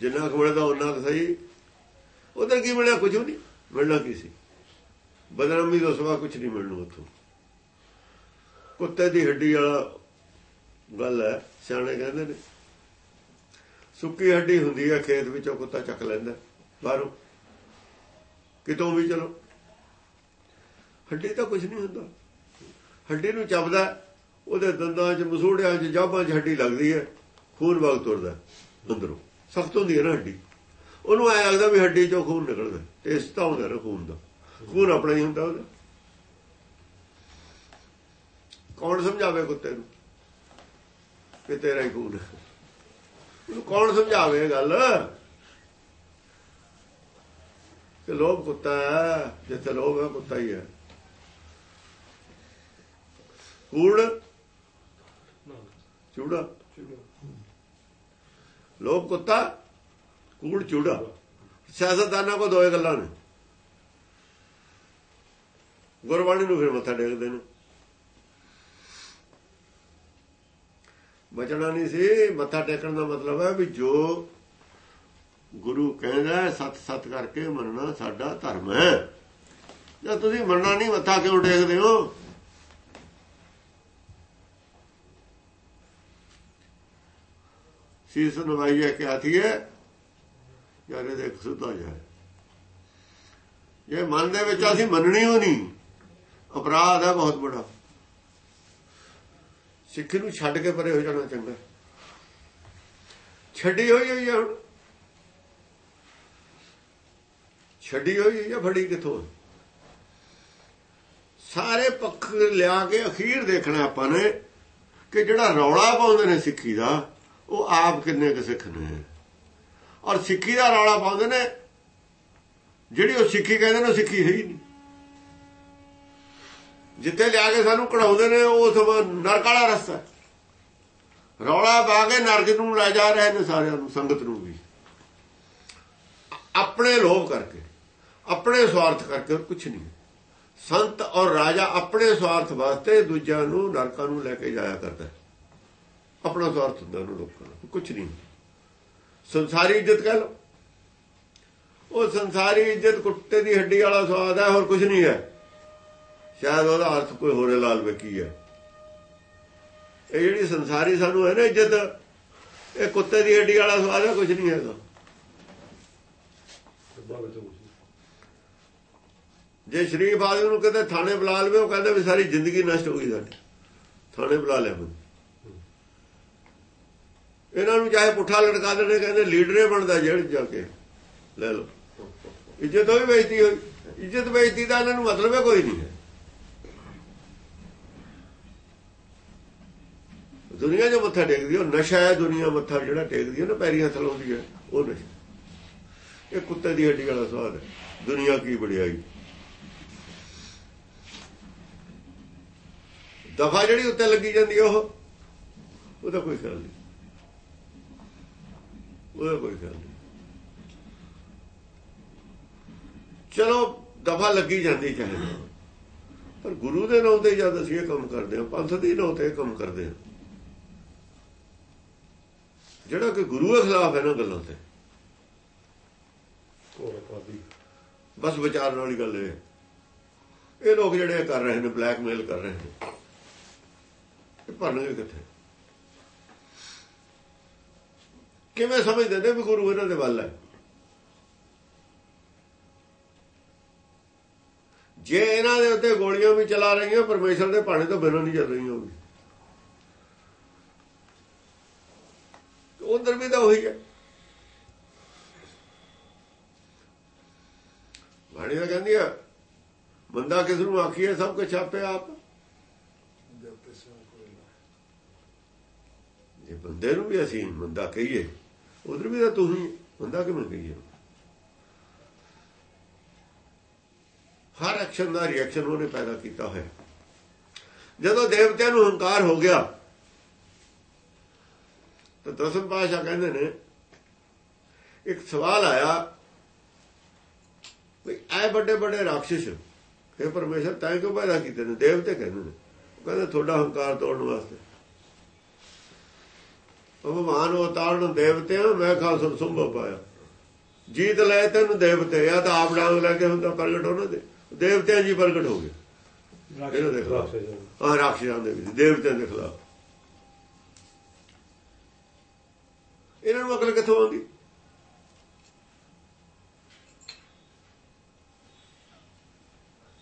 ਜਿੰਨਾ ਕੁ ਮਿਲਦਾ ਉਹਨਾਂ ਕੁ ਸਹੀ। ਉਧਰ ਕੀ ਮਿਲਿਆ? ਕੁਝ ਵੀ ਨਹੀਂ। ਮਿਲਣਾ ਕੀ ਸੀ? ਬਦਨਾਮੀ ਤੋਂ ਸਵਾ ਕੁਝ ਨਹੀਂ ਮਿਲਣਾ ਉੱਥੋਂ। ਕੁੱਤੇ ਦੀ ਹੱਡੀ ਵਾਲਾ ਗੱਲ ਹੈ, ਸਿਆਣੇ ਕਹਿੰਦੇ ਨੇ। ਸੁੱਕੀ ਹੱਡੀ ਹੁੰਦੀ ਹੈ, ਖੇਤ ਵਿੱਚੋਂ ਕੁੱਤਾ ਚੱਕ ਲੈਂਦਾ, ਬਾਹਰੋਂ। ਕਿਤੋਂ ਵੀ ਚਲੋ। ਹੱਡੀ ਤਾਂ ਕੁਝ ਨਹੀਂ ਹੁੰਦਾ। ਹੱਡੀ ਨੂੰ ਚੱਬਦਾ ਉਹਦੇ ਦੰਦਾਂ 'ਚ, ਮਸੂੜਿਆਂ 'ਚ, ਜਾਬਾਂ 'ਚ ਹੱਡੀ ਲੱਗਦੀ ਹੈ। ਖੂਨ ਵਗ ਤੁਰਦਾ ਅੰਦਰੋਂ। ਸਖਤ ਹੁੰਦੀ ਹੈ ਨਾ ਹੱਡੀ। ਉਹਨੂੰ ਐ ਲੱਗਦਾ ਵੀ ਹੱਡੀ 'ਚੋਂ ਖੂਨ ਨਿਕਲਦਾ ਟੇਸਟ ਤਾਂ ਹੁੰਦਾ ਨਾ ਖੂਨ ਦਾ। ਖੂਨ ਆਪਣਾ ਹੀ ਹੁੰਦਾ ਉਹਦਾ। ਕੌਣ ਸਮਝਾਵੇ ਕੁੱਤੇ ਨੂੰ ਕਿ ਤੇਰਾ ਹੀ ਖੂਨ ਉਹਨੂੰ ਕੌਣ ਸਮਝਾਵੇ ਗੱਲ? ਕਿ ਲੋਭ ਕੁੱਤਾ ਹੈ ਜਿੱਥੇ ਲੋਭ ਹੈ ਕੁੱਤਾ ਹੀ ਹੈ। ਕੂੜ? ਚੂੜਾ। ਲੋਭ ਕੁੱਤਾ, ਕੂੜ ਚੂੜਾ। ਸਿਆਸਤਦਾਨਾਂ ਕੋ ਦੋਏ ਗੱਲਾਂ ਨੇ। ਗੁਰਬਾਣੀ ਨੂੰ ਫਿਰ ਮੱਥਾ ਟੇਕਦੇ ਨੇ। ਬਚਣਾ ਨਹੀਂ ਸੀ, ਮੱਥਾ ਟੇਕਣ ਦਾ ਮਤਲਬ ਹੈ ਵੀ ਜੋ ਗੁਰੂ ਕਹਿੰਦਾ ਸਤ ਸਤ ਕਰਕੇ ਮੰਨਣਾ ਸਾਡਾ ਧਰਮ ਹੈ। ਜੇ ਤੁਸੀਂ ਮੰਨਣਾ ਨਹੀਂ, ਮੱਥਾ ਕਿਉਂ ਟੇਕਦੇ ਹੋ? ਸੀਸ ਨਵਾਈਏ ਕਿਆ ਥੀ ਹੈ ਯਾਰੇ ਦੇਖ ਸੁਧਾ ਜਾਏ ਇਹ ਮਨ ਦੇ ਵਿੱਚ ਅਸੀਂ ਮੰਨਣੀ ਹੋ ਨਹੀਂ, ਅਪਰਾਧ ਹੈ ਬਹੁਤ ਬੜਾ। ਸਿੱਖ ਨੂੰ ਛੱਡ ਕੇ ਪਰੇ ਹੋ ਜਾਣਾ ਚੰਗਾ। ਛੱਡੀ ਹੋਈ ਹੋਈ ਹੈ ਹੁਣ? ਛੱਡੀ ਹੋਈ ਹੈ ਫੜੀ ਕਿੱਥੋਂ? ਸਾਰੇ ਪੱਖ ਲਿਆ ਕੇ ਅਖੀਰ ਦੇਖਣਾ ਆਪਾਂ ਨੇ ਕਿ ਜਿਹੜਾ ਰੌਲਾ ਪਾਉਂਦੇ ਨੇ ਸਿੱਖੀ ਦਾ ਉਹ ਆਪ ਕਿੰਨੇ ਕੁ ਸਿੱਖ ਨੇ? ਔਰ ਸਿੱਖੀ ਦਾ ਰੌਲਾ ਪਾਉਂਦੇ ਨੇ, ਜਿਹੜੀ ਉਹ ਸਿੱਖੀ ਕਹਿੰਦੇ ਨੇ, ਉਹ ਸਿੱਖੀ ਹੈ ਹੀ ਨਹੀਂ। ਜਿੱਥੇ ਲਿਆ ਕੇ ਸਾਨੂੰ ਕਢਾਉਂਦੇ ਨੇ, ਉਹ ਸਭ ਨਰਕ ਵਾਲਾ ਰਸਤਾ ਰੌਲਾ ਪਾ ਕੇ ਨਰਕ ਨੂੰ ਲੈ ਜਾ ਰਹੇ ਨੇ ਸਾਰਿਆਂ ਨੂੰ, ਸੰਗਤ ਨੂੰ ਵੀ। ਆਪਣੇ ਲੋਭ ਕਰਕੇ, ਆਪਣੇ ਸਵਾਰਥ ਕਰਕੇ ਕੁਝ ਨਹੀਂ। ਸੰਤ ਔਰ ਰਾਜਾ ਆਪਣੇ ਸਵਾਰਥ ਵਾਸਤੇ ਦੂਜਿਆਂ ਨੂੰ ਨਰਕਾਂ ਨੂੰ ਲੈ ਕੇ ਜਾਇਆ ਕਰਦਾ ਹੈ। ਆਪਣਾ ਸਵਾਰਥ ਹੁੰਦਾ ਉਹਨੂੰ ਲੋਕਾਂ ਦਾ ਕੁਝ ਨਹੀਂ ਸੰਸਾਰੀ ਇੱਜ਼ਤ ਕਹ ਲਓ। ਉਹ ਸੰਸਾਰੀ ਇੱਜ਼ਤ ਕੁੱਤੇ ਦੀ ਹੱਡੀ ਵਾਲਾ ਸਵਾਦ ਹੈ ਹੋਰ ਕੁਝ ਨਹੀਂ ਹੈ। ਸ਼ਾਇਦ ਉਹਦਾ ਅਰਥ ਕੋਈ ਹੋਰੇ ਲਾਲ ਵੇਖੀ ਹੈ। ਇਹ ਜਿਹੜੀ ਸੰਸਾਰੀ ਸਾਨੂੰ ਹੈ ਨਾ ਇੱਜ਼ਤ ਇਹ ਕੁੱਤੇ ਦੀ ਹੱਡੀ ਵਾਲਾ ਸਵਾਦ ਹੈ ਕੁਝ ਨਹੀਂ ਵਿੱਚ ਕੁਛ ਜੇ ਸ਼ਰੀਫ ਆਦਮੀ ਨੂੰ ਕਹਿੰਦੇ ਥਾਣੇ ਬੁਲਾ ਲਵੇ ਉਹ ਕਹਿੰਦੇ ਵੀ ਸਾਰੀ ਜ਼ਿੰਦਗੀ ਨਸ਼ਟ ਹੋ ਗਈ ਸਾਡੀ। ਥਾਣੇ ਬੁਲਾ ਲਿਆ ਮੈਨੂੰ। ਇਹਨਾਂ ਨੂੰ ਚਾਹੇ ਪੁੱਠਾ ਲੜਕਾ ਦੇਣੇ ਕਹਿੰਦੇ ਲੀਡਰੇ ਬਣਦਾ ਜੇਲ੍ਹ ਜਾ ਕੇ। ਲੈ ਲਓ। ਇੱਜ਼ਤ ਹੋਈ ਬੇਇੱਜ਼ਤੀ ਹੋਈ? ਇੱਜ਼ਤ ਬੇਇੱਜ਼ਤੀ ਦਾ ਇਹਨਾਂ ਨੂੰ ਮਤਲਬ ਹੈ ਕੋਈ ਨਹੀਂ ਹੈ। ਦੁਨੀਆ ਜੋ ਮੱਥਾ ਟੇਕਦੀ ਉਹ ਨਸ਼ਾ ਹੈ ਦੁਨੀਆ ਮੱਥਾ ਜਿਹੜਾ ਟੇਕਦੀ ਹੈ ਨਾ ਪੈਰੀਆਂ ਹੱਥ ਹੈ, ਉਹ ਨਸ਼ਾ ਇਹ ਕੁੱਤੇ ਦੀ ਹੱਡੀ ਵਾਲਾ ਸਵਾਦ ਹੈ। ਦੁਨੀਆ ਕੀ ਬੜਿਆਈ ਦਫਾ ਜਿਹੜੀ ਉੱਤੇ ਲੱਗੀ ਜਾਂਦੀ ਹੈ ਉਹ ਉਹਦਾ ਕੋਈ ਖਿਆਲ ਨਹੀਂ। ਉਹਦਾ ਕੋਈ ਖਿਆਲ ਨਹੀਂ। ਚਲੋ ਦਫਾ ਲੱਗੀ ਜਾਂਦੀ ਚਾਹੇ ਨਾ। ਪਰ ਗੁਰੂ ਦੇ ਨਾਂ ਤੇ ਜਦ ਅਸੀਂ ਇਹ ਕੰਮ ਕਰਦੇ ਹਾਂ ਪੰਥ ਦੇ ਨਾਂ ਤੇ ਕੰਮ ਕਰਦੇ ਹਾਂ। ਜਿਹੜਾ ਕਿ ਗੁਰੂ ਦੇ ਖਿਲਾਫ ਹੈ ਨਾ ਗੱਲਾਂ ਤੇ। ਬਸ ਵਿਚਾਰਨ ਵਾਲੀ ਗੱਲ ਇਹ ਹੈ। ਇਹ ਲੋਕ ਜਿਹੜੇ ਕਰ ਰਹੇ ਨੇ ਬਲੈਕਮੇਲ ਕਰ ਰਹੇ ਨੇ। ਇਹ ਭਰਨਗੇ ਕਿੱਥੇ? ਕਿਵੇਂ ਸਮਝਦੇ ਨੇ ਵੀ ਗੁਰੂ ਇਹਨਾਂ ਦੇ ਵੱਲ ਹੈ? ਜੇ ਇਹਨਾਂ ਦੇ ਉੱਤੇ ਗੋਲੀਆਂ ਵੀ ਚਲਾ ਰਹੀਆਂ ਪਰਮੇਸ਼ਰ ਦੇ ਭਾਣੇ ਤੋਂ ਬਿਨਾਂ ਨਹੀਂ ਚੱਲ ਰਹੀਆਂ ਉਹ ਉਧਰ ਵੀ ਤਾਂ ਉਹੀ ਹੈ। ਬਾਣੀ ਤਾਂ ਕਹਿੰਦੀ ਆ ਬੰਦਾ ਕਿਸ ਨੂੰ ਆਖੀਏ ਸਭ ਕੁਝ ਆਪ ਨਾ ਜੇ ਬੰਦੇ ਨੂੰ ਵੀ ਅਸੀਂ ਬੰਦਾ ਕਹੀਏ ਉਧਰ ਵੀ ਤਾਂ ਤੂੰ ਹੀ ਬੰਦਾ ਕਿਵੇਂ ਕਹੀਏ ਹਰ ਐਕਸ਼ਨ ਦਾ ਰਿਐਕਸ਼ਨ ਉਹਨੇ ਪੈਦਾ ਕੀਤਾ ਹੋਇਆ। ਜਦੋਂ ਦੇਵਤਿਆਂ ਨੂੰ ਹੰਕਾਰ ਹੋ ਗਿਆ, ਤਾਂ ਦਸਮ ਪਾਸ਼ਾ ਕਹਿੰਦੇ ਨੇ, ਇੱਕ ਸਵਾਲ ਆਇਆ, ਵੀ ਐ ਵੱਡੇ ਵੱਡੇ ਰਾਖਸ਼ ਇਹ ਪਰਮੇਸ਼ਰ ਤਾਂ ਕਿਉਂ ਪੈਦਾ ਕੀਤੇ ਨੇ? ਦੇਵਤੇ ਕਹਿੰਦੇ ਨੇ। ਉਹ ਕਹਿੰਦੇ, ਤੁਹਾਡਾ ਹੰਕਾਰ ਤੋੜਨ ਵਾਸਤੇ। ਭਗਵਾਨ ਉਤਾਰਨ ਦੇਵਤਿਆਂ ਮੈਂ ਖਾਲਸਾ ਸੰਭਵ ਪਾਇਆ। ਜੀਤ ਲੈ ਤੈਨੂੰ ਦੇਵਤੇ ਆ ਤਾਂ ਆਪ ਡਾਂਗ ਲੈ ਕੇ ਹੁੰਦਾ ਪ੍ਰਗਟ ਉਹਨਾਂ ਦੇ। ਦੇਵਤਿਆਂ ਜੀ ਪ੍ਰਗਟ ਹੋ ਗਏ। ਇਹਨਾਂ ਦੇ ਖਿਲਾਫ। ਆ ਰਾਖਸ਼ਾਂ ਦੇ ਵਿੱਚ ਦੇਵਤਿਆਂ ਦੇ ਖਿਲਾਫ। ਇਹਨਾਂ ਨੂੰ ਅਕਲ ਕਿੱਥੋਂ ਆਉਂਦੀ?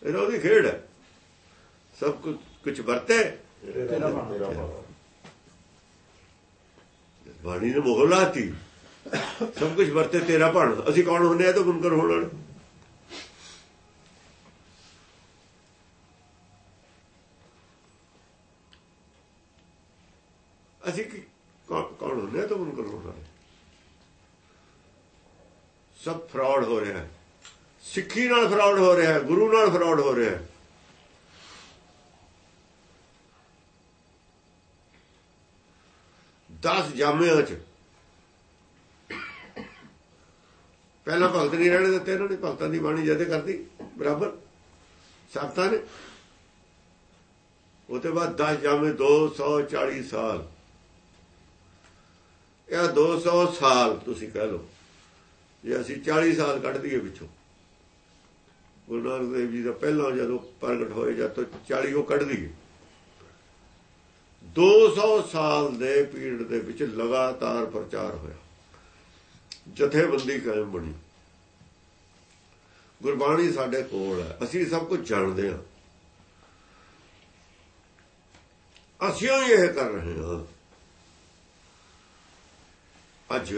ਇਹਨਾਂ ਦੀ ਖੇਡ ਸਭ ਕੁਝ ਕੁਝ ਵਰਤੇ। ਤੇਰਾ ਬਣ। ਬਾਣੀ ਨੇ ਮੋਹਰ ਲਾਤੀ। ਸਭ ਕੁਝ ਵਰਤੇ ਤੇਰਾ ਭਣ। ਅਸੀਂ ਕੌਣ ਹੁੰਦੇ ਆ ਤਾਂ ਮੁਨਕਰ ਹੋਣ ਵਾਲੇ। ਅਸੀਂ ਕੌਣ ਕੌਣ ਹੁੰਦੇ ਆ ਤਾਂ ਮੁਨਕਰ ਹੋਣ ਵਾਲੇ। ਸਭ ਫਰਾਡ ਹੋ ਰਿਹਾ ਸਿੱਖੀ ਨਾਲ ਫਰਾਡ ਹੋ ਰਿਹਾ ਗੁਰੂ ਨਾਲ ਫਰਾਡ ਹੋ ਰਿਹਾ ਹੈ ਦਸ ਜਾਮਿਆਂ ਚ ਪਹਿਲਾਂ ਭਗਤ ਨਹੀਂ ਰਹਿਣੇ ਦਿੱਤੇ ਇਹਨਾਂ ਨੇ, ਭਗਤਾਂ ਦੀ ਬਾਣੀ ਜਦੇ ਕਰਦੀ ਬਰਾਬਰ। ਸਾਤਾਂ ਨੇ। ਉਹਦੇ ਬਾਅਦ 10 ਜਾਮੇ 240 ਸਾਲ। ਇਹ 200 ਸਾਲ ਤੁਸੀਂ ਕਹਿ ਲਓ, ਜੇ ਅਸੀਂ 40 ਸਾਲ ਕੱਢ ਦਈਏ ਵਿੱਚੋਂ ਗੁਰੂ ਨਾਨਕ ਦੇਵ ਜੀ ਦਾ ਪਹਿਲਾਂ ਜਦੋਂ ਪ੍ਰਗਟ ਹੋਏ ਜਦ ਤੋਂ 40 ਉਹ ਕੱਢ ਦਈਏ। 200 ਸਾਲ ਦੇ ਪੀਰੀਅਡ ਦੇ ਵਿੱਚ ਲਗਾਤਾਰ ਪ੍ਰਚਾਰ ਹੋਇਆ। ਜਥੇਬੰਦੀ ਕਾਇਮ ਬਣੀ। ਗੁਰਬਾਣੀ ਸਾਡੇ ਕੋਲ ਹੈ। ਅਸੀਂ ਸਭ ਕੁਝ ਜਾਣਦੇ ਹਾਂ। ਅਸੀਂ ਇਹ ਕਰ ਰਹੇ ਹਾਂ। ਅੱਜ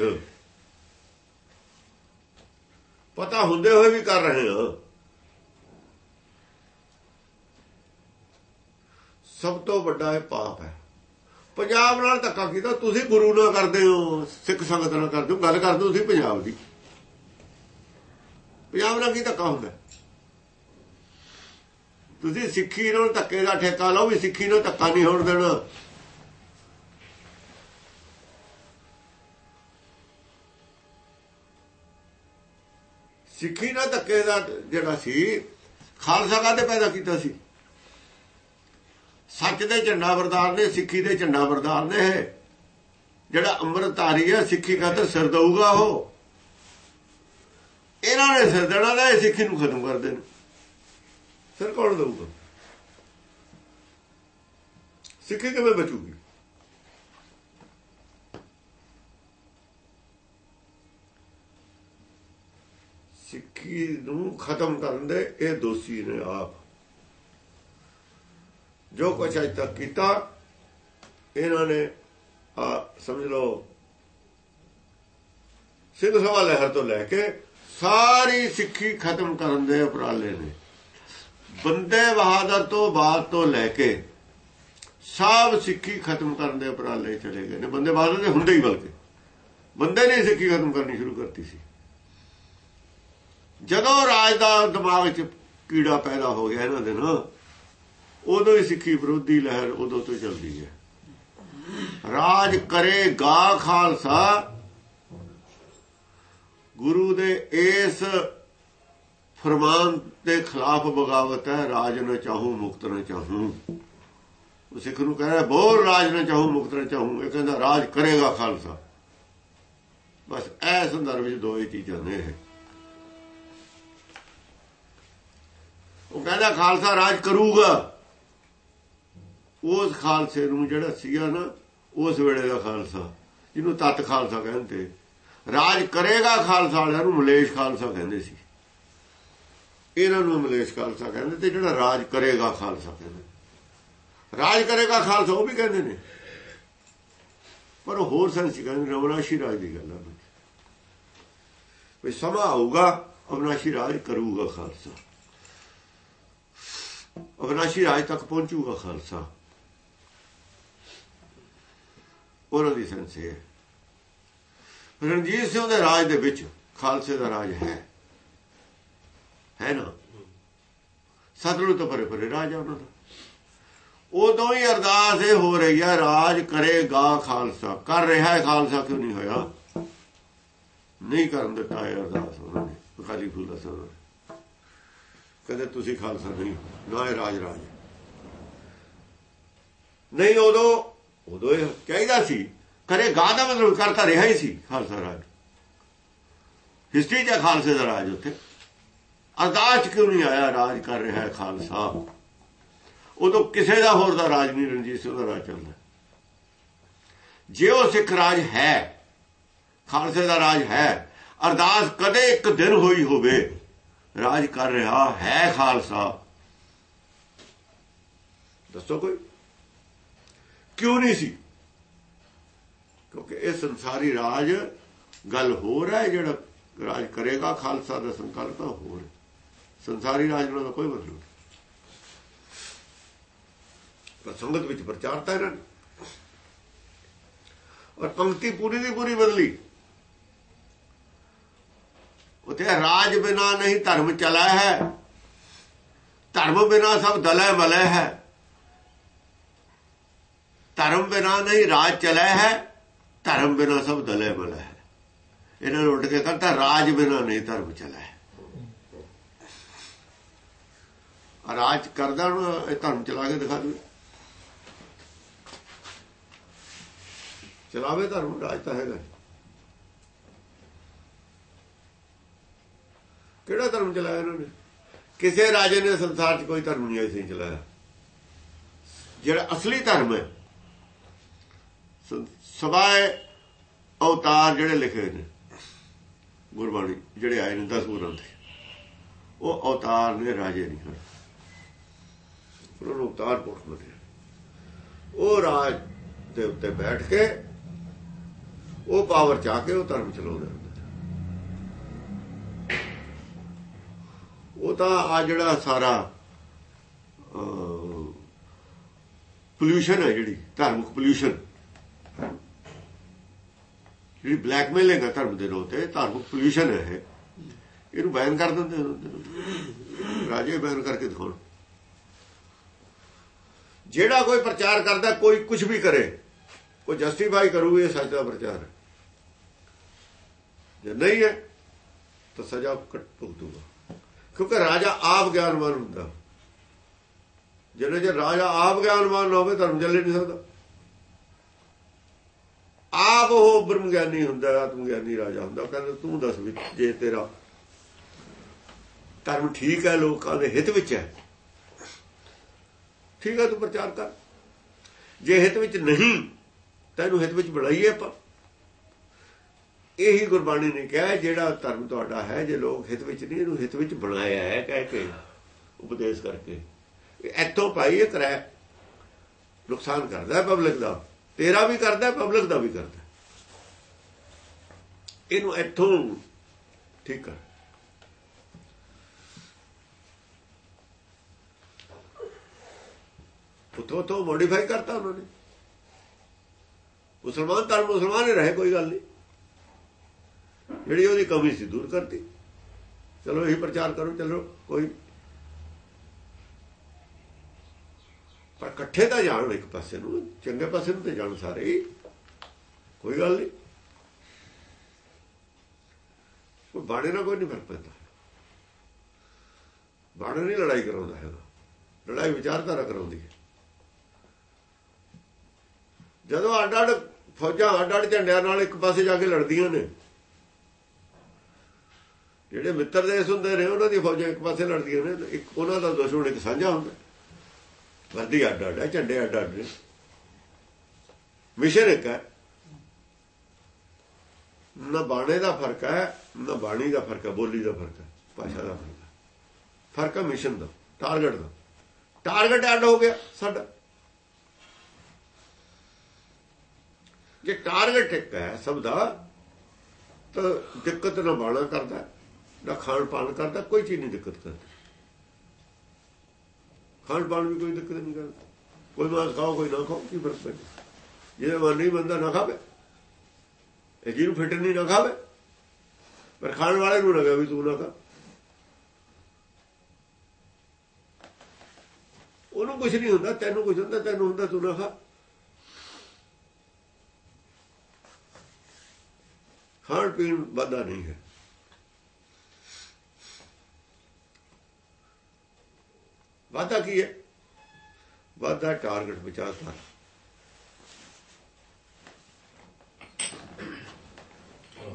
ਪਤਾ ਹੁੰਦੇ ਹੋਏ ਵੀ ਕਰ ਰਹੇ ਹਾਂ। ਸਭ ਤੋਂ ਵੱਡਾ ਇਹ ਪਾਪ ਹੈ। ਪੰਜਾਬ ਨਾਲ ਧੱਕਾ ਕੀਤਾ, ਤੁਸੀਂ ਗੁਰੂ ਨਾਲ ਕਰਦੇ ਹੋ, ਸਿੱਖ ਸੰਗਤ ਨਾਲ ਕਰਦੇ ਹੋ, ਗੱਲ ਕਰਦੇ ਹੋ ਤੁਸੀਂ ਪੰਜਾਬ ਦੀ। ਪੰਜਾਬ ਨਾਲ ਕੀ ਧੱਕਾ ਹੁੰਦਾ? ਤੁਸੀਂ ਸਿੱਖੀ ਨਾਲ ਧੱਕੇ ਦਾ ਠੇਕਾ ਲਓ ਵੀ ਸਿੱਖੀ ਨਾਲ ਧੱਕਾ ਨਹੀਂ ਹੋਣ ਦੇਣਾ। ਸਿੱਖੀ ਨਾਲ ਧੱਕੇ ਦਾ ਜਿਹੜਾ ਸੀ, ਖਾਲਸਾ ਕਾਹਦੇ ਪੈਦਾ ਕੀਤਾ ਸੀ? ਸੱਚ ਦੇ ਝੰਡਾ ਵਰਦਾਰ ਨੇ, ਸਿੱਖੀ ਦੇ ਝੰਡਾ ਬਰਦਾਰ ਨੇ ਇਹ। ਜਿਹੜਾ ਅੰਮ੍ਰਿਤਧਾਰੀ ਹੈ, ਸਿੱਖੀ ਖਾਤਰ ਸਿਰ ਦਊਗਾ ਉਹ। ਇਹਨਾਂ ਨੇ ਸਿਰ ਦੇਣਾ ਦਾ ਇਹ ਸਿੱਖੀ ਨੂੰ ਖਤਮ ਕਰ ਦੇਣ। ਸਿਰ ਕੌਣ ਦਊਗਾ? ਸਿੱਖੀ ਕਿਵੇਂ ਬਚੂਗੀ? ਸਿੱਖੀ ਨੂੰ ਖਤਮ ਕਰਨ ਦੇ ਇਹ ਦੋਸ਼ੀ ਨੇ ਆਪ। ਜੋ ਕੁਛ ਅਜ ਤੱਕ ਕੀਤਾ, ਇਹਨਾਂ ਨੇ, ਆ, ਸਮਝ ਲਓ ਸਿੰਘ ਸਭਾ ਲਹਿਰ ਤੋਂ ਲੈ ਕੇ ਸਾਰੀ ਸਿੱਖੀ ਖਤਮ ਕਰਨ ਦੇ ਉਪਰਾਲੇ ਨੇ। ਬੰਦੇ ਬਹਾਦਰ ਤੋਂ ਬਾਅਦ ਤੋਂ ਲੈ ਕੇ ਸਭ ਸਿੱਖੀ ਖਤਮ ਕਰਨ ਦੇ ਉਪਰਾਲੇ ਚਲੇ ਗਏ ਨੇ। ਬੰਦੇ ਬਹਾਦਰ ਦੇ ਹੁੰਦੇ ਹੀ ਬਲਕਿ, ਬੰਦੇ ਨੇ ਸਿੱਖੀ ਖਤਮ ਕਰਨੀ ਸ਼ੁਰੂ ਕਰਤੀ ਸੀ। ਜਦੋਂ ਰਾਜ ਦਾ ਦਿਮਾਗ 'ਚ ਕੀੜਾ ਪੈਦਾ ਹੋ ਗਿਆ ਇਹਨਾਂ ਦੇ ਨਾ ਉਦੋਂ ਹੀ ਸਿੱਖੀ ਵਿਰੋਧੀ ਲਹਿਰ ਉਦੋਂ ਤੋਂ ਚੱਲਦੀ ਹੈ। ਰਾਜ ਕਰੇਗਾ ਖਾਲਸਾ। ਗੁਰੂ ਦੇ ਇਸ ਫਰਮਾਨ ਦੇ ਖਿਲਾਫ ਬਗਾਵਤ ਹੈ, ਰਾਜ ਨਾ ਚਾਹੂੰ, ਮੁਕਤ ਨਾ ਚਾਹੂੰ। ਉਹ ਸਿੱਖ ਨੂੰ ਕਹਿੰਦਾ ਬੋਲ ਰਾਜ ਨਾ ਚਾਹੂ, ਮੁਕਤ ਨਾ ਚਾਹੂੰ। ਇਹ ਕਹਿੰਦਾ, ਰਾਜ ਕਰੇਗਾ ਖਾਲਸਾ। ਬਸ ਇਹ ਸੰਦਰਭ ਵਿੱਚ ਦੋ ਹੀ ਚੀਜ਼ਾਂ ਨੇ ਇਹ। ਉਹ ਕਹਿੰਦਾ, ਖਾਲਸਾ ਰਾਜ ਕਰੂਗਾ। ਉਸ ਖਾਲਸੇ ਨੂੰ ਜਿਹੜਾ ਸੀਗਾ ਨਾ, ਉਸ ਵੇਲੇ ਦਾ ਖਾਲਸਾ, ਜਿਹਨੂੰ ਤਤ ਖਾਲਸਾ ਕਹਿੰਦੇ। ਰਾਜ ਕਰੇਗਾ ਖਾਲਸਾ ਵਾਲਿਆਂ ਨੂੰ, ਮਲੇਸ਼ ਖਾਲਸਾ ਕਹਿੰਦੇ ਸੀ। ਇਹਨਾਂ ਨੂੰ ਮਲੇਸ਼ ਖਾਲਸਾ ਕਹਿੰਦੇ ਤੇ ਜਿਹੜਾ ਰਾਜ ਕਰੇਗਾ ਖਾਲਸਾ ਕਹਿੰਦੇ। ਰਾਜ ਕਰੇਗਾ ਖਾਲਸਾ, ਉਹ ਵੀ ਕਹਿੰਦੇ ਨੇ। ਪਰ ਉਹ ਹੋਰ ਸੈਂਸ ਚ ਕਹਿੰਦੇ ਰਵਨਾਸ਼ੀ ਰਾਜ ਦੀ ਗੱਲ ਆ ਵੀ ਸਮਾਂ ਆਊਗਾ ਅਵਨਾਸ਼ੀ ਰਾਜ ਕਰੂਗਾ ਖਾਲਸਾ। ਅਵਨਾਸ਼ੀ ਰਾਜ ਤੱਕ ਪਹੁੰਚੂਗਾ ਖਾਲਸਾ। ਉਹਨਾਂ ਦੀ ਸੈਂਸ ਹੈ। ਰਣਜੀਤ ਸਿੰਘ ਦੇ ਰਾਜ ਦੇ ਵਿੱਚ ਖਾਲਸੇ ਦਾ ਰਾਜ ਹੈ। ਹੈ ਨਾ? ਸਤਲੁਜ ਤੋਂ ਪਰੇ ਪਰੇ ਰਾਜ ਉਹਨਾਂ ਦਾ। ਉਦੋਂ ਹੀ ਅਰਦਾਸ ਇਹ ਹੋ ਰਹੀ ਹੈ, ਰਾਜ ਕਰੇਗਾ ਖਾਲਸਾ। ਕਰ ਰਿਹਾ ਹੈ ਖਾਲਸਾ, ਕਿਉਂ ਨਹੀਂ ਹੋਇਆ? ਨਹੀਂ ਕਰਨ ਦਿੱਤਾ ਇਹ ਅਰਦਾਸ ਉਹਨਾਂ ਨੇ। ਖਾਲੀ ਫੂਲਾ ਸਾਹਿਬ ਕਹਿੰਦੇ ਤੁਸੀਂ ਖਾਲਸਾ ਨਹੀਂ, ਨਾ ਇਹ ਰਾਜ ਰਾਜ ਨਹੀਂ ਉਦੋਂ ਉਦੋਂ ਇਹ ਚਾਹੀਦਾ ਸੀ ਕਰੇ ਕਰੇਗਾ ਦਾ ਮਤਲਬ ਕਰਤਾ ਰਿਹਾ ਹੀ ਸੀ, ਖਾਲਸਾ ਰਾਜ। ਹਿਸਟਰੀ ਦਾ ਖਾਲਸੇ ਦਾ ਰਾਜ ਉੱਥੇ। ਅਰਦਾਸ ਕਿਉਂ ਨਹੀਂ ਆਇਆ, ਰਾਜ ਕਰ ਰਿਹਾ ਹੈ ਖਾਲਸਾ? ਉਦੋਂ ਕਿਸੇ ਦਾ ਹੋਰ ਦਾ ਰਾਜ ਨਹੀਂ, ਰਣਜੀਤ ਸਿੰਘ ਦਾ ਰਾਜ ਚੱਲਦਾ। ਜੇ ਉਹ ਸਿੱਖ ਰਾਜ ਹੈ, ਖਾਲਸੇ ਦਾ ਰਾਜ ਹੈ, ਅਰਦਾਸ ਕਦੇ ਇੱਕ ਦਿਨ ਹੋਈ ਹੋਵੇ, ਰਾਜ ਕਰ ਰਿਹਾ ਹੈ ਖਾਲਸਾ। ਦੱਸੋ ਕੋਈ? ਕਿਉਂ ਨਹੀਂ ਸੀ? ਕਿਉਂਕਿ ਇਹ ਸੰਸਾਰੀ ਰਾਜ ਗੱਲ ਹੋਰ ਹੈ, ਜਿਹੜਾ ਰਾਜ ਕਰੇਗਾ, ਖਾਲਸਾ ਦਾ ਸੰਕਲਪ ਤਾਂ ਹੋਰ ਸੰਸਾਰੀ ਰਾਜ ਨਾਲ ਦਾ ਕੋਈ ਮਤਲਬ ਨਹੀਂ। ਪਰ ਸੰਗਤ ਵਿੱਚ ਪ੍ਰਚਾਰਤਾ ਇਹਨਾਂ ਨੇ ਔਰ ਪੰਕਤੀ ਪੂਰੀ ਦੀ ਪੂਰੀ ਬਦਲੀ। ਉਥੇ ਰਾਜ ਬਿਨਾ ਨਹੀਂ ਧਰਮ ਚਲਾ ਹੈ। ਧਰਮ ਬਿਨਾ ਸਭ ਦਲੈ ਮਲੇ ਹੈ। ਧਰਮ ਬਿਨਾ ਨਹੀਂ ਰਾਜ ਚਲਾ ਹੈ, ਧਰਮ ਬਿਨਾ ਸਭ ਦਲੇ ਮਲੇ ਹੈ। ਇਹਨਾਂ ਨੂੰ ਉੱਡ ਕੇ ਕਹਿੰਦਾ ਰਾਜ ਬਿਨਾ ਨਹੀਂ ਧਰਮ ਚਲਾ। ਰਾਜ ਕਰਦਾ ਨੂੰ ਇਹ ਧਰਮ ਚਲਾ ਕੇ ਦਿਖਾ ਦੇ। ਚਲਾਵੇ ਧਰਮ, ਰਾਜ ਤਾਂ ਹੈਗਾ ਕਿਹੜਾ ਧਰਮ ਚਲਾਇਆ ਇਹਨਾਂ ਨੇ? ਕਿਸੇ ਰਾਜੇ ਨੇ ਸੰਸਾਰ 'ਚ ਕੋਈ ਧਰਮ ਨਹੀਂ ਐਸੀ ਚਲਾਇਆ। ਜਿਹੜਾ ਅਸਲੀ ਧਰਮ ਹੈ ਸਵਾਏ ਅਵਤਾਰ ਜਿਹੜੇ ਲਿਖੇ ਨੇ, ਗੁਰਬਾਣੀ, ਜਿਹੜੇ ਆਏ ਨੇ 10 ਗੁਰਾਂ ਦੇ, ਉਹ ਅਵਤਾਰ ਨੇ ਰਾਜੇ ਨਹੀਂ ਹਨ। ਉਹਨਾਂ ਨੂੰ ਅਵਤਾਰ ਪੁਰਖ ਬਣੇ ਉਹ ਰਾਜ ਦੇ ਉੱਤੇ ਬੈਠ ਕੇ, ਉਹ ਪਾਵਰ ਚਾ ਕੇ ਉਹ ਧਰਮ ਚਲਾਉਂਦੇ ਉਹ ਤਾਂ ਆ ਜਿਹੜਾ ਸਾਰਾ ਪੋਲੂਸ਼ਨ ਹੈ ਜਿਹੜੀ, ਧਾਰਮਿਕ ਪੋਲੂਸ਼ਨ ਜਿਹੜੀ ਬਲੈਕਮੇਲਿੰਗ ਹੈ ਧਰਮ ਦੇ ਨਾਂ ਤੇ ਧਾਰਮਿਕ ਪੋਲੂਸ਼ਨ ਹੈ ਇਹ। ਇਹਨੂੰ ਬੈਨ ਕਰ ਦਿੰਦੇ ਰਾਜੇ ਬੈਨ ਕਰਕੇ ਦਿਖਾਉਣ। ਜਿਹੜਾ ਕੋਈ ਪ੍ਰਚਾਰ ਕਰਦਾ, ਕੋਈ ਕੁਝ ਵੀ ਕਰੇ, ਉਹ ਜਸਟੀਫਾਈ ਕਰੂ ਇਹ ਸੱਚ ਦਾ ਪ੍ਰਚਾਰ ਹੈ। ਜੇ ਨਹੀਂ ਹੈ, ਤਾਂ ਸਜ਼ਾ ਕੱਟ ਭੁਗਤੂਗਾ। ਕਿਉਂਕਿ ਰਾਜਾ ਆਪ ਗਿਆਨਵਾਨ ਹੁੰਦਾ। ਜਿਹੜੇ ਜੇ ਰਾਜਾ ਆਪ ਗਿਆਨਵਾਨ ਨਾ ਹੋਵੇ, ਧਰਮ ਚੱਲੇ ਨਹੀਂ ਸਕਦਾ। ਆਪ ਉਹ ਬ੍ਰਹਮ ਗਿਆਨੀ ਹੁੰਦਾ ਆਤਮ ਗਿਆਨੀ ਰਾਜਾ ਹੁੰਦਾ। ਉਹ ਕਹਿੰਦਾ, ਤੂੰ ਦੱਸ ਵੀ ਜੇ ਤੇਰਾ ਧਰਮ ਠੀਕ ਹੈ, ਲੋਕਾਂ ਦੇ ਹਿੱਤ ਵਿੱਚ ਹੈ, ਠੀਕ ਹੈ, ਤੂੰ ਪ੍ਰਚਾਰ ਕਰ। ਜੇ ਹਿੱਤ ਵਿੱਚ ਨਹੀਂ, ਤੈਨੂੰ ਹਿੱਤ ਵਿੱਚ ਬਣਾਈਏ ਆਪਾਂ। ਇਹੀ ਗੁਰਬਾਣੀ ਨੇ ਕਿਹਾ, ਜਿਹੜਾ ਧਰਮ ਤੁਹਾਡਾ ਹੈ, ਜੇ ਲੋਕ ਹਿੱਤ ਵਿੱਚ ਨਹੀਂ, ਇਹਨੂੰ ਹਿੱਤ ਵਿੱਚ ਬਣਾਇਆ ਹੈ, ਕਹਿ ਕੇ ਉਪਦੇਸ਼ ਕਰਕੇ। ਇੱਥੋਂ ਪਾਈਏ ਇਹ ਨੁਕਸਾਨ ਕਰਦਾ ਪਬਲਿਕ ਦਾ। ਤੇਰਾ ਵੀ ਕਰਦਾ, ਪਬਲਿਕ ਦਾ ਵੀ ਕਰਦਾ। ਇਹਨੂੰ ਇੱਥੋਂ ਠੀਕ ਕਰ। ਉਤੋਂ ਤੋਂ ਮੋਡੀਫਾਈ ਕਰਤਾ ਉਹਨਾਂ ਨੇ। ਮੁਸਲਮਾਨ ਤਾਂ ਮੁਸਲਮਾਨ ਹੀ ਰਹੇ, ਕੋਈ ਗੱਲ ਨਹੀਂ। ਜਿਹੜੀ ਉਹਦੀ ਕਮੀ ਸੀ, ਦੂਰ ਕਰਤੀ। ਚਲੋ, ਇਹੀ ਪ੍ਰਚਾਰ ਕਰੋ, ਚਲੋ, ਕੋਈ ਪਰ ਇਕੱਠੇ ਤਾਂ ਜਾਣ, ਇੱਕ ਪਾਸੇ ਨੂੰ, ਚੰਗੇ ਪਾਸੇ ਨੂੰ ਤੇ ਜਾਣ ਸਾਰੇ ਹੀ। ਕੋਈ ਗੱਲ ਨਹੀਂ। ਕੋਈ ਬਾਣੇ ਨਾਲ ਕੋਈ ਨਹੀਂ ਫ਼ਰਕ ਪੈਂਦਾ। ਬਾਣੇ ਨਹੀਂ ਲੜਾਈ ਕਰਾਉਂਦਾ ਹੈਗਾ। ਲੜਾਈ ਵਿਚਾਰਧਾਰਾ ਕਰਾਉਂਦੀ ਹੈ। ਜਦੋਂ ਅੱਡ ਅੱਡ ਫੌਜਾਂ ਅੱਡ ਅੱਡ ਝੰਡਿਆਂ ਨਾਲ ਇੱਕ ਪਾਸੇ ਜਾ ਕੇ ਲੜਦੀਆਂ ਨੇ, ਜਿਹੜੇ ਮਿੱਤਰ ਦੇਸ਼ ਹੁੰਦੇ ਨੇ, ਉਹਨਾਂ ਦੀ ਫੌਜਾਂ ਇੱਕ ਪਾਸੇ ਲੜਦੀਆਂ ਨੇ, ਇੱਕ ਉਹਨਾਂ ਦਾ ਦੁਸ਼ਮਣ ਇੱਕ ਸਾਂਝਾ ਹੁੰਦਾ। ਵਰਦੀ ਅੱਡ ਅੱਡ ਹੈ, ਝੰਡੇ ਅੱਡ ਅੱਡ ਨੇ। ਮਿਸ਼ਨ ਇੱਕ ਹੈ ਨਾ ਬਾਣੇ ਦਾ ਫ਼ਰਕ ਹੈ ਨਾ ਬਾਣੀ ਦਾ ਫ਼ਰਕ ਹੈ, ਬੋਲੀ ਦਾ ਫ਼ਰਕ ਹੈ, ਭਾਸ਼ਾ ਦਾ ਫ਼ਰਕ ਹੈ। ਫ਼ਰਕ ਹੈ ਮਿਸ਼ਨ ਦਾ, ਟਾਰਗੇਟ ਦਾ। ਟਾਰਗੇਟ ਐਡ ਹੋ ਗਿਆ ਸਾਡਾ। ਜੇ ਟਾਰਗੇਟ ਇੱਕ ਹੈ ਸਭ ਦਾ, ਤਾਂ ਦਿੱਕਤ ਨਾ ਬਾਣਾ ਕਰਦਾ, ਨਾ ਖਾਣ ਪਾਣ ਕਰਦਾ, ਕੋਈ ਚੀਜ਼ ਨਹੀਂ ਦਿੱਕਤ ਕਰਦੀ। ਖਾਣ ਪਾਣ ਵੀ ਕੋਈ ਦਿੱਕਤ ਨਹੀਂ ਕਰਦਾ। ਕੋਈ ਮਾਸ ਖਾਓ, ਕੋਈ ਨਾ ਖਾਓ, ਕੀ ਫ਼ਰਕ ਪੈਂਦਾ? ਜਿਹਦੇ ਮਨ ਨਹੀਂ ਬੰਦਾ ਨਾ ਖਾਵੇ, ਇਹ ਜਿਹਨੂੰ ਫਿੱਟ ਨਹੀਂ ਨਾ ਖਾਵੇ, ਪਰ ਖਾਣ ਵਾਲੇ ਨੂੰ ਨਾ ਵੀ ਤੂੰ ਨਾ ਖਾ। ਉਹਨੂੰ ਕੁਝ ਨਹੀਂ ਹੁੰਦਾ, ਤੈਨੂੰ ਕੁਝ ਹੁੰਦਾ, ਤੈਨੂੰ ਹੁੰਦਾ ਤੂੰ ਨਾ ਖਾ। ਖਾਣ ਪੀਣ ਵਾਦਾ ਨਹੀਂ ਹੈ। ਵਾਧਾ ਕੀ ਹੈ? ਵਾਧਾ ਟਾਰਗੇਟ ਵਿਚਾਰ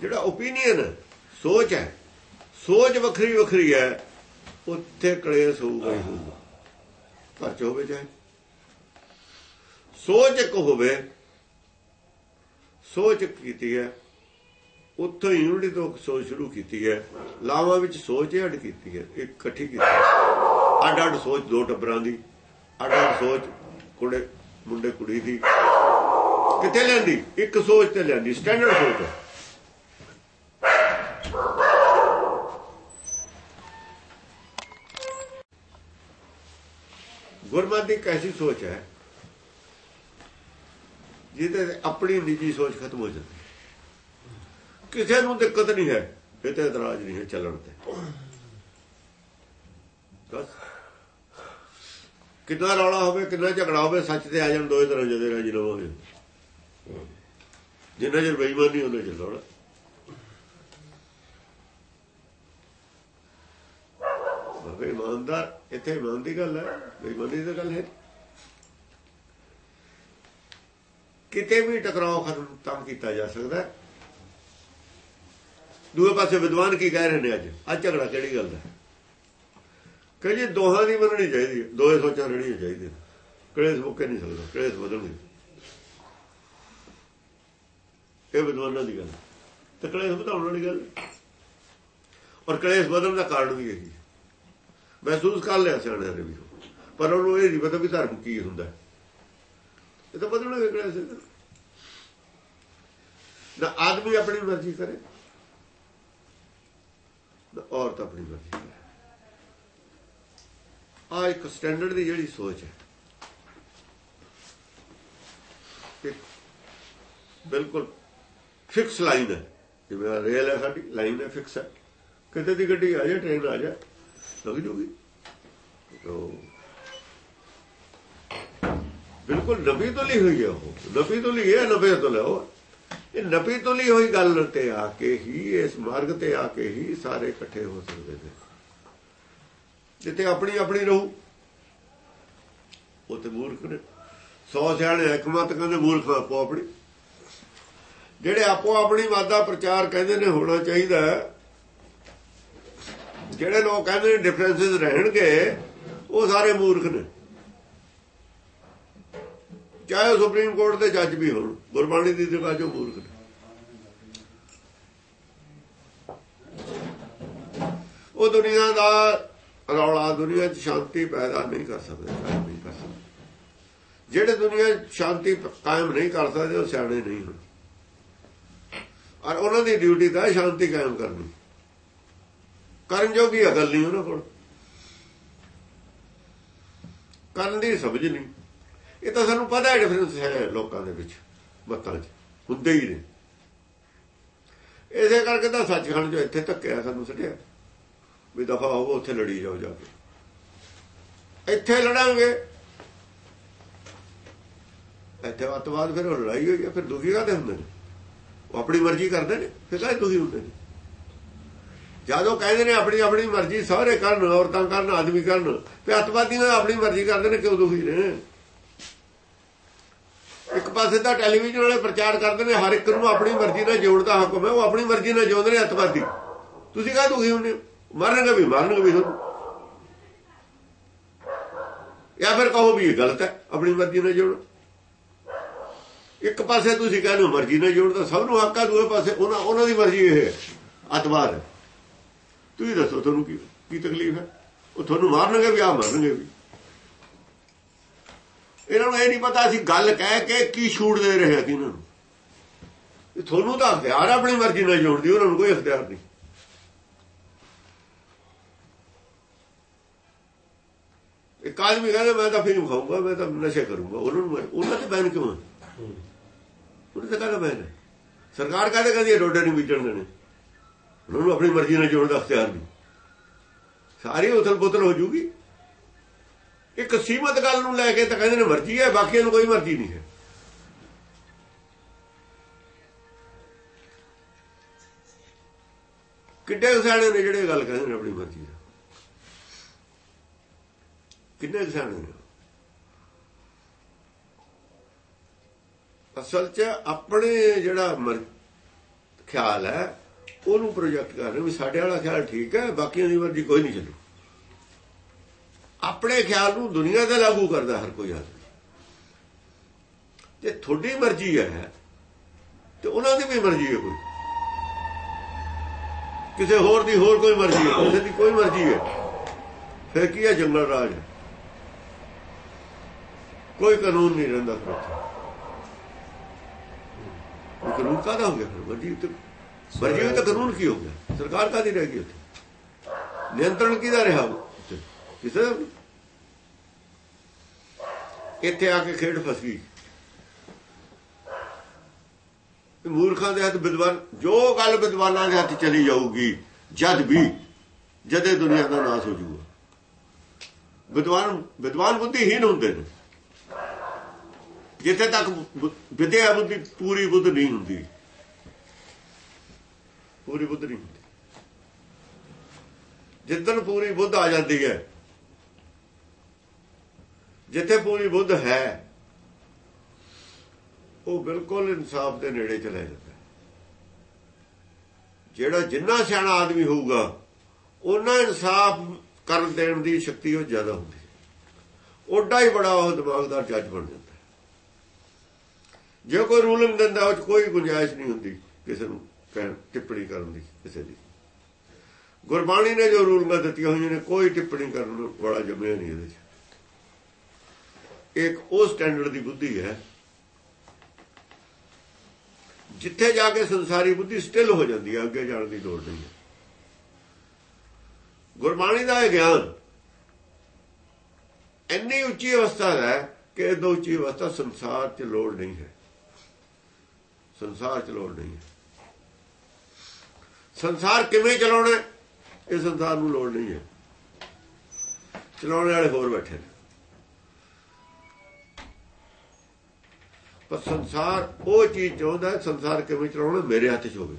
ਜਿਹੜਾ ਓਪੀਨੀਅਨ ਸੋਚ ਹੈ, ਸੋਚ ਵੱਖਰੀ ਵੱਖਰੀ ਹੈ, ਉੱਥੇ ਕਲੇਸ਼ ਹੋਊਗਾ ਹੀ ਹੋਊਗਾ। ਘਰ ਚ ਹੋਵੇ ਚਾਹੇ। ਸੋਚ ਇੱਕ ਹੋਵੇ, ਸੋਚ ਕੀਤੀ ਹੈ, ਉੱਥੋਂ ਯੂਨਿਟੀ ਤੋਂ ਸੋਚ ਸ਼ੁਰੂ ਕੀਤੀ ਹੈ, ਲਾਵਾਂ ਵਿੱਚ ਸੋਚ ਐਡ ਕੀਤੀ ਹੈ ਇੱਕ ਇਕੱਠੀ ਕੀਤੀ ਅੱਡ ਅੱਡ ਸੋਚ, ਦੋ ਟੱਬਰਾਂ ਦੀ ਅੱਡ ਅੱਡ ਸੋਚ, ਕੁੜੇ, ਮੁੰਡੇ, ਕੁੜੀ ਦੀ। ਕਿੱਥੇ ਲੈਂਦੀ? ਇੱਕ ਸੋਚ ਤੇ ਲੈਂਦੀ ਸਟੈਂਡਰਡ ਸੋਚ ਗੁਰਮਤਿ ਇੱਕ ਐਸੀ ਸੋਚ ਹੈ, ਜਿਹਦੇ ਤੇ ਆਪਣੀ ਨਿੱਜੀ ਸੋਚ ਖਤਮ ਹੋ ਜਾਂਦੀ ਕਿਸੇ ਨੂੰ ਦਿੱਕਤ ਨਹੀਂ ਹੈ ਇਹ ਤੇ ਇਤਰਾਜ਼ ਨਹੀਂ ਹੈ ਚੱਲਣ ਤੇ। ਬਸ। ਕਿੰਨਾ ਰੌਲਾ ਹੋਵੇ, ਕਿੰਨਾ ਝਗੜਾ ਹੋਵੇ, ਸੱਚ ਤੇ ਆ ਜਾਣ ਦੋਏ ਤਰ੍ਹਾਂ ਜਦੇ ਰਾਜੀ ਰਵਾਂਗੇ ਜਿੰਨਾ ਚਿਰ ਬੇਈਮਾਨੀ, ਉਹਨੇ ਚੱਲਣਾ ਬਾਬੇ, ਇਮਾਨਦਾਰ, ਇੱਥੇ ਇਮਾਨ ਦੀ ਗੱਲ ਹੈ। ਬੇਈਮਾਨੀ ਦੀ ਗੱਲ ਹੈ ਕਿਤੇ ਵੀ ਟਕਰਾਅ ਖਤਮ ਤੰਗ ਕੀਤਾ ਜਾ ਸਕਦਾ ਦੂਏ ਪਾਸੇ ਵਿਦਵਾਨ ਕੀ ਕਹਿ ਰਹੇ ਨੇ ਅੱਜ? ਅੱਜ ਝਗੜਾ ਕਿਹੜੀ ਗੱਲ ਦਾ ਕਿ ਦੋਹਾਂ ਦੀ ਮੰਨਣੀ ਚਾਹੀਦੀ ਹੈ। ਦੋਏ ਸੋਚਾਂ ਰਹਿਣੀਆਂ ਚਾਹੀਦੀਆਂ। ਕਲੇਸ਼ ਮੁੱਕੇ ਨਹੀਂ ਸਕਦਾ। ਕਲੇਸ਼ ਬਦਲਣਗੇ ਇਹ ਵਿਦਵਾਨਾਂ ਦੀ ਗੱਲ ਤੇ ਕਲੇਸ਼ ਵਧਾਉਣ ਵਾਲੀ ਗੱਲ ਔਰ ਕਲੇਸ਼ ਬਦਲਣ ਦਾ ਕਾਰਨ ਵੀ ਇਹੀ ਮਹਿਸੂਸ ਕਰ ਲਿਆ ਸਿਆਣਿਆਂ ਨੇ ਵੀ। ਪਰ ਉਹਨੂੰ ਇਹ ਨਹੀਂ ਪਤਾ ਵੀ ਧਰਮ ਕੀ ਹੁੰਦਾ ਇਹ ਤਾਂ ਬਦਲਣਗੇ ਕਲੇਸ਼ ਨਾ ਆਦਮੀ ਆਪਣੀ ਮਰਜ਼ੀ ਕਰੇ, ਨਾ ਔਰਤ ਆਪਣੀ ਮਰਜ਼ੀ ਕਰੇ। ਆ ਇੱਕ ਸਟੈਂਡਰਡ ਦੀ ਜਿਹੜੀ ਸੋਚ ਹੈ। ਬਿਲਕੁਲ ਫਿਕਸ ਲਾਈਨ ਹੈ। ਜਿਵੇਂ ਰੇਲ ਹੈ, ਸਾਡੀ ਲਾਈਨ ਹੈ ਫਿਕਸ ਹੈ। ਕਿਤੇ ਦੀ ਗੱਡੀ ਆ ਜਾ ਟ੍ਰੇਨ ਆ ਜਾ ਲੱਗ ਜੂਗੀ। ਬਿਲਕੁਲ ਨਬੀ ਤੋਂ ਲਈ ਹੋਈ ਹੈ ਉਹ। ਨਬੀ ਤੋਂ ਲਈ ਹੈ ਨਬੀ ਤੋਂ ਲਿਓ ਇਹ ਨਬੀ ਤੋਂ ਲਈ ਹੋਈ ਗੱਲ ਤੇ ਆ ਕੇ ਹੀ, ਇਸ ਮਾਰਗ ਤੇ ਆ ਕੇ ਹੀ ਸਾਰੇ ਇਕੱਠੇ ਹੋ ਸਕਦੇ ਨੇ। ਜਿੱਤੇ ਆਪਣੀ ਆਪਣੀ ਰਹੂ। ਉਹ ਤੇ ਮੂਰਖ ਨੇ। ਸੌ ਸਿਆਣੇ ਹਕਮਤ ਕਹਿੰਦੇ ਮੂਰਖ ਆਪੋ ਆਪਣੀ। ਜਿਹੜੇ ਆਪੋ ਆਪਣੀ ਮਤ ਪ੍ਰਚਾਰ ਕਹਿੰਦੇ ਨੇ ਹੋਣਾ ਚਾਹੀਦਾ ਜਿਹੜੇ ਲੋਕ ਕਹਿੰਦੇ ਨੇ ਡਿਫਰੈਂਸਸ ਰਹਿਣਗੇ, ਉਹ ਸਾਰੇ ਮੂਰਖ ਨੇ। ਚਾਹੇ ਉਹ ਸੁਪਰੀਮ ਕੋਰਟ ਦੇ ਜੱਜ ਵੀ ਹੋਣ, ਗੁਰਬਾਣੀ ਦੀ ਜਗ੍ਹਾ ਜੋ ਮੂਰਖ ਨੇ। ਉਹ ਦੁਨੀਆ ਦਾ ਰੌਲਾ ਦੁਨੀਆ 'ਚ ਸ਼ਾਂਤੀ ਪੈਦਾ ਨਹੀਂ ਕਰ ਸਕਦੇ ਸ਼ਾਇਦ ਨਹੀਂ ਕਰ ਸਕਦੇ। ਜਿਹੜੇ ਦੁਨੀਆ 'ਚ ਸ਼ਾਂਤੀ ਕਾਇਮ ਨਹੀਂ ਕਰ ਸਕਦੇ, ਉਹ ਸਿਆਣੇ ਨਹੀਂ ਹਨ। ਔਰ ਉਹਨਾਂ ਦੀ ਡਿਊਟੀ ਤਾਂ ਸ਼ਾਂਤੀ ਕਾਇਮ ਕਰਨੀ। ਕਰਨ ਜੋਗੀ ਅਕਲ ਨਹੀਂ ਉਹਨਾਂ ਕੋਲ। ਕਰਨ ਦੀ ਸਮਝ ਨਹੀਂ। ਇਹ ਤਾਂ ਸਾਨੂੰ ਪਤਾ ਹੈ ਡਿਫਰੈਂਸ ਹੈ ਲੋਕਾਂ ਦੇ ਵਿੱਚ, ਮਤਾਂ 'ਚ। ਹੁੰਦੇ ਹੀ ਨੇ। ਇਸੇ ਕਰਕੇ ਤਾਂ ਸੱਚਖੰਡ ਜੋ ਇੱਥੇ ਧੱਕਿਆ ਸਾਨੂੰ ਸੱਟਿਆ। ਵੀ ਦਫਾ ਹੋਵੋ, ਉੱਥੇ ਲੜੀ ਜਾਓ ਜਾ ਕੇ। ਇੱਥੇ ਲੜਾਂਗੇ। ਇੱਥੇ ਅੱਤਵਾਦ ਫਿਰ ਉਹ ਲੜਾਈ ਹੋਈ ਹੈ ਫਿਰ ਦੁਖੀ ਕਾਹਦੇ ਹੁੰਦੇ ਨੇ? ਉਹ ਆਪਣੀ ਮਰਜ਼ੀ ਕਰਦੇ ਨੇ, ਫਿਰ ਕਾਹਦੇ ਦੁਖੀ ਹੁੰਦੇ ਨੇ? ਜਦੋਂ ਕਹਿੰਦੇ ਨੇ ਆਪਣੀ ਆਪਣੀ ਮਰਜ਼ੀ, ਸਾਰੇ ਕਰਨ, ਔਰਤਾਂ ਕਰਨ, ਆਦਮੀ ਕਰਨ ਤੇ ਅੱਤਵਾਦੀਆਂ ਆਪਣੀ ਮਰਜ਼ੀ ਕਰਦੇ ਨੇ, ਕਿਉਂ ਦੁਖੀ ਨੇ? ਇੱਕ ਪਾਸੇ ਤਾਂ ਟੈਲੀਵਿਜ਼ਨ ਵਾਲੇ ਪ੍ਰਚਾਰ ਕਰਦੇ ਨੇ, ਹਰ ਇੱਕ ਨੂੰ ਆਪਣੀ ਮਰਜ਼ੀ ਨਾਲ ਜਿਉਣ ਦਾ ਹੁਕਮ ਹੈ, ਉਹ ਆਪਣੀ ਮਰਜ਼ੀ ਨਾਲ ਜਿਉਂਦੇ ਨੇ ਅੱਤਵਾਦੀ। ਤੁਸੀਂ ਕਾਹ ਦੁਖੀ ਹੁੰਦੇ ਹੋ? ਮਰਨਗੇ ਵੀ ਮਰਨਗੇ ਵੀ ਤੁਹਾਨੂੰ। ਜਾਂ ਫਿਰ ਕਹੋ ਵੀ ਇਹ ਗਲਤ ਹੈ, ਆਪਣੀ ਮਰਜ਼ੀ ਨਾਲ ਜੋੜੋ। ਇੱਕ ਪਾਸੇ ਤੁਸੀਂ ਕਹਿੰਦੇ ਹੋ ਮਰਜ਼ੀ ਨਾਲ ਜੋੜਦਾ ਸਭ ਨੂੰ ਹੱਕ ਆ, ਦੂਏ ਪਾਸੇ ਉਹਨਾਂ ਉਹਨਾਂ ਦੀ ਮਰਜ਼ੀ ਇਹ ਹੈ, ਅਤਵਾਦ ਹੈ। ਤੁਸੀਂ ਦੱਸੋ ਤੁਹਾਨੂੰ ਕੀ ਕੀ ਤਕਲੀਫ ਹੈ? ਉਹ ਤੁਹਾਨੂੰ ਮਾਰਨਗੇ ਵੀ ਆ ਮਾਰਨਗੇ ਵੀ। ਇਹਨਾਂ ਨੂੰ ਇਹ ਨਹੀਂ ਪਤਾ ਅਸੀਂ ਗੱਲ ਕਹਿ ਕੇ ਕੀ ਛੂਟ ਦੇ ਰਹੇ ਹਾਂ ਇਹਨਾਂ ਨੂੰ। ਤੁਹਾਨੂੰ ਤਾਂ ਅਖਤਿਆਰ ਹੈ ਆਪਣੀ ਮਰਜ਼ੀ ਨਾਲ ਜੋੜਨ ਦੀ ਉਹਨਾਂ ਨੂੰ ਕੋਈ ਅਖਤਿਆਰ ਨਹੀਂ। ਇੱਕ ਵੀ ਕਹਿੰਦੇ ਮੈਂ ਤਾਂ ਫੀਮ ਖਾਊਂਗਾ, ਮੈਂ ਤਾਂ ਨਸ਼ੇ ਕਰੂੰਗਾ। ਉਹਨਾਂ ਨੂੰ ਉਹਨਾਂ ਤੇ ਬੈਨ ਕਿਉਂ ਹੈ ਉਹਨੇ ਕਹਿੰਦਾ ਬੈਨ ਸਰਕਾਰ ਕਹਿੰਦੇ ਕਹਿੰਦੀ ਇਹ ਰੋਡੇ ਨਹੀਂ ਵਿਚਣ ਦੇਣੇ? ਉਹਨਾਂ ਨੂੰ ਆਪਣੀ ਮਰਜ਼ੀ ਨਾਲ ਜੋੜਨ ਦਾ ਅਖਤਿਆਰ ਨਹੀਂ ਸਾਰੀ ਉਥਲ ਪੁਥਲ ਹੋ ਜੂਗੀ। ਇੱਕ ਸੀਮਤ ਗੱਲ ਨੂੰ ਲੈ ਕੇ ਤਾਂ ਕਹਿੰਦੇ ਨੇ ਮਰਜ਼ੀ ਹੈ, ਬਾਕੀਆਂ ਨੂੰ ਕੋਈ ਮਰਜ਼ੀ ਨਹੀਂ ਹੈ। ਕਿੱਡੇ ਕੁ ਸਿਆਣੇ ਨੇ ਜਿਹੜੇ ਗੱਲ ਕਹਿੰਦੇ ਨੇ ਆਪਣੀ ਮਰਜ਼ੀ ਦਾ ਕਿੰਨੇ ਕੁ ਸਿਆਣੇ ਨੇ? ਅਸਲ 'ਚ ਆਪਣੇ ਜਿਹੜਾ ਮਰ, ਖਿਆਲ ਹੈ, ਉਹਨੂੰ ਪ੍ਰੋਜੈਕਟ ਕਰ ਰਹੇ ਵੀ ਸਾਡੇ ਵਾਲਾ ਖਿਆਲ ਠੀਕ ਹੈ, ਬਾਕੀਆਂ ਦੀ ਮਰਜ਼ੀ ਕੋਈ ਨਹੀਂ ਚੱਲੂ। ਆਪਣੇ ਖਿਆਲ ਨੂੰ ਦੁਨੀਆ ਤੇ ਲਾਗੂ ਕਰਦਾ ਹਰ ਕੋਈ ਆਦਮੀ। ਜੇ ਤੁਹਾਡੀ ਮਰਜ਼ੀ ਹੈ, ਤੇ ਉਹਨਾਂ ਦੀ ਵੀ ਮਰਜ਼ੀ ਹੈ ਕੋਈ। ਕਿਸੇ ਹੋਰ ਦੀ ਹੋਰ ਕੋਈ ਮਰਜ਼ੀ ਹੈ, ਕਿਸੇ ਦੀ ਕੋਈ ਮਰਜ਼ੀ ਹੈ। ਫਿਰ ਕੀ ਹੈ ਜੰਗਲ ਰਾਜ? ਕੋਈ ਕਾਨੂੰਨ ਨਹੀਂ ਰਹਿੰਦਾ ਫਿਰ ਉੱਥੇ ਕਾਨੂੰਨ ਕਾਹਦਾ ਹੋ ਗਿਆ ਫਿਰ? ਮਰਜ਼ੀ ਤੇ ਮਰਜ਼ੀ ਹੋਈ ਕਾਨੂੰਨ ਕੀ ਹੋ ਗਿਆ? ਸਰਕਾਰ ਕਾਹਦੀ ਰਹਿ ਗਈ ਉੱਥੇ? ਨਿਯੰਤਰਣ ਕਿਹਦਾ ਰਿਹਾ ਕਿਸੇ ਇੱਥੇ ਆ ਕੇ ਖੇਡ ਫਸ ਗਈ। ਮੂਰਖਾਂ ਦੇ ਹੱਥ ਵਿਦਵਾਨ ਜੋ ਗੱਲ ਵਿਦਵਾਨਾਂ ਦੇ ਹੱਥ ਚਲੀ ਜਾਊਗੀ, ਜਦ ਵੀ, ਜਦੇ ਦੁਨੀਆ ਦਾ ਨਾਸ ਹੋ ਜਾਊਗਾ। ਵਿਦਵਾਨ ਵਿਦਵਾਨ ਬੁੱਧੀਹੀਨ ਹੁੰਦੇ ਨੇ। ਜਿੱਥੇ ਤੱਕ ਵਿਦਿਆ ਬੁੱਧੀ ਪੂਰੀ ਬੁੱਧ ਨਹੀਂ ਹੁੰਦੀ। ਪੂਰੀ ਬੁੱਧ ਨਹੀਂ ਹੁੰਦੀ। ਜਿੱਦਣ ਪੂਰੀ ਬੁੱਧ ਆ ਜਾਂਦੀ ਹੈ, ਜਿੱਥੇ ਪੂਰੀ ਬੁੱਧ ਹੈ, ਉਹ ਬਿਲਕੁਲ ਇਨਸਾਫ ਦੇ ਨੇੜੇ ਚਲਾ ਜਾਂਦਾ ਜਿਹੜਾ ਜਿੰਨਾ ਸਿਆਣਾ ਆਦਮੀ ਹੋਊਗਾ ਉਹਨਾਂ ਇਨਸਾਫ ਕਰਨ ਦੇਣ ਦੀ ਸ਼ਕਤੀ ਉਹ ਜ਼ਿਆਦਾ ਹੁੰਦੀ ਹੈ। ਓਡਾ ਹੀ ਬੜਾ ਉਹ ਦਿਮਾਗਦਾਰ ਜੱਜ ਬਣ ਜਾਂਦਾ ਜੇ ਕੋਈ ਰੂਲਿੰਗ ਦਿੰਦਾ, ਉਹ 'ਚ ਕੋਈ ਗੁੰਜਾਇਸ਼ ਨਹੀਂ ਹੁੰਦੀ ਕਿਸੇ ਨੂੰ ਕਹਿਣ, ਟਿੱਪਣੀ ਕਰਨ ਦੀ, ਕਿਸੇ ਦੀ। ਗੁਰਬਾਣੀ ਨੇ ਜੋ ਰੂਲਾਂ ਦਿੱਤੀਆਂ ਹੋਈਆਂ ਨੇ, ਕੋਈ ਟਿੱਪਣੀ ਕਰਨ ਵਾਲਾ ਜੰਮਿਆ ਨਹੀਂ ਇਹਦੇ 'ਚ। ਇੱਕ ਉਹ ਸਟੈਂਡਰਡ ਦੀ ਬੁੱਧੀ ਹੈ, ਜਿੱਥੇ ਜਾ ਕੇ ਸੰਸਾਰੀ ਬੁੱਧੀ ਸਟਿਲ ਹੋ ਜਾਂਦੀ ਹੈ, ਅੱਗੇ ਜਾਣ ਦੀ ਲੋੜ ਨਹੀਂ ਹੈ। ਗੁਰਬਾਣੀ ਦਾ ਇਹ ਗਿਆਨ ਇੰਨੀ ਉੱਚੀ ਅਵਸਥਾ ਹੈ ਕਿ ਇਹ ਦੋ ਉੱਚੀ ਅਵਸਥਾ ਸੰਸਾਰ 'ਚ ਲੋੜ ਨਹੀਂ ਹੈ। ਸੰਸਾਰ 'ਚ ਲੋੜ ਨਹੀਂ ਹੈ। ਸੰਸਾਰ ਕਿਵੇਂ ਚਲਾਉਣਾ ਇਹ ਸੰਸਾਰ ਨੂੰ ਲੋੜ ਨਹੀਂ ਹੈ। ਚਲਾਉਣ ਵਾਲੇ ਹੋਰ ਬੈਠੇ ਨੇ। ਪਰ ਸੰਸਾਰ ਉਹ ਚੀਜ਼ ਚਾਹੁੰਦਾ ਸੰਸਾਰ ਕਿਵੇਂ ਚਲਾਉਣਾ ਮੇਰੇ ਹੱਥ 'ਚ ਹੋਵੇ।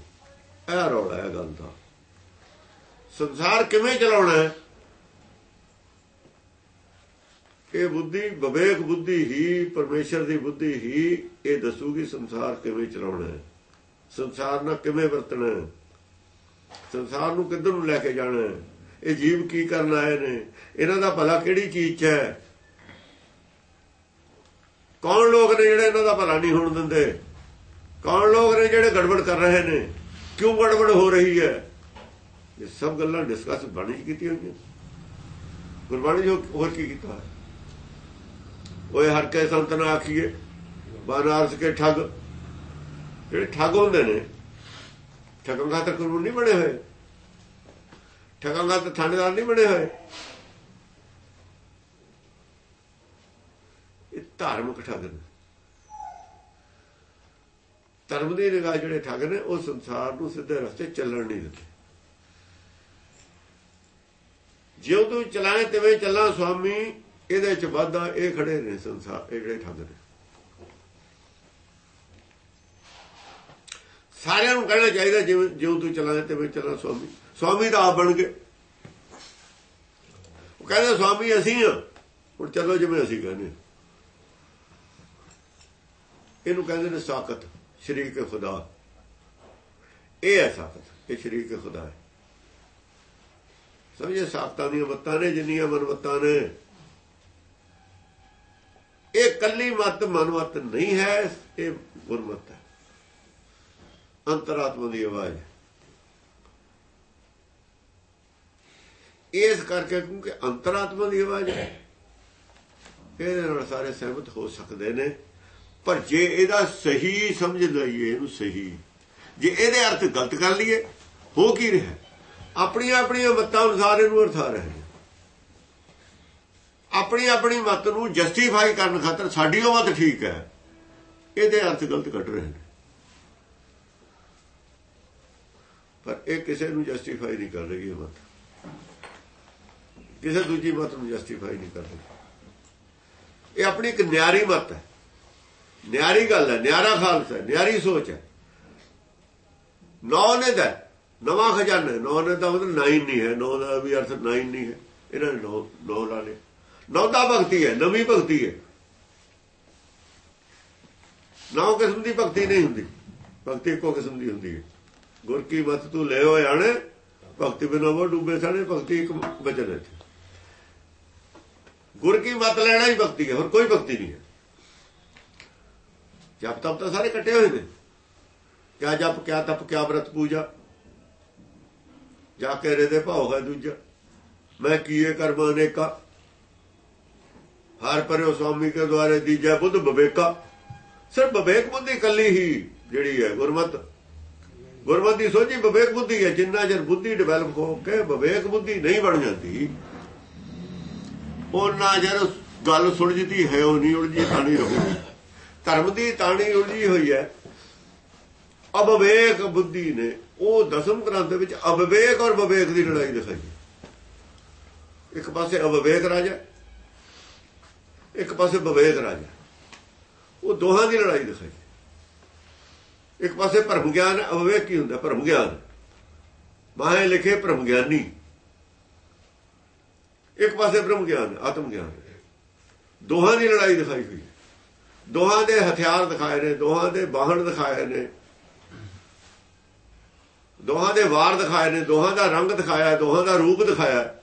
ਇਹ ਰੌਲਾ ਹੈ ਗੱਲ ਦਾ। ਸੰਸਾਰ ਕਿਵੇਂ ਚਲਾਉਣਾ ਹੈ ਇਹ ਬੁੱਧੀ, ਵਿਵੇਕ ਬੁੱਧੀ ਹੀ, ਪਰਮੇਸ਼ਰ ਦੀ ਬੁੱਧੀ ਹੀ, ਇਹ ਦੱਸੂਗੀ ਸੰਸਾਰ ਕਿਵੇਂ ਚਲਾਉਣਾ ਹੈ। ਸੰਸਾਰ ਨਾਲ ਕਿਵੇਂ ਵਰਤਣਾ ਹੈ? ਸੰਸਾਰ ਨੂੰ ਕਿੱਧਰ ਨੂੰ ਲੈ ਕੇ ਜਾਣਾ ਹੈ? ਇਹ ਜੀਵ ਕੀ ਕਰਨ ਆਏ ਨੇ? ਇਹਨਾਂ ਦਾ ਭਲਾ ਕਿਹੜੀ ਚੀਜ਼ 'ਚ ਹੈ? ਕੌਣ ਲੋਕ ਨੇ ਜਿਹੜੇ ਇਹਨਾਂ ਦਾ ਭਲਾ ਨਹੀਂ ਹੋਣ ਦਿੰਦੇ? ਕੌਣ ਲੋਕ ਨੇ ਜਿਹੜੇ ਗੜਬੜ ਕਰ ਰਹੇ ਨੇ? ਕਿਉਂ ਗੜਬੜ ਹੋ ਰਹੀ ਹੈ? ਇਹ ਸਭ ਗੱਲਾਂ ਡਿਸਕਸ ਬਾਣੀ 'ਚ ਕੀਤੀਆਂ ਹੋਈਆਂ। ਗੁਰਬਾਣੀ ਜੋ ਹੋਰ ਕੀ ਕੀਤਾ ਓਏ ਹਰ ਕੇ ਸੰਤ ਨਾ ਆਖੀਏ। ਬਨਾਰਸ ਕੇ ਠੱਗ। ਜਿਹੜੇ ਠੱਗ ਹੁੰਦੇ ਨੇ, ਠੱਗਾਂ ਖਾਤਰ ਕਾਨੂੰਨ ਨਹੀਂ ਬਣੇ ਹੋਏ। ਠੱਗਾਂ ਖਾਤਰ ਥਾਣੇਦਾਰ ਨਹੀਂ ਬਣੇ ਹੋਏ। ਇਹ ਧਾਰਮਿਕ ਠੱਗ ਨੇ। ਧਰਮ ਦੀ ਨਿਗਾਹ ਜਿਹੜੇ ਠੱਗ ਨੇ, ਉਹ ਸੰਸਾਰ ਨੂੰ ਸਿੱਧੇ ਰਸਤੇ ਚੱਲਣ ਨਹੀਂ ਦਿੰਦੇ। ਜਿਉਂ ਤੂੰ ਚਲਾਏ, ਤਿਵੇਂ ਚੱਲਾਂ, ਸੁਆਮੀ। ਇਹਦੇ ਚ ਵਾਧਾ, ਇਹ ਖੜੇ ਨੇ ਸੰਸਾਰ, ਇਹ ਜਿਹੜੇ ਠੱਗ ਨੇ। ਸਾਰਿਆਂ ਨੂੰ ਕਹਿਣਾ ਚਾਹੀਦਾ, ਜਿਵੇਂ, ਜਿਉਂ ਤੂੰ ਚਲਾਏ ਤਿਵੇਂ ਚੱਲਾਂ ਸਵਾਮੀ। ਸੁਆਮੀ ਤਾਂ ਆਪ ਬਣ ਗਏ। ਉਹ ਕਹਿੰਦੇ ਸੁਆਮੀ ਅਸੀਂ ਹਾਂ। ਹੁਣ ਚਲੋ, ਜਿਵੇਂ ਅਸੀਂ ਕਹਿੰਦੇ ਇਹਨੂੰ ਕਹਿੰਦੇ ਨੇ ਸਾਖਤ ਸ਼ਰੀਕ ਖੁਦਾ। ਇਹ ਹੈ ਸਾਖਤ, ਇਹ ਸ਼ਰੀਕ ਖੁਦਾ ਹੈ। ਸਮਝੇ, ਸਾਖਤਾਂ ਦੀਆਂ ਬੱਤਾਂ ਨੇ, ਜਿੰਨੀਆਂ ਮਨਮਤਾਂ ਨੇ। ਇਹ ਕੱਲੀ ਮਤ ਮਨਮਤ ਨਹੀਂ ਹੈ, ਇਹ ਗੁਰਮਤ ਹੈ। ਅੰਤਰਾਤਮਾ ਦੀ ਆਵਾਜ਼ ਇਸ ਕਰਕੇ ਕਿਉਂਕਿ ਅੰਤਰਾਤਮਾ ਦੀ ਆਵਾਜ਼ ਹੈ, ਇਹਦੇ ਨਾਲ ਸਾਰੇ ਸਹਿਮਤ ਹੋ ਸਕਦੇ ਨੇ। ਪਰ ਜੇ ਇਹਦਾ ਸਹੀ ਸਮਝ ਲਈਏ, ਇਹਨੂੰ ਸਹੀ। ਜੇ ਇਹਦੇ ਅਰਥ ਗਲਤ ਕਰ ਲਈਏ, ਹੋ ਕੀ ਰਿਹਾ? ਆਪਣੀਆਂ ਆਪਣੀਆਂ ਮੱਤਾਂ ਅਨੁਸਾਰ ਇਹਨੂੰ ਅਰਥਾ ਰਹੇ ਆਪਣੀ ਆਪਣੀ ਮਤ ਨੂੰ ਜਸਟੀਫਾਈ ਕਰਨ ਖਾਤਰ ਸਾਡੀ ਉਹ ਮਤ ਠੀਕ ਹੈ। ਇਹਦੇ ਅਰਥ ਗਲਤ ਕੱਢ ਰਹੇ ਨੇ। ਪਰ ਇਹ ਕਿਸੇ ਨੂੰ ਜਸਟੀਫਾਈ ਨਹੀਂ ਕਰ ਰਹੀ ਇਹ ਮਤ। ਕਿਸੇ ਦੂਜੀ ਮਤ ਨੂੰ ਜਸਟੀਫਾਈ ਨਹੀਂ ਕਰ ਰਹੀ। ਇਹ ਆਪਣੀ ਇੱਕ ਨਿਆਰੀ ਮਤ ਹੈ। ਨਿਆਰੀ ਗੱਲ ਹੈ, ਨਿਆਰਾ ਖਾਲਸਾ ਹੈ, ਨਿਆਰੀ ਸੋਚ ਹੈ। ਨੌ ਨੇ ਦਾ ਨਵਾਂ ਖਜ਼ਾਨਾ ਹੈ। ਨੌ ਨੇ ਦਾ ਮਤਲਬ ਨਾਈਨ ਨਹੀਂ ਹੈ। ਨੌ ਦਾ ਵੀ ਅਰਥ ਨਾਈਨ ਨਹੀਂ ਹੈ। ਇਹਨਾਂ ਨੇ ਨੌ ਨੌ ਲਾ ਲਿਆ ਨੌਦਾ ਭਗਤੀ ਹੈ, ਨਵੀ ਭਗਤੀ ਹੈ। ਨੌ ਕਿਸਮ ਦੀ ਭਗਤੀ ਨਹੀਂ ਹੁੰਦੀ। ਭਗਤੀ ਇੱਕੋ ਕਿਸਮ ਦੀ ਹੁੰਦੀ ਹੈ। ਗੁਰ ਕੀ ਮਤ ਤੂੰ ਲੈ ਹੋਇ ਆਣੇ, ਭਗਤੀ ਬਿਨੋ ਉਹ ਡੁੱਬੇ ਸਾਨੇ ਭਗਤੀ ਇੱਕ ਵਚਨ ਹੈ ਗੁਰ ਕੀ ਮਤ ਲੈਣਾ ਹੀ ਭਗਤੀ ਹੈ, ਹੋਰ ਕੋਈ ਭਗਤੀ ਨਹੀਂ ਹੈ। ਜਪ ਤਪ ਤਾਂ ਸਾਰੇ ਕੱਟੇ ਹੋਏ ਨੇ। ਕਿਆ ਜਪ, ਕਿਆ ਤਪ, ਕਿਆ ਵਰਤ ਪੂਜਾ। ਜਾ ਕੇ ਰੇ ਦੇ ਭਾਉ ਹੈ ਦੂਜਾ। ਮੈਂ ਕੀਏ ਕਰਮਾਂ ਨੇ ਕਾ ਹਰ ਪਰਿਓ ਸਵਾਮੀ ਕੇ ਦੁਆਰੇ ਦੀਜੈ ਬੁੱਧ ਵਿਵੇਕਾ ਸਿਰਫ ਵਿਵੇਕ ਬੁੱਧੀ ਇਕੱਲੀ ਹੀ ਜਿਹੜੀ ਹੈ ਗੁਰਮਤ। ਗੁਰਮਤ ਦੀ ਸੋਝੀ ਵਿਵੇਕ ਬੁੱਧੀ ਹੈ, ਜਿੰਨਾ ਜਰ ਬੁੱਧੀ ਡਿਵੈਲਪ ਹੋ ਕੇ ਵਿਵੇਕ ਬੁੱਧੀ ਨਹੀਂ ਬਣ ਜਾਂਦੀ ਉਹਨਾਂ ਜਰ ਗੱਲ ਸੁਲਝਦੀ ਹੈ ਉਹ ਨਹੀਂ ਉਲਝੀ ਤਾਣੀ ਰਹੂਗੀ ਧਰਮ ਦੀ ਤਾਣੀ ਉਲਝੀ ਹੋਈ ਹੈ। ਅਵਵੇਕ ਬੁੱਧੀ ਨੇ ਉਹ ਦਸਮ ਗ੍ਰੰਥ ਦੇ ਵਿੱਚ ਅਵਵੇਕ ਔਰ ਵਿਵੇਕ ਦੀ ਲੜਾਈ ਦਿਖਾਈ ਇੱਕ ਪਾਸੇ ਅਵਵੇਕ ਰਾਜਾ ਇੱਕ ਪਾਸੇ ਵਿਵੇਕ ਰਾਜਾ, ਉਹ ਦੋਹਾਂ ਦੀ ਲੜਾਈ ਦਿਖਾਈ। ਇੱਕ ਪਾਸੇ ਭਰਮ ਗਿਆਨ ਅਵਿਵੇਕ ਕੀ ਹੁੰਦਾ ਭਰਮ ਗਿਆਨ ਮਾਹੇ ਲਿਖੇ ਭਰਮ ਗਿਆਨੀ ਇੱਕ ਪਾਸੇ ਬ੍ਰਹਮ ਗਿਆਨ ਆਤਮ ਗਿਆਨ ਦੋਹਾਂ ਦੀ ਲੜਾਈ ਦਿਖਾਈ ਹੋਈ। ਦੋਹਾਂ ਦੇ ਹਥਿਆਰ ਦਿਖਾਏ ਨੇ, ਦੋਹਾਂ ਦੇ ਬਾਹਣ ਦਿਖਾਏ ਨੇ। ਦੋਹਾਂ ਦੇ ਵਾਰ ਦਿਖਾਏ ਨੇ, ਦੋਹਾਂ ਦਾ ਰੰਗ ਦਿਖਾਇਆ, ਦੋਹਾਂ ਦਾ ਰੂਪ ਦਿਖਾਇਆ।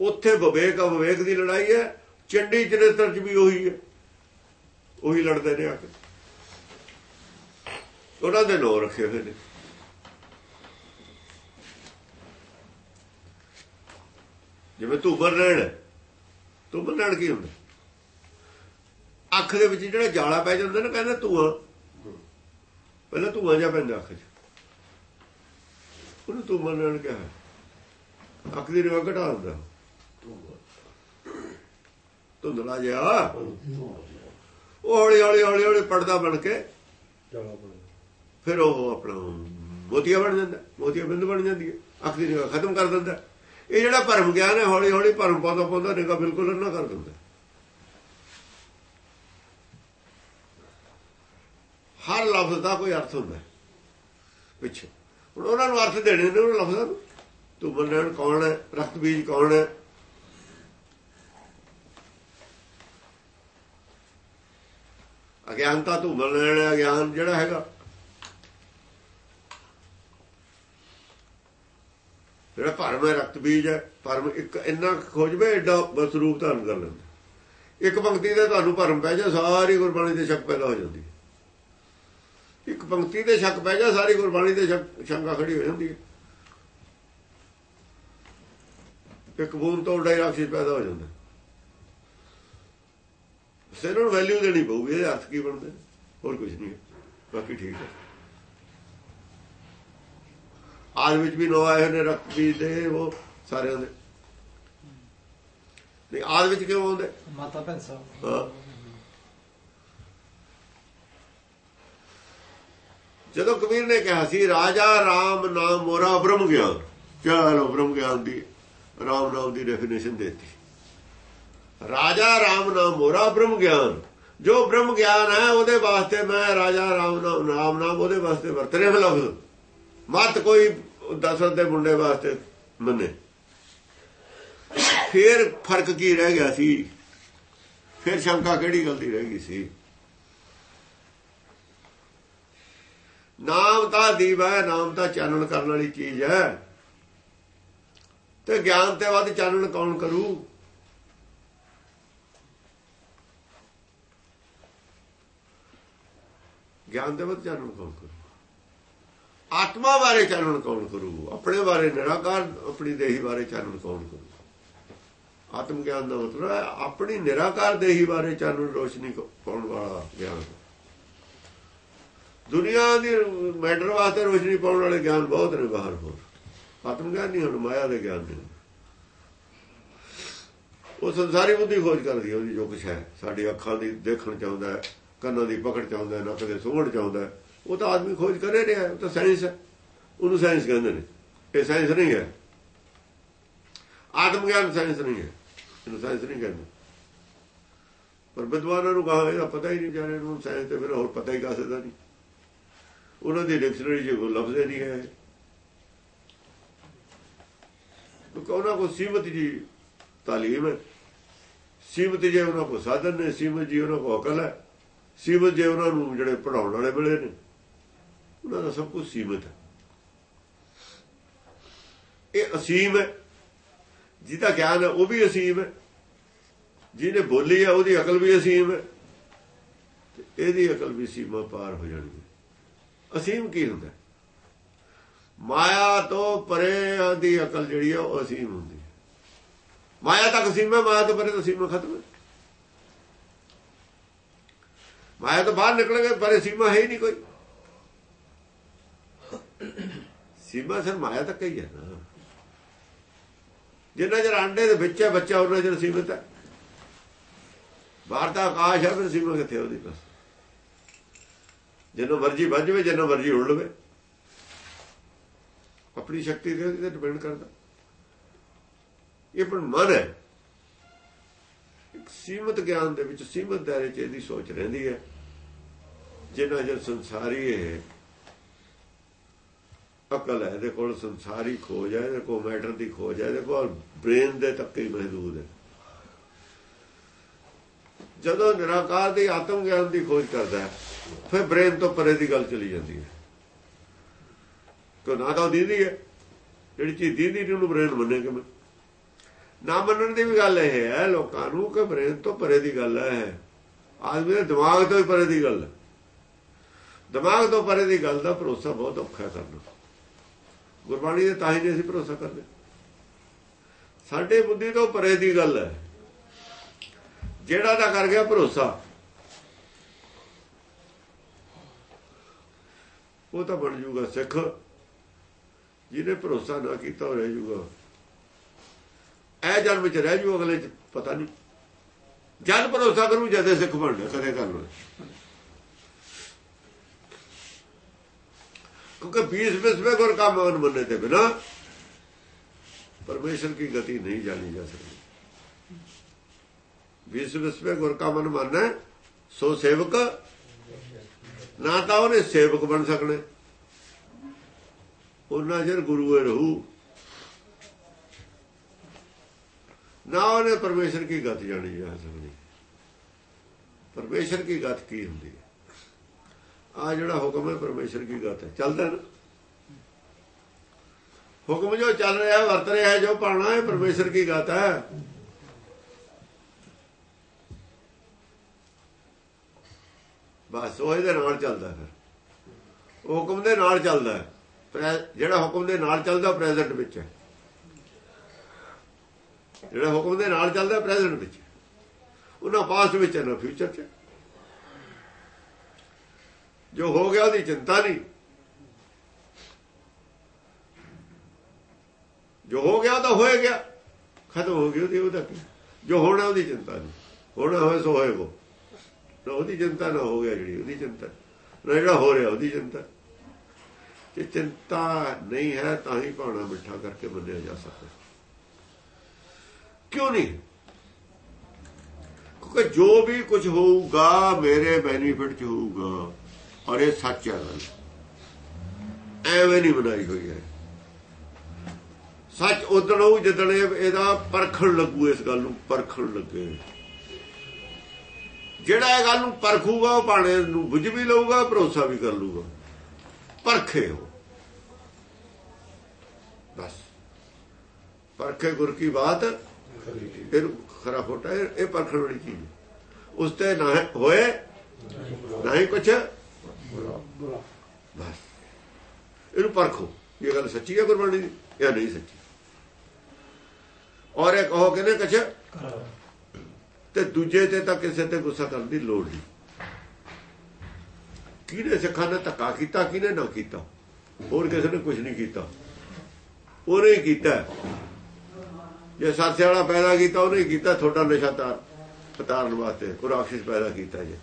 ਉੱਥੇ ਵਿਵੇਕ, ਅਵਿਵੇਕ ਦੀ ਲੜਾਈ ਹੈ, ਚੰਡੀ ਚਰਿੱਤਰ ਚ ਵੀ ਉਹੀ ਹੈ। ਉਹੀ ਲੜਦੇ ਨੇ ਆ ਕੇ। ਉਹਨਾਂ ਦੇ ਲੋ ਰੱਖੇ ਹੋਏ ਨੇ। ਜਿਵੇਂ ਧੂਬਰ ਰਹਿਣ ਧੂਬਰ ਲੈਣ ਕੀ ਹੁੰਦਾ? ਅੱਖ ਦੇ ਵਿੱਚ ਜਿਹੜਾ ਜਾਲਾ ਪੈ ਜਾਂਦਾ ਨਾ, ਕਹਿੰਦਾ ਧੂਆਂ। ਪਹਿਲਾਂ ਧੂਆਂ ਜਾ ਪੈਂਦਾ ਅੱਖ 'ਚ। ਉਹਨੂੰ ਧੂਬਰ ਲੈਣ ਕਿਹਾ। ਅੱਖ ਦੀ ਰਿਵਾ ਘਟਾ ਦਿੰਦਾ। ਧੁੰਦਲਾ ਜਿਹਾ। ਉਹ ਹੌਲੀ ਹੌਲੀ ਹੌਲੀ ਹੌਲੀ ਪੜਦਾ ਬਣ ਕੇ ਫਿਰ ਉਹ ਆਪਣਾ ਮੋਤੀਆ ਬਣ ਜਾਂਦਾ ਮੋਤੀਆ ਬਿੰਦ ਬਣ ਜਾਂਦੀ ਹੈ ਅੱਖ ਦੀ ਨਿਗਾਹ ਖਤਮ ਕਰ ਦਿੰਦਾ। ਇਹ ਜਿਹੜਾ ਭਰਮ ਗਿਆਨ ਹੈ ਹੌਲੀ ਹੌਲੀ ਭਰਮ ਪਾਉਂਦਾ ਪਾਉਂਦਾ ਨਿਗਾਹ ਬਿਲਕੁਲ ਨਾ ਕਰ ਦਿੰਦਾ। ਹਰ ਲਫ਼ਜ਼ ਦਾ ਕੋਈ ਅਰਥ ਹੁੰਦਾ ਪਿੱਛੇ। ਹੁਣ ਉਹਨਾਂ ਨੂੰ ਅਰਥ ਦੇਣੇ ਨੇ ਉਹਨਾਂ ਲਫ਼ਜ਼ਾਂ ਨੂੰ। ਤੂੰ ਬੰਨਣ ਕੌਣ ਹੈ ਰਖਤ ਬੀਜ ਕੌਣ ਹੈ ਅਗਿਆਨਤਾ ਧੂਮਲ ਲੈਣਾ ਗਿਆਨ ਜਿਹੜਾ ਹੈਗਾ। ਜਿਹੜਾ ਭਰਮ ਹੈ, ਰਕਤ ਬੀਜ ਹੈ ਭਰਮ ਇੱਕ ਇੰਨਾ ਕੁ ਖੋਜਵੇ ਐਡਾ ਬਸ ਰੂਪ ਧਾਰਨ ਕਰ ਲੈਂਦਾ। ਇੱਕ ਪੰਕਤੀ ਦੇ ਤੁਹਾਨੂੰ ਭਰਮ ਪੈ ਜਾ, ਸਾਰੀ ਗੁਰਬਾਣੀ ਦੇ ਸ਼ੱਕ ਪੈਦਾ ਹੋ ਜਾਂਦੀ ਹੈ। ਇੱਕ ਪੰਕਤੀ ਦੇ ਸ਼ੱਕ ਪੈ ਜਾ, ਸਾਰੀ ਗੁਰਬਾਣੀ ਦੇ ਸ਼ੰਕਾ ਖੜੀ ਹੋ ਜਾਂਦੀ ਹੈ। ਇੱਕ ਬੂੰਦ ਤੋਂ ਡਾ ਰਾਖਸ਼ ਪੈਦਾ ਹੋ ਜਾਂਦਾ। ਸਿਰ ਨੂੰ ਵੈਲਿਊ ਦੇਣੀ ਪਊਗੀ ਇਹਦੇ ਅਰਥ ਕੀ ਬਣਦੇ? ਹੋਰ ਕੁਝ ਨਹੀਂ। ਬਾਕੀ ਠੀਕ ਹੈ। ਆਦ ਵਿੱਚ ਵੀ ਨੋ ਆਏ ਨੇ ਰਕਤ ਬੀਜ ਦੇ ਉਹ ਸਾਰਿਆਂ ਦੇ। ਨਹੀਂ ਆਦ ਵਿੱਚ ਕਿਉਂ ਆਉਂਦੇ? ਮਾਤਾ ਭੈਣ ਸਾਹਿਬ। ਹਾਂ। ਜਦੋਂ ਕਬੀਰ ਨੇ ਕਿਹਾ ਸੀ ਰਾਜਾ ਰਾਮ ਨਾਮ ਮੋਰਾ ਬ੍ਰਹਮ ਗਿਆਨ। ਚਲੋ ਬ੍ਰਹਮ ਗਿਆਨ ਦੀ ਰਾਮ ਨਾਮ ਦੀ ਡੈਫੀਨੇਸ਼ਨ ਦਿੱਤੀ। ਰਾਜਾ ਰਾਮ ਨਾਮ ਮੋਰਾ ਬ੍ਰਹਮ ਗਿਆਨ। ਜੋ ਬ੍ਰਹਮ ਗਿਆਨ ਹੈ, ਉਹਦੇ ਵਾਸਤੇ ਮੈਂ ਰਾਜਾ ਰਾਮ ਨਾਮ ਰਾਮ ਨਾਮ ਉਹਦੇ ਵਾਸਤੇ ਵਰਤ ਰਿਹਾ ਲਫ਼ਜ਼ ਮਤ ਕੋਈ ਦਸ਼ਰਥ ਦੇ ਮੁੰਡੇ ਵਾਸਤੇ ਮੰਨੇ। ਫਿਰ ਫ਼ਰਕ ਕੀ ਰਹਿ ਗਿਆ ਸੀ? ਫਿਰ ਸ਼ੰਕਾ ਕਿਹੜੀ ਗੱਲ ਦੀ ਰਹਿ ਗਈ ਸੀ? ਨਾਮ ਤਾਂ ਦੀਵਾ ਹੈ, ਨਾਮ ਤਾਂ ਚਾਨਣ ਕਰਨ ਵਾਲੀ ਚੀਜ਼ ਹੈ। ਤੇ ਗਿਆਨ ਤੇ ਵੱਧ ਚਾਨਣ ਕੌਣ ਕਰੂ? ਗਿਆਨ ਦੇ ਵੱਧ ਚਾਨਣ ਕੌਣ ਕਰੂ? ਆਤਮਾ ਬਾਰੇ ਚਾਨਣ ਕੌਣ ਕਰੂ? ਆਪਣੇ ਬਾਰੇ ਨਿਰਾਕਾਰ, ਆਪਣੀ ਦੇਹੀ ਬਾਰੇ ਚਾਨਣ ਕੌਣ ਕਰੂ? ਆਤਮ ਗਿਆਨ ਦਾ ਮਤਲਬ ਹੈ, ਆਪਣੀ ਨਿਰਾਕਾਰ, ਦੇਹੀ ਬਾਰੇ ਚਾਨਣ, ਰੋਸ਼ਨੀ ਪਾਉਣ ਵਾਲਾ ਗਿਆਨ। ਦੁਨੀਆ ਦੀ ਮੈਟਰ ਵਾਸਤੇ ਰੋਸ਼ਨੀ ਪਾਉਣ ਵਾਲੇ ਗਿਆਨ ਬਹੁਤ ਨੇ ਬਾਹਰ ਹੋਰ। ਆਤਮ ਗਿਆਨ ਨਹੀਂ, ਹੁਣ ਮਾਇਆ ਦੇ ਗਿਆਨ ਨੇ। ਉਹ ਸੰਸਾਰੀ ਬੁੱਧੀ ਖੋਜ ਕਰਦੀ ਉਹਦੀ ਜੋ ਕੁਛ ਹੈ। ਸਾਡੀ ਅੱਖਾਂ ਦੀ ਦੇਖਣ ਚਾਹੁੰਦਾ ਹੈ। ਕੰਨਾਂ ਦੀ ਪਕੜ ਚਾਹੁੰਦਾ ਨਾ ਕਦੇ ਸੋਹਣ ਸੁੰਘਣ ਚਾਹੁੰਦਾ ਉਹ ਤਾਂ ਆਦਮੀ ਖੋਜ ਕਰੇ ਰਿਹਾ, ਉਹ ਤਾਂ ਸਾਇੰਸ ਹੈ। ਉਹਨੂੰ ਸਾਇੰਸ ਕਹਿੰਦੇ ਨੇ। ਇਹ ਸਾਇੰਸ ਨਹੀਂ ਹੈ। ਆਤਮ ਗਿਆਨ ਸਾਇੰਸ ਨਹੀਂ ਹੈ। ਇਹਨੂੰ ਸਾਇੰਸ ਨਹੀਂ ਕਹਿੰਦੇ। ਪਰ ਵਿਦਵਾਨਾਂ ਨੂੰ ਕਹਾ ਇਹਦਾ ਪਤਾ ਹੀ ਨਹੀਂ ਜਾਣੇ ਨੂੰ ਸਾਇੰਸ ਤੇ ਫਿਰ ਹੋਰ ਪਤਾ ਹੀ ਕਾਸੇ ਦਾ ਨਹੀਂ। ਉਹਨਾਂ ਦੀ ਡਿਕਸ਼ਨਰੀ 'ਚ ਕੋਈ ਲਫ਼ਜ਼ ਨਹੀਂ ਹੈ। ਉਹਨਾਂ ਕੋਲ ਸੀਮਤ ਜੀ ਤਾਲੀਮ ਹੈ। ਸੀਮਤ ਜੇ ਉਹਨਾਂ ਕੋਲ ਸਾਧਨ ਨੇ, ਸੀਮਤ ਜੀ ਉਹਨਾਂ ਕੋਲ ਅਕਲ ਹੈ। ਸੀਮਤ ਜੇ ਉਹਨਾਂ ਨੂੰ ਜਿਹੜੇ ਪੜਾਉਣ ਵਾਲੇ ਮਿਲੇ ਨੇ, ਉਹਨਾਂ ਦਾ ਸਭ ਕੁਝ ਸੀਮਤ ਹੈ। ਇਹ ਅਸੀਮ ਹੈ। ਜਿਹਦਾ ਗਿਆਨ ਹੈ, ਉਹ ਵੀ ਅਸੀਮ ਹੈ। ਜਿਹਨੇ ਬੋਲੀ ਹੈ, ਉਹਦੀ ਅਕਲ ਵੀ ਅਸੀਮ ਹੈ। ਤੇ ਇਹਦੀ ਅਕਲ ਵੀ ਸੀਮਾ ਪਾਰ ਹੋ ਜਾਣੀ ਅਸੀਮ ਕੀ ਹੁੰਦਾ ਮਾਇਆ ਤੋਂ ਪਰੇ ਦੀ ਅਕਲ ਜਿਹੜੀ ਹੈ, ਉਹ ਅਸੀਮ ਹੁੰਦੀ ਹੈ। ਮਾਇਆ ਤੱਕ ਸੀਮਾ ਮਾਇਆ ਤੋਂ ਪਰੇ ਤਾਂ ਸੀਮਾ ਖਤਮ ਹੈ। ਮਾਇਆ ਤੋਂ ਬਾਹਰ ਨਿਕਲ ਗਏ ਪਰੇ ਸੀਮਾ ਹੈ ਹੀ ਨਹੀਂ ਕੋਈ। ਸੀਮਾ ਸਿਰ ਮਾਇਆ ਤੱਕ ਹੀ ਹੈ ਨਾ। ਜਿੰਨਾ ਚਿਰ ਅੰਡੇ ਦੇ ਵਿੱਚ ਹੈ, ਬੱਚਾ ਉਹਨਾਂ ਚਿਰ ਸੀਮਤ ਹੈ। ਬਾਹਰ ਤਾਂ ਆਕਾਸ਼ ਹੈ, ਫਿਰ ਸੀਮਾ ਕਿੱਥੇ ਉਹਦੀ ਬਸ। ਜਿੰਨਾ ਮਰਜ਼ੀ ਵੱਜਵੇ ਜਿੰਨਾ ਮਰਜ਼ੀ ਉੜ ਲਵੇ। ਆਪਣੀ ਸ਼ਕਤੀ ਤੇ ਉਹਦੇ ਤੇ ਡਿਪੈਂਡ ਕਰਦਾ। ਇਹ ਪਰ ਮਨ ਹੈ। ਸੀਮਤ ਗਿਆਨ ਦੇ ਵਿੱਚ, ਸੀਮਤ ਦਾਇਰੇ 'ਚ ਇਹਦੀ ਸੋਚ ਰਹਿੰਦੀ ਹੈ। ਜਿੰਨਾ ਜਰ ਸੰਸਾਰੀ ਹੈ ਅਕਲ ਹੈ, ਇਹਦੇ ਕੋਲ ਸੰਸਾਰੀ ਖੋਜ ਹੈ, ਇਹਦੇ ਕੋਲ ਮੈਟਰ ਦੀ ਖੋਜ ਹੈ, ਇਹਦੇ ਕੋਲ ਬ੍ਰੇਨ ਦੇ ਤੱਕ ਹੀ ਮਹਦੂਦ ਹੈ। ਜਦੋਂ ਨਿਰਾਕਾਰ ਦੀ, ਆਤਮ ਗਿਆਨ ਦੀ ਖੋਜ ਕਰਦਾ ਫਿਰ ਬ੍ਰੇਨ ਤੋਂ ਪਰੇ ਦੀ ਗੱਲ ਚਲੀ ਜਾਂਦੀ ਹੈ। ਕੋ ਨਾ ਤਾਂ ਦੀਦੀ ਹੈ, ਜਿਹੜੀ ਚੀਜ਼ ਦੀਦੀ ਨੂੰ ਬ੍ਰੇਨ ਮੰਨੇ ਕਿਵੇਂ ਨਾ ਮੰਨਣ ਦੀ ਵੀ ਗੱਲ ਇਹ ਹੈ, ਲੋਕਾਂ ਨੂੰ ਕਿ ਬ੍ਰੇਨ ਤੋਂ ਪਰੇ ਦੀ ਗੱਲ ਹੈ। ਆਦਮੀ ਦੇ ਦਿਮਾਗ ਤੋਂ ਹੀ ਪਰੇ ਦੀ ਗੱਲ ਦਿਮਾਗ ਤੋਂ ਪਰੇ ਦੀ ਗੱਲ ਦਾ ਭਰੋਸਾ ਬਹੁਤ ਔਖਾ ਕਰਨਾ ਗੁਰਬਾਣੀ ਦੇ ਤਾਂ ਹੀ ਨਹੀਂ ਅਸੀਂ ਭਰੋਸਾ ਕਰਦੇ। ਸਾਡੇ ਬੁੱਧੀ ਤੋਂ ਪਰੇ ਦੀ ਗੱਲ ਹੈ। ਜਿਹੜਾ ਦਾ ਕਰ ਗਿਆ ਭਰੋਸਾ। ਉਹ ਤਾਂ ਬਣ ਜੂਗਾ ਸਿੱਖ। ਜਿਹਨੇ ਭਰੋਸਾ ਨਾ ਕੀਤਾ ਉਹ ਰਹਿ ਜੂਗਾ। ਇਹ ਜਨਮ ਚ ਰਹਿ ਜੂ, ਅਗਲੇ ਚ ਪਤਾ ਨਹੀਂ। ਜਦ ਭਰੋਸਾ ਕਰੂ ਜਦੇ ਸਿੱਖ ਬਣਨਾ, ਕਦੇ ਕਰ ਲੋ ਕਿਉਂਕਿ 20 ਵਿਸਵੇ ਗੁਰ ਕਾ ਮਨ ਮੰਨੇ ਤੇ ਬਿਨਾ ਪਰਮੇਸ਼ਰ ਕੀ ਗਤੀ ਨਹੀਂ ਜਾਣੀ ਜਾ ਸਕਦੀ। 20 ਵਿਸਵੇ ਗੁਰ ਕਾ ਮਨ ਮੰਨੇ, ਸੋ ਸੇਵਕ, ਨਾ ਤਾਂ ਉਹਨੇ ਸੇਵਕ ਬਣ ਸਕਣੇ। ਉਹਨਾਂ ਜਰ ਗੁਰੂ ਹੀ ਰਹੂ। ਨਾ ਉਹਨੇ ਪਰਮੇਸ਼ਰ ਕੀ ਗਤ ਜਾਣੀ ਜਾ ਸਕਦੀ ਪਰਮੇਸ਼ਰ ਕੀ ਗਤ ਕੀ ਹੁੰਦੀ ਹੈ ਆ ਜਿਹੜਾ ਹੁਕਮ ਹੈ ਪਰਮੇਸ਼ਰ ਕੀ ਗੱਲ ਹੈ? ਚੱਲਦਾ ਨਾ। ਹੁਕਮ ਜੋ ਚੱਲ ਰਿਹਾ, ਵਰਤ ਰਿਹਾ, ਜੋ ਪਾਣਾ ਹੈ, ਪਰਮੇਸ਼ਰ ਕੀ ਗੱਲ ਹੈ? ਬਸ, ਉਹ ਇਹਦੇ ਨਾਲ ਚੱਲਦਾ ਫਿਰ। ਹੁਕਮ ਦੇ ਨਾਲ ਚੱਲਦਾ ਜਿਹੜਾ ਹੁਕਮ ਦੇ ਨਾਲ ਚੱਲਦਾ ਪ੍ਰੈਜ਼ੈਂਟ ਵਿੱਚ ਹੈ। ਜਿਹੜਾ ਹੁਕਮ ਦੇ ਨਾਲ ਚੱਲਦਾ ਪ੍ਰੈਜ਼ੈਂਟ ਵਿੱਚ। ਹੈ। ਉਹਨਾਂ ਪਾਸਟ ਵਿੱਚ ਹੈ ਨਾ ਫਿਊਚਰ 'ਚ। ਜੋ ਹੋ ਗਿਆ ਉਹਦੀ ਚਿੰਤਾ ਨਹੀਂ। ਜੋ ਹੋ ਗਿਆ ਉਹ ਤਾਂ ਹੋਏ ਗਿਆ। ਖਤਮ ਹੋ ਗਈ ਉਹਦੀ, ਉਹਦਾ ਕੀ? ਜੋ ਹੋਣਾ ਉਹਦੀ ਚਿੰਤਾ ਨਹੀਂ। ਹੋਣਾ ਹੋਏ ਸੋ ਹੋਏਗੋ ਨਾ ਉਹਦੀ ਚਿੰਤਾ, ਨਾ ਹੋ ਗਿਆ ਜਿਹੜੀ ਉਹਦੀ ਚਿੰਤਾ। ਨਾ ਜਿਹੜਾ ਹੋ ਰਿਹਾ ਉਹਦੀ ਚਿੰਤਾ। ਜੇ ਚਿੰਤਾ ਨਹੀਂ ਹੈ ਤਾਂ ਹੀ ਭਾਣਾ ਮਿੱਠਾ ਕਰਕੇ ਬੰਦਿਆ ਜਾ ਸਕਦਾ। ਕਿਉਂ ਨਹੀਂ? ਕਿਉਂਕਿ ਜੋ ਵੀ ਕੁਝ ਹੋਊਗਾ, ਮੇਰੇ ਬੈਨੀਫਿਟ ਚ ਹੋਊਗਾ। ਔਰ ਇਹ ਸੱਚ ਹੈ ਗੱਲ। ਐਵੇਂ ਨਹੀਂ ਬਣਾਈ ਹੋਈ ਹੈ। ਸੱਚ ਉਦੋਂ ਹੋਊ ਜਦੋਂ ਇਹਦਾ ਪਰਖਣ ਲੱਗੂ, ਇਸ ਗੱਲ ਨੂੰ ਪਰਖਣ ਲੱਗੇ। ਜਿਹੜਾ ਇਹ ਗੱਲ ਨੂੰ ਪਰਖੂਗਾ, ਉਹ ਭਾਣੇ ਨੂੰ ਬੁੱਝ ਵੀ ਲਊਗਾ, ਭਰੋਸਾ ਵੀ ਕਰ ਲਊਗਾ। ਪਰਖੇ ਹੋ। ਬਸ। ਪਰਖੇ ਗੁਰ ਕੀ ਬਾਤ ਇਹ ਖਰਾ ਖੋਟਾ ਇਹ ਪਰਖਣ ਵਾਲੀ ਚੀਜ਼। ਉਸ ਤੇ ਨਾ ਹੋਏ ਨਾ ਹੀ ਕੁਛ। ਬਸ। ਇਹਨੂੰ ਪਰਖੋ ਇਹ ਗੱਲ ਸੱਚੀ ਹੈ ਗੁਰਬਾਣੀ ਦੀ ਜਾਂ ਨਹੀਂ ਸੱਚੀ? ਔਰ ਇਹ ਕਹੋ ਕਿ ਨੇ ਕੁਛ ਤੇ ਦੂਜੇ ਤੇ ਤਾਂ ਕਿਸੇ ਤੇ ਗੁੱਸਾ ਕਰਨ ਦੀ ਲੋੜ ਨਹੀਂ। ਕਿਹਨੇ ਸਿੱਖਾਂ ਨੇ ਧੱਕਾ ਕੀਤਾ ਕਿਹਨੇ ਨਾ ਕੀਤਾ? ਹੋਰ ਕਿਸੇ ਨੇ ਕੁਝ ਨਹੀਂ ਕੀਤਾ। ਉਹਨੇ ਕੀਤਾ। ਜੇ ਸਾਥੇ ਵਾਲਾ ਪੈਦਾ ਕੀਤਾ, ਉਹਨੇ ਕੀਤਾ ਤੁਹਾਡਾ ਨਸ਼ਾ ਤਾਰ ਪਤਾਰਨ ਵਾਸਤੇ। ਉਹ ਰਾਖਸ਼ ਪੈਦਾ ਕੀਤਾ ਜੇ।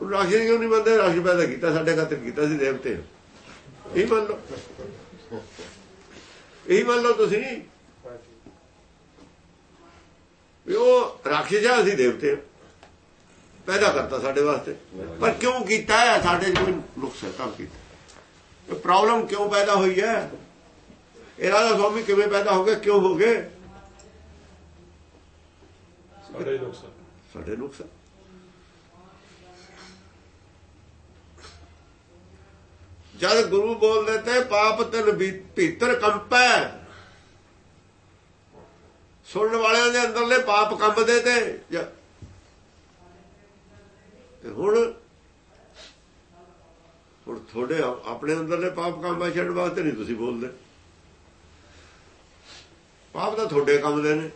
ਉਹ ਰਾਖਸ਼ ਕਿਉਂ ਨਹੀਂ ਮੰਨਦੇ, ਰਾਖਸ਼ ਪੈਦਾ ਕੀਤਾ, ਸਾਡੇ ਖਾਤਰ ਕੀਤਾ ਸੀ ਦੇਵਤੇ ਇਹ ਮੰਨ ਲਓ। ਇਹ ਮੰਨ ਲਓ ਤੁਸੀਂ। ਵੀ ਉਹ ਰਾਖਸ਼ ਆ ਅਸੀਂ ਦੇਵਤੇ ਪੈਦਾ ਕਰਤਾ ਸਾਡੇ ਵਾਸਤੇ। ਪਰ ਕਿਉਂ ਕੀਤਾ ਹੈ? ਸਾਡੇ 'ਚ ਕੋਈ ਨੁਕਸ ਹੈ ਤਾਂ ਕੀਤਾ। ਇਹ ਪ੍ਰੋਬਲਮ ਕਿਉਂ ਪੈਦਾ ਹੋਈ ਹੈ? ਇਹ ਰਾਧਾ ਸਵਾਮੀ ਕਿਵੇਂ ਪੈਦਾ ਹੋ ਗਏ, ਕਿਉਂ ਹੋ ਗਏ? ਸਾਡੇ ਨੁਕਸਾਨ। ਸਾਡੇ ਨੁਕਸ ਜਦ ਗੁਰੂ ਬੋਲਦੇ ਤੇ ਪਾਪ ਤਨ ਭੀਤਰ ਕੰਪੈ। ਸੁਣਨ ਵਾਲਿਆਂ ਦੇ ਅੰਦਰਲੇ ਪਾਪ ਕੰਬਦੇ ਤੇ ਤੇ ਹੁਣ ਹੁਣ ਤੁਹਾਡੇ ਆਪਣੇ ਅੰਦਰਲੇ ਪਾਪ ਕੰਬਾ ਛੱਡ ਵਾਸਤੇ ਨਹੀਂ ਤੁਸੀਂ ਬੋਲਦੇ। ਪਾਪ ਤਾਂ ਤੁਹਾਡੇ ਕੰਮਦੇ ਨੇ।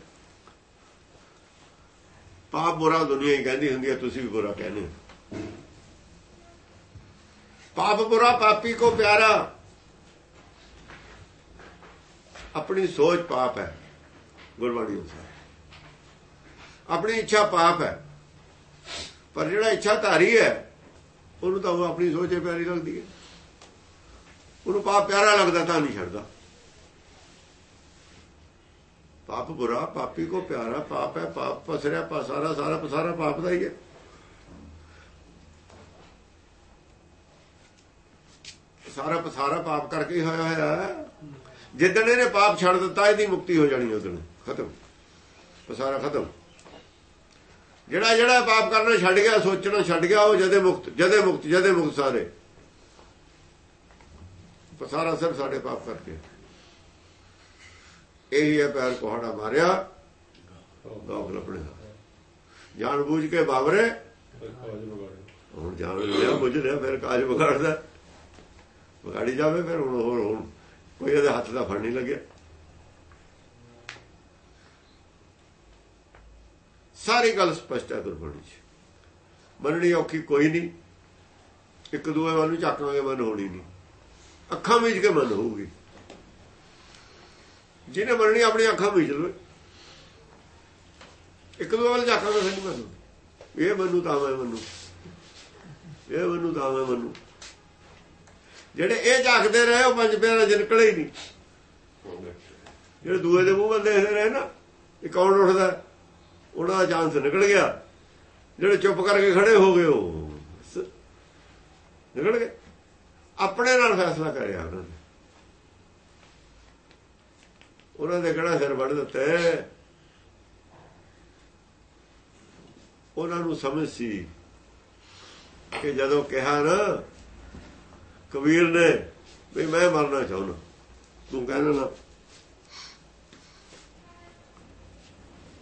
ਪਾਪ ਬੁਰਾ ਦੁਨੀਆ ਹੀ ਕਹਿੰਦੀ ਹੁੰਦੀ ਹੈ ਤੁਸੀਂ ਵੀ ਬੁਰਾ ਕਹਿੰਦੇ ਹੋ। ਪਾਪ ਬੁਰਾ ਪਾਪੀ ਕੋ ਪਿਆਰਾ। ਆਪਣੀ ਸੋਚ ਪਾਪ ਹੈ, ਗੁਰਬਾਣੀ ਅਨੁਸਾਰ। ਆਪਣੀ ਇੱਛਾ ਪਾਪ ਹੈ, ਪਰ ਜਿਹੜਾ ਇੱਛਾ ਧਾਰੀ ਹੈ, ਉਹਨੂੰ ਤਾਂ ਉਹ ਆਪਣੀ ਸੋਚ ਹੀ ਪਿਆਰੀ ਲੱਗਦੀ ਹੈ। ਉਹਨੂੰ ਪਾਪ ਪਿਆਰਾ ਲੱਗਦਾ ਤਾਂ ਨਹੀਂ ਛੱਡਦਾ। ਪਾਪ ਬੁਰਾ, ਪਾਪੀ ਕੋ ਪਿਆਰਾ ਪਾਪ ਹੈ, ਪਾਪ ਪਸਰਿਆ ਪਸਾਰਾ ਸਾਰਾ ਪਸਾਰਾ ਪਾਪ ਦਾ ਹੀ ਹੈ। ਸਾਰਾ ਪਸਾਰਾ ਪਾਪ ਕਰਕੇ ਹੀ ਹੋਇਆ ਹੋਇਆ ਜਿੱਦਣ ਇਹਨੇ ਪਾਪ ਛੱਡ ਦਿੱਤਾ, ਇਹਦੀ ਮੁਕਤੀ ਹੋ ਜਾਣੀ ਉਦੋਂ ਖਤਮ। ਪਸਾਰਾ ਖਤਮ। ਜਿਹੜਾ ਜਿਹੜਾ ਪਾਪ ਕਰਨਾ ਛੱਡ ਗਿਆ, ਸੋਚਣਾ ਛੱਡ ਗਿਆ, ਉਹ ਜਦੇ ਮੁਕਤ ਜਦੇ ਮੁਕਤ ਜਦੇ ਮੁਕਤ ਸਾਰੇ। ਪਸਾਰਾ ਸਿਰ ਸਾਡੇ ਪਾਪ ਕਰਕੇ। ਇਹੀ ਹੈ ਪੈਰ ਕੋਹੜਾ ਮਾਰਿਆ ਗਾਉ ਲੱਪੜੇ ਜਾਣ ਬੂਝ ਕੇ ਬਾਬਰੇ। ਹੁਣ ਜਾਣ ਲਿਆ, ਬੁਝ ਰਿਹਾ ਫਿਰ ਕਾਜ ਵਿਗਾੜਦਾ। ਵਿਗਾੜੀ ਜਾਵੇ ਫਿਰ ਹੁਣ ਹੋਰ ਹੁਣ ਕੋਈ ਇਹਦੇ ਹੱਥ ਦਾ ਫੜ ਨਹੀਂ ਲੱਗਿਆ। ਸਾਰੀ ਗੱਲ ਸਪਸ਼ਟ ਹੈ ਗੁਰਬਾਣੀ 'ਚ। ਮੰਨਣੀ ਔਖੀ ਕੋਈ ਨਹੀਂ। ਇੱਕ ਦੂਏ ਵੱਲ ਨੂੰ ਝਾਕਾਂਗੇ ਮਨ ਹੋਣੀ ਨਹੀਂ। ਅੱਖਾਂ ਵਿੱਚ ਕੇ ਮਨ ਹੋਊਗੀ। ਜਿਹਨੇ ਮੰਨਣੀ ਆਪਣੀ ਅੱਖਾਂ ਵਿੱਚ ਲਵੇ ਇੱਕ ਦੋ ਵੱਲ ਝਾਕਾਂਗੇ ਫਿਰ ਨਹੀਂ ਮੰਨੂ। ਇਹ ਮੰਨੂ ਤਾਂ ਮੈਂ ਮੰਨੂ। ਇਹ ਮੰਨੂ ਤਾਂ ਮੈਂ ਮੰਨੂ। ਜਿਹੜੇ ਇਹ ਝਾਕਦੇ ਰਹੇ, ਉਹ ਪੰਜ ਪਿਆਰਾ ਚ ਨਿਕਲੇ ਹੀ ਨਹੀਂ। ਜਿਹੜੇ ਦੂਏ ਦੇ ਮੂੰਹ ਵੱਲ ਦੇਖਦੇ ਰਹੇ ਨਾ, ਇਹ ਕੌਣ ਉੱਠਦਾ? ਉਹਨਾਂ ਦਾ ਚਾਂਸ ਨਿਕਲ ਗਿਆ। ਜਿਹੜੇ ਚੁੱਪ ਕਰਕੇ ਖੜੇ ਹੋ ਗਏ ਉਹ। ਨਿਕਲ ਗਏ। ਆਪਣੇ ਨਾਲ ਫੈਸਲਾ ਕਰਿਆ ਉਹਨਾਂ ਨੇ। ਉਹਨਾਂ ਦੇ ਕਿਹੜਾ ਸਿਰ ਵੱਢ ਦਿੱਤੇ? ਉਹਨਾਂ ਨੂੰ ਸਮਝ ਸੀ ਕਿ ਜਦੋਂ ਕਿਹਾ ਨਾ, ਕਬੀਰ ਨੇ ਵੀ ਮੈਂ ਮਰਨਾ ਚਾਹੁੰਦਾ, ਤੂੰ ਕਹਿੰਦਾ ਨਾ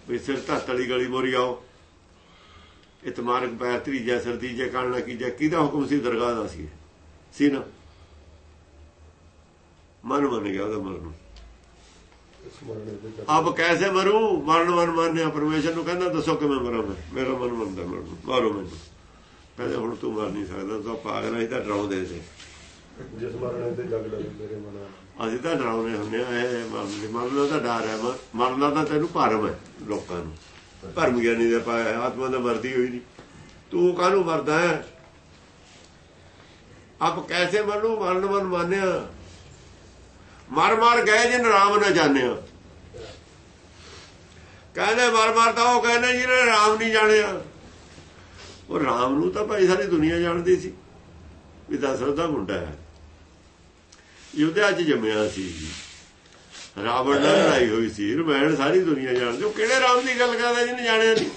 ਵੀ ਸਿਰ ਧੱਤ ਵਾਲੀ ਗਲੀ ਮੋਰੀ ਆਓ। ਇਤਮਾਰਕ ਪੈਰ ਤਰੀਜੈ ਸਰਦੀਜੈ ਕਾਲਣਾ ਕੀਜੈ, ਕਿਹਦਾ ਹੁਕਮ ਸੀ? ਦਰਗਾਹ ਦਾ ਸੀ। ਸੀ ਨਾ। ਮਨ ਮੰਨ ਗਿਆ ਉਹਦਾ ਮਰਨ ਨੂੰ। ਅਬ ਕੈਸੇ ਮਰੂ? ਮਰਨ ਮਨ ਮੰਨਿਆ ਪਰਮੇਸ਼ਰ ਨੂੰ ਕਹਿੰਦਾ ਦੱਸੋ ਕਿਵੇਂ ਮਰਾਂ ਮੈਂ? ਮੇਰਾ ਮਨ ਮੰਨਦਾ ਮਰਨ ਮਾਰੋ ਮੈਨੂੰ। ਕਹਿੰਦੇ ਹੁਣ ਤੂੰ ਮਰ ਨਹੀਂ ਸਕਦਾ ਤੂੰ ਪਾਗਲ ਹੈ ਤਾਂ ਡਰਾਉਂਦੇ ਸੀ। ਜਿਸ ਮਰਣੇ ਤੇ ਜਗ ਲਗੇ ਮੇਰੇ ਮਨ ਅਸੀਂ ਤਾਂ ਡਰਾਉਨੇ ਹੁੰਦੇ ਆ ਇਹ ਮਰਨ ਦੀ। ਮਰਨ ਦਾ ਡਰ ਹੈ ਮਰਨ ਦਾ ਤਾਂ ਤੈਨੂੰ ਭਰਮ ਹੈ ਲੋਕਾਂ ਨੂੰ। ਭਰਮ ਗਿਆਨੀ ਦੇ ਪਾਇਆ ਆਤਮਾ ਦਾ ਮਰਦੀ ਹੋਈ ਨਹੀਂ। ਤੂੰ ਕਾਹਨੂੰ ਮਰਦਾ ਹੈ? ਆਪ ਕੈਸੇ ਮਰੂ? ਮਰਨ ਮਨ ਮਾਨਿਆ। ਮਰ ਮਰ ਗਏ ਜਿਨ ਰਾਮ ਨਾ ਜਾਣਿਆ ਕਹਿੰਦੇ ਮਰ ਮਰ ਤਾਂ ਉਹ ਕਹਿੰਦੇ ਜਿਹਨੇ ਰਾਮ ਨਹੀਂ ਜਾਣਿਆ ਉਹ ਰਾਮ ਨੂੰ ਤਾਂ ਭਾਈ ਸਾਰੀ ਦੁਨੀਆ ਜਾਣਦੀ ਸੀ। ਵੀ ਦਸ਼ਰਥ ਦਾ ਮੁੰਡਾ ਹੈ। ਯੁੱਧਿਆ 'ਚ ਜੰਮਿਆ ਸੀ ਰਾਵਣ ਨਾਲ ਲੜਾਈ ਹੋਈ ਸੀ। ਰਮਾਇਣ ਸਾਰੀ ਦੁਨੀਆ ਜਾਣਦੀ। ਉਹ ਕਿਹੜੇ ਰਾਮ ਦੀ ਗੱਲ ਕਰਦਾ ਜਿਹਨੇ ਜਾਣਿਆ ਨਹੀਂ?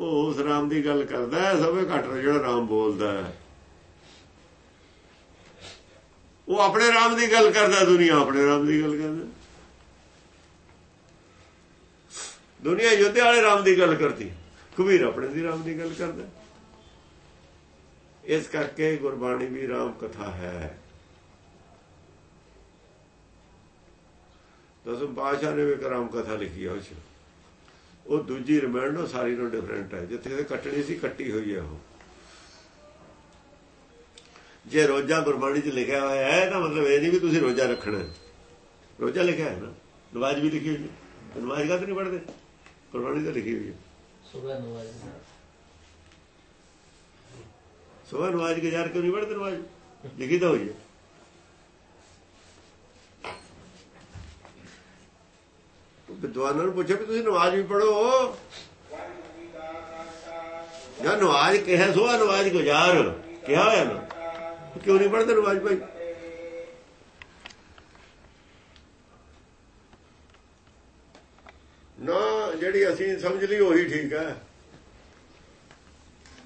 ਉਹ ਉਸ ਰਾਮ ਦੀ ਗੱਲ ਕਰਦਾ ਹੈ। ਸਭੇ ਘੱਟ ਜਿਹੜਾ ਰਾਮ ਬੋਲਦਾ ਹੈ। ਉਹ ਆਪਣੇ ਰਾਮ ਦੀ ਗੱਲ ਕਰਦਾ, ਦੁਨੀਆ ਆਪਣੇ ਰਾਮ ਦੀ ਗੱਲ ਕਰਦਾ। ਦੁਨੀਆ ਯੁੱਧ ਵਾਲੇ ਰਾਮ ਦੀ ਗੱਲ ਕਰਦੀ, ਕਬੀਰ ਆਪਣੇ ਦੀ ਰਾਮ ਦੀ ਗੱਲ ਕਰਦਾ। ਇਸ ਕਰਕੇ ਗੁਰਬਾਣੀ ਵੀ ਰਾਮ ਕਥਾ ਹੈ। ਦਸਮ ਪਾਸ਼ਾ ਨੇ ਵੀ ਇੱਕ ਰਾਮ ਕਥਾ ਲਿਖੀ ਹੈ ਉਸ ਉਹ ਦੂਜੀ ਰਮਾਇਣ ਸਾਰੀ ਨੂੰ ਡਿਫਰੈਂਟ ਹੈ। ਜਿੱਥੇ ਕੱਟਣੀ ਸੀ, ਕੱਟੀ ਹੋਈ ਹੈ ਉਹ। ਜੇ ਰੋਜ਼ਾ ਗੁਰਬਾਣੀ 'ਚ ਲਿਖਿਆ ਹੋਇਆ ਹੈ ਤਾਂ ਮਤਲਬ ਇਹ ਨਹੀਂ ਵੀ ਤੁਸੀਂ ਰੋਜ਼ਾ ਰੱਖਣਾ ਹੈ। ਰੋਜ਼ਾ ਲਿਖਿਆ ਹੈ ਨਾ? ਨਮਾਜ਼ ਵੀ ਲਿਖੀ ਹੋਈ ਹੈ। ਨਮਾਜ਼ ਕਾ ਨਹੀਂ ਪੜਦੇ ਗੁਰਬਾਣੀ ਤਾਂ ਲਿਖੀ ਹੋਈ ਹੈ। ਸੁਬਹ ਨੂੰ ਆਏ ਸਵੇਰ ਨਮਾਜ਼ ਕੇ ਯਾਰ ਕਿਉਂ ਨਹੀਂ ਪੜਦੇ ਨਮਾਜ਼? ਲਿਖੀ ਤਾਂ ਹੋਈ ਹੈ। ਵਿਦਵਾਨਾਂ ਨੂੰ ਪੁੱਛਿਆ ਵੀ ਤੁਸੀਂ ਨਮਾਜ਼ ਵੀ ਪੜੋ ਜਾਂ ਨਮਾਜ਼ ਕਿਹਾ ਸੋ ਨਮਾਜ਼ ਗੁਜ਼ਾਰ। ਕਿਹਾ ਹੋਇਆ ਨਾ? ਕਿਉਂ ਨਹੀਂ ਪੜਦੇ ਨਮਾਜ਼ ਭਾਈ? ਨਾ, ਜਿਹੜੀ ਅਸੀਂ ਸਮਝ ਲਈ ਉਹੀ ਠੀਕ ਹੈ।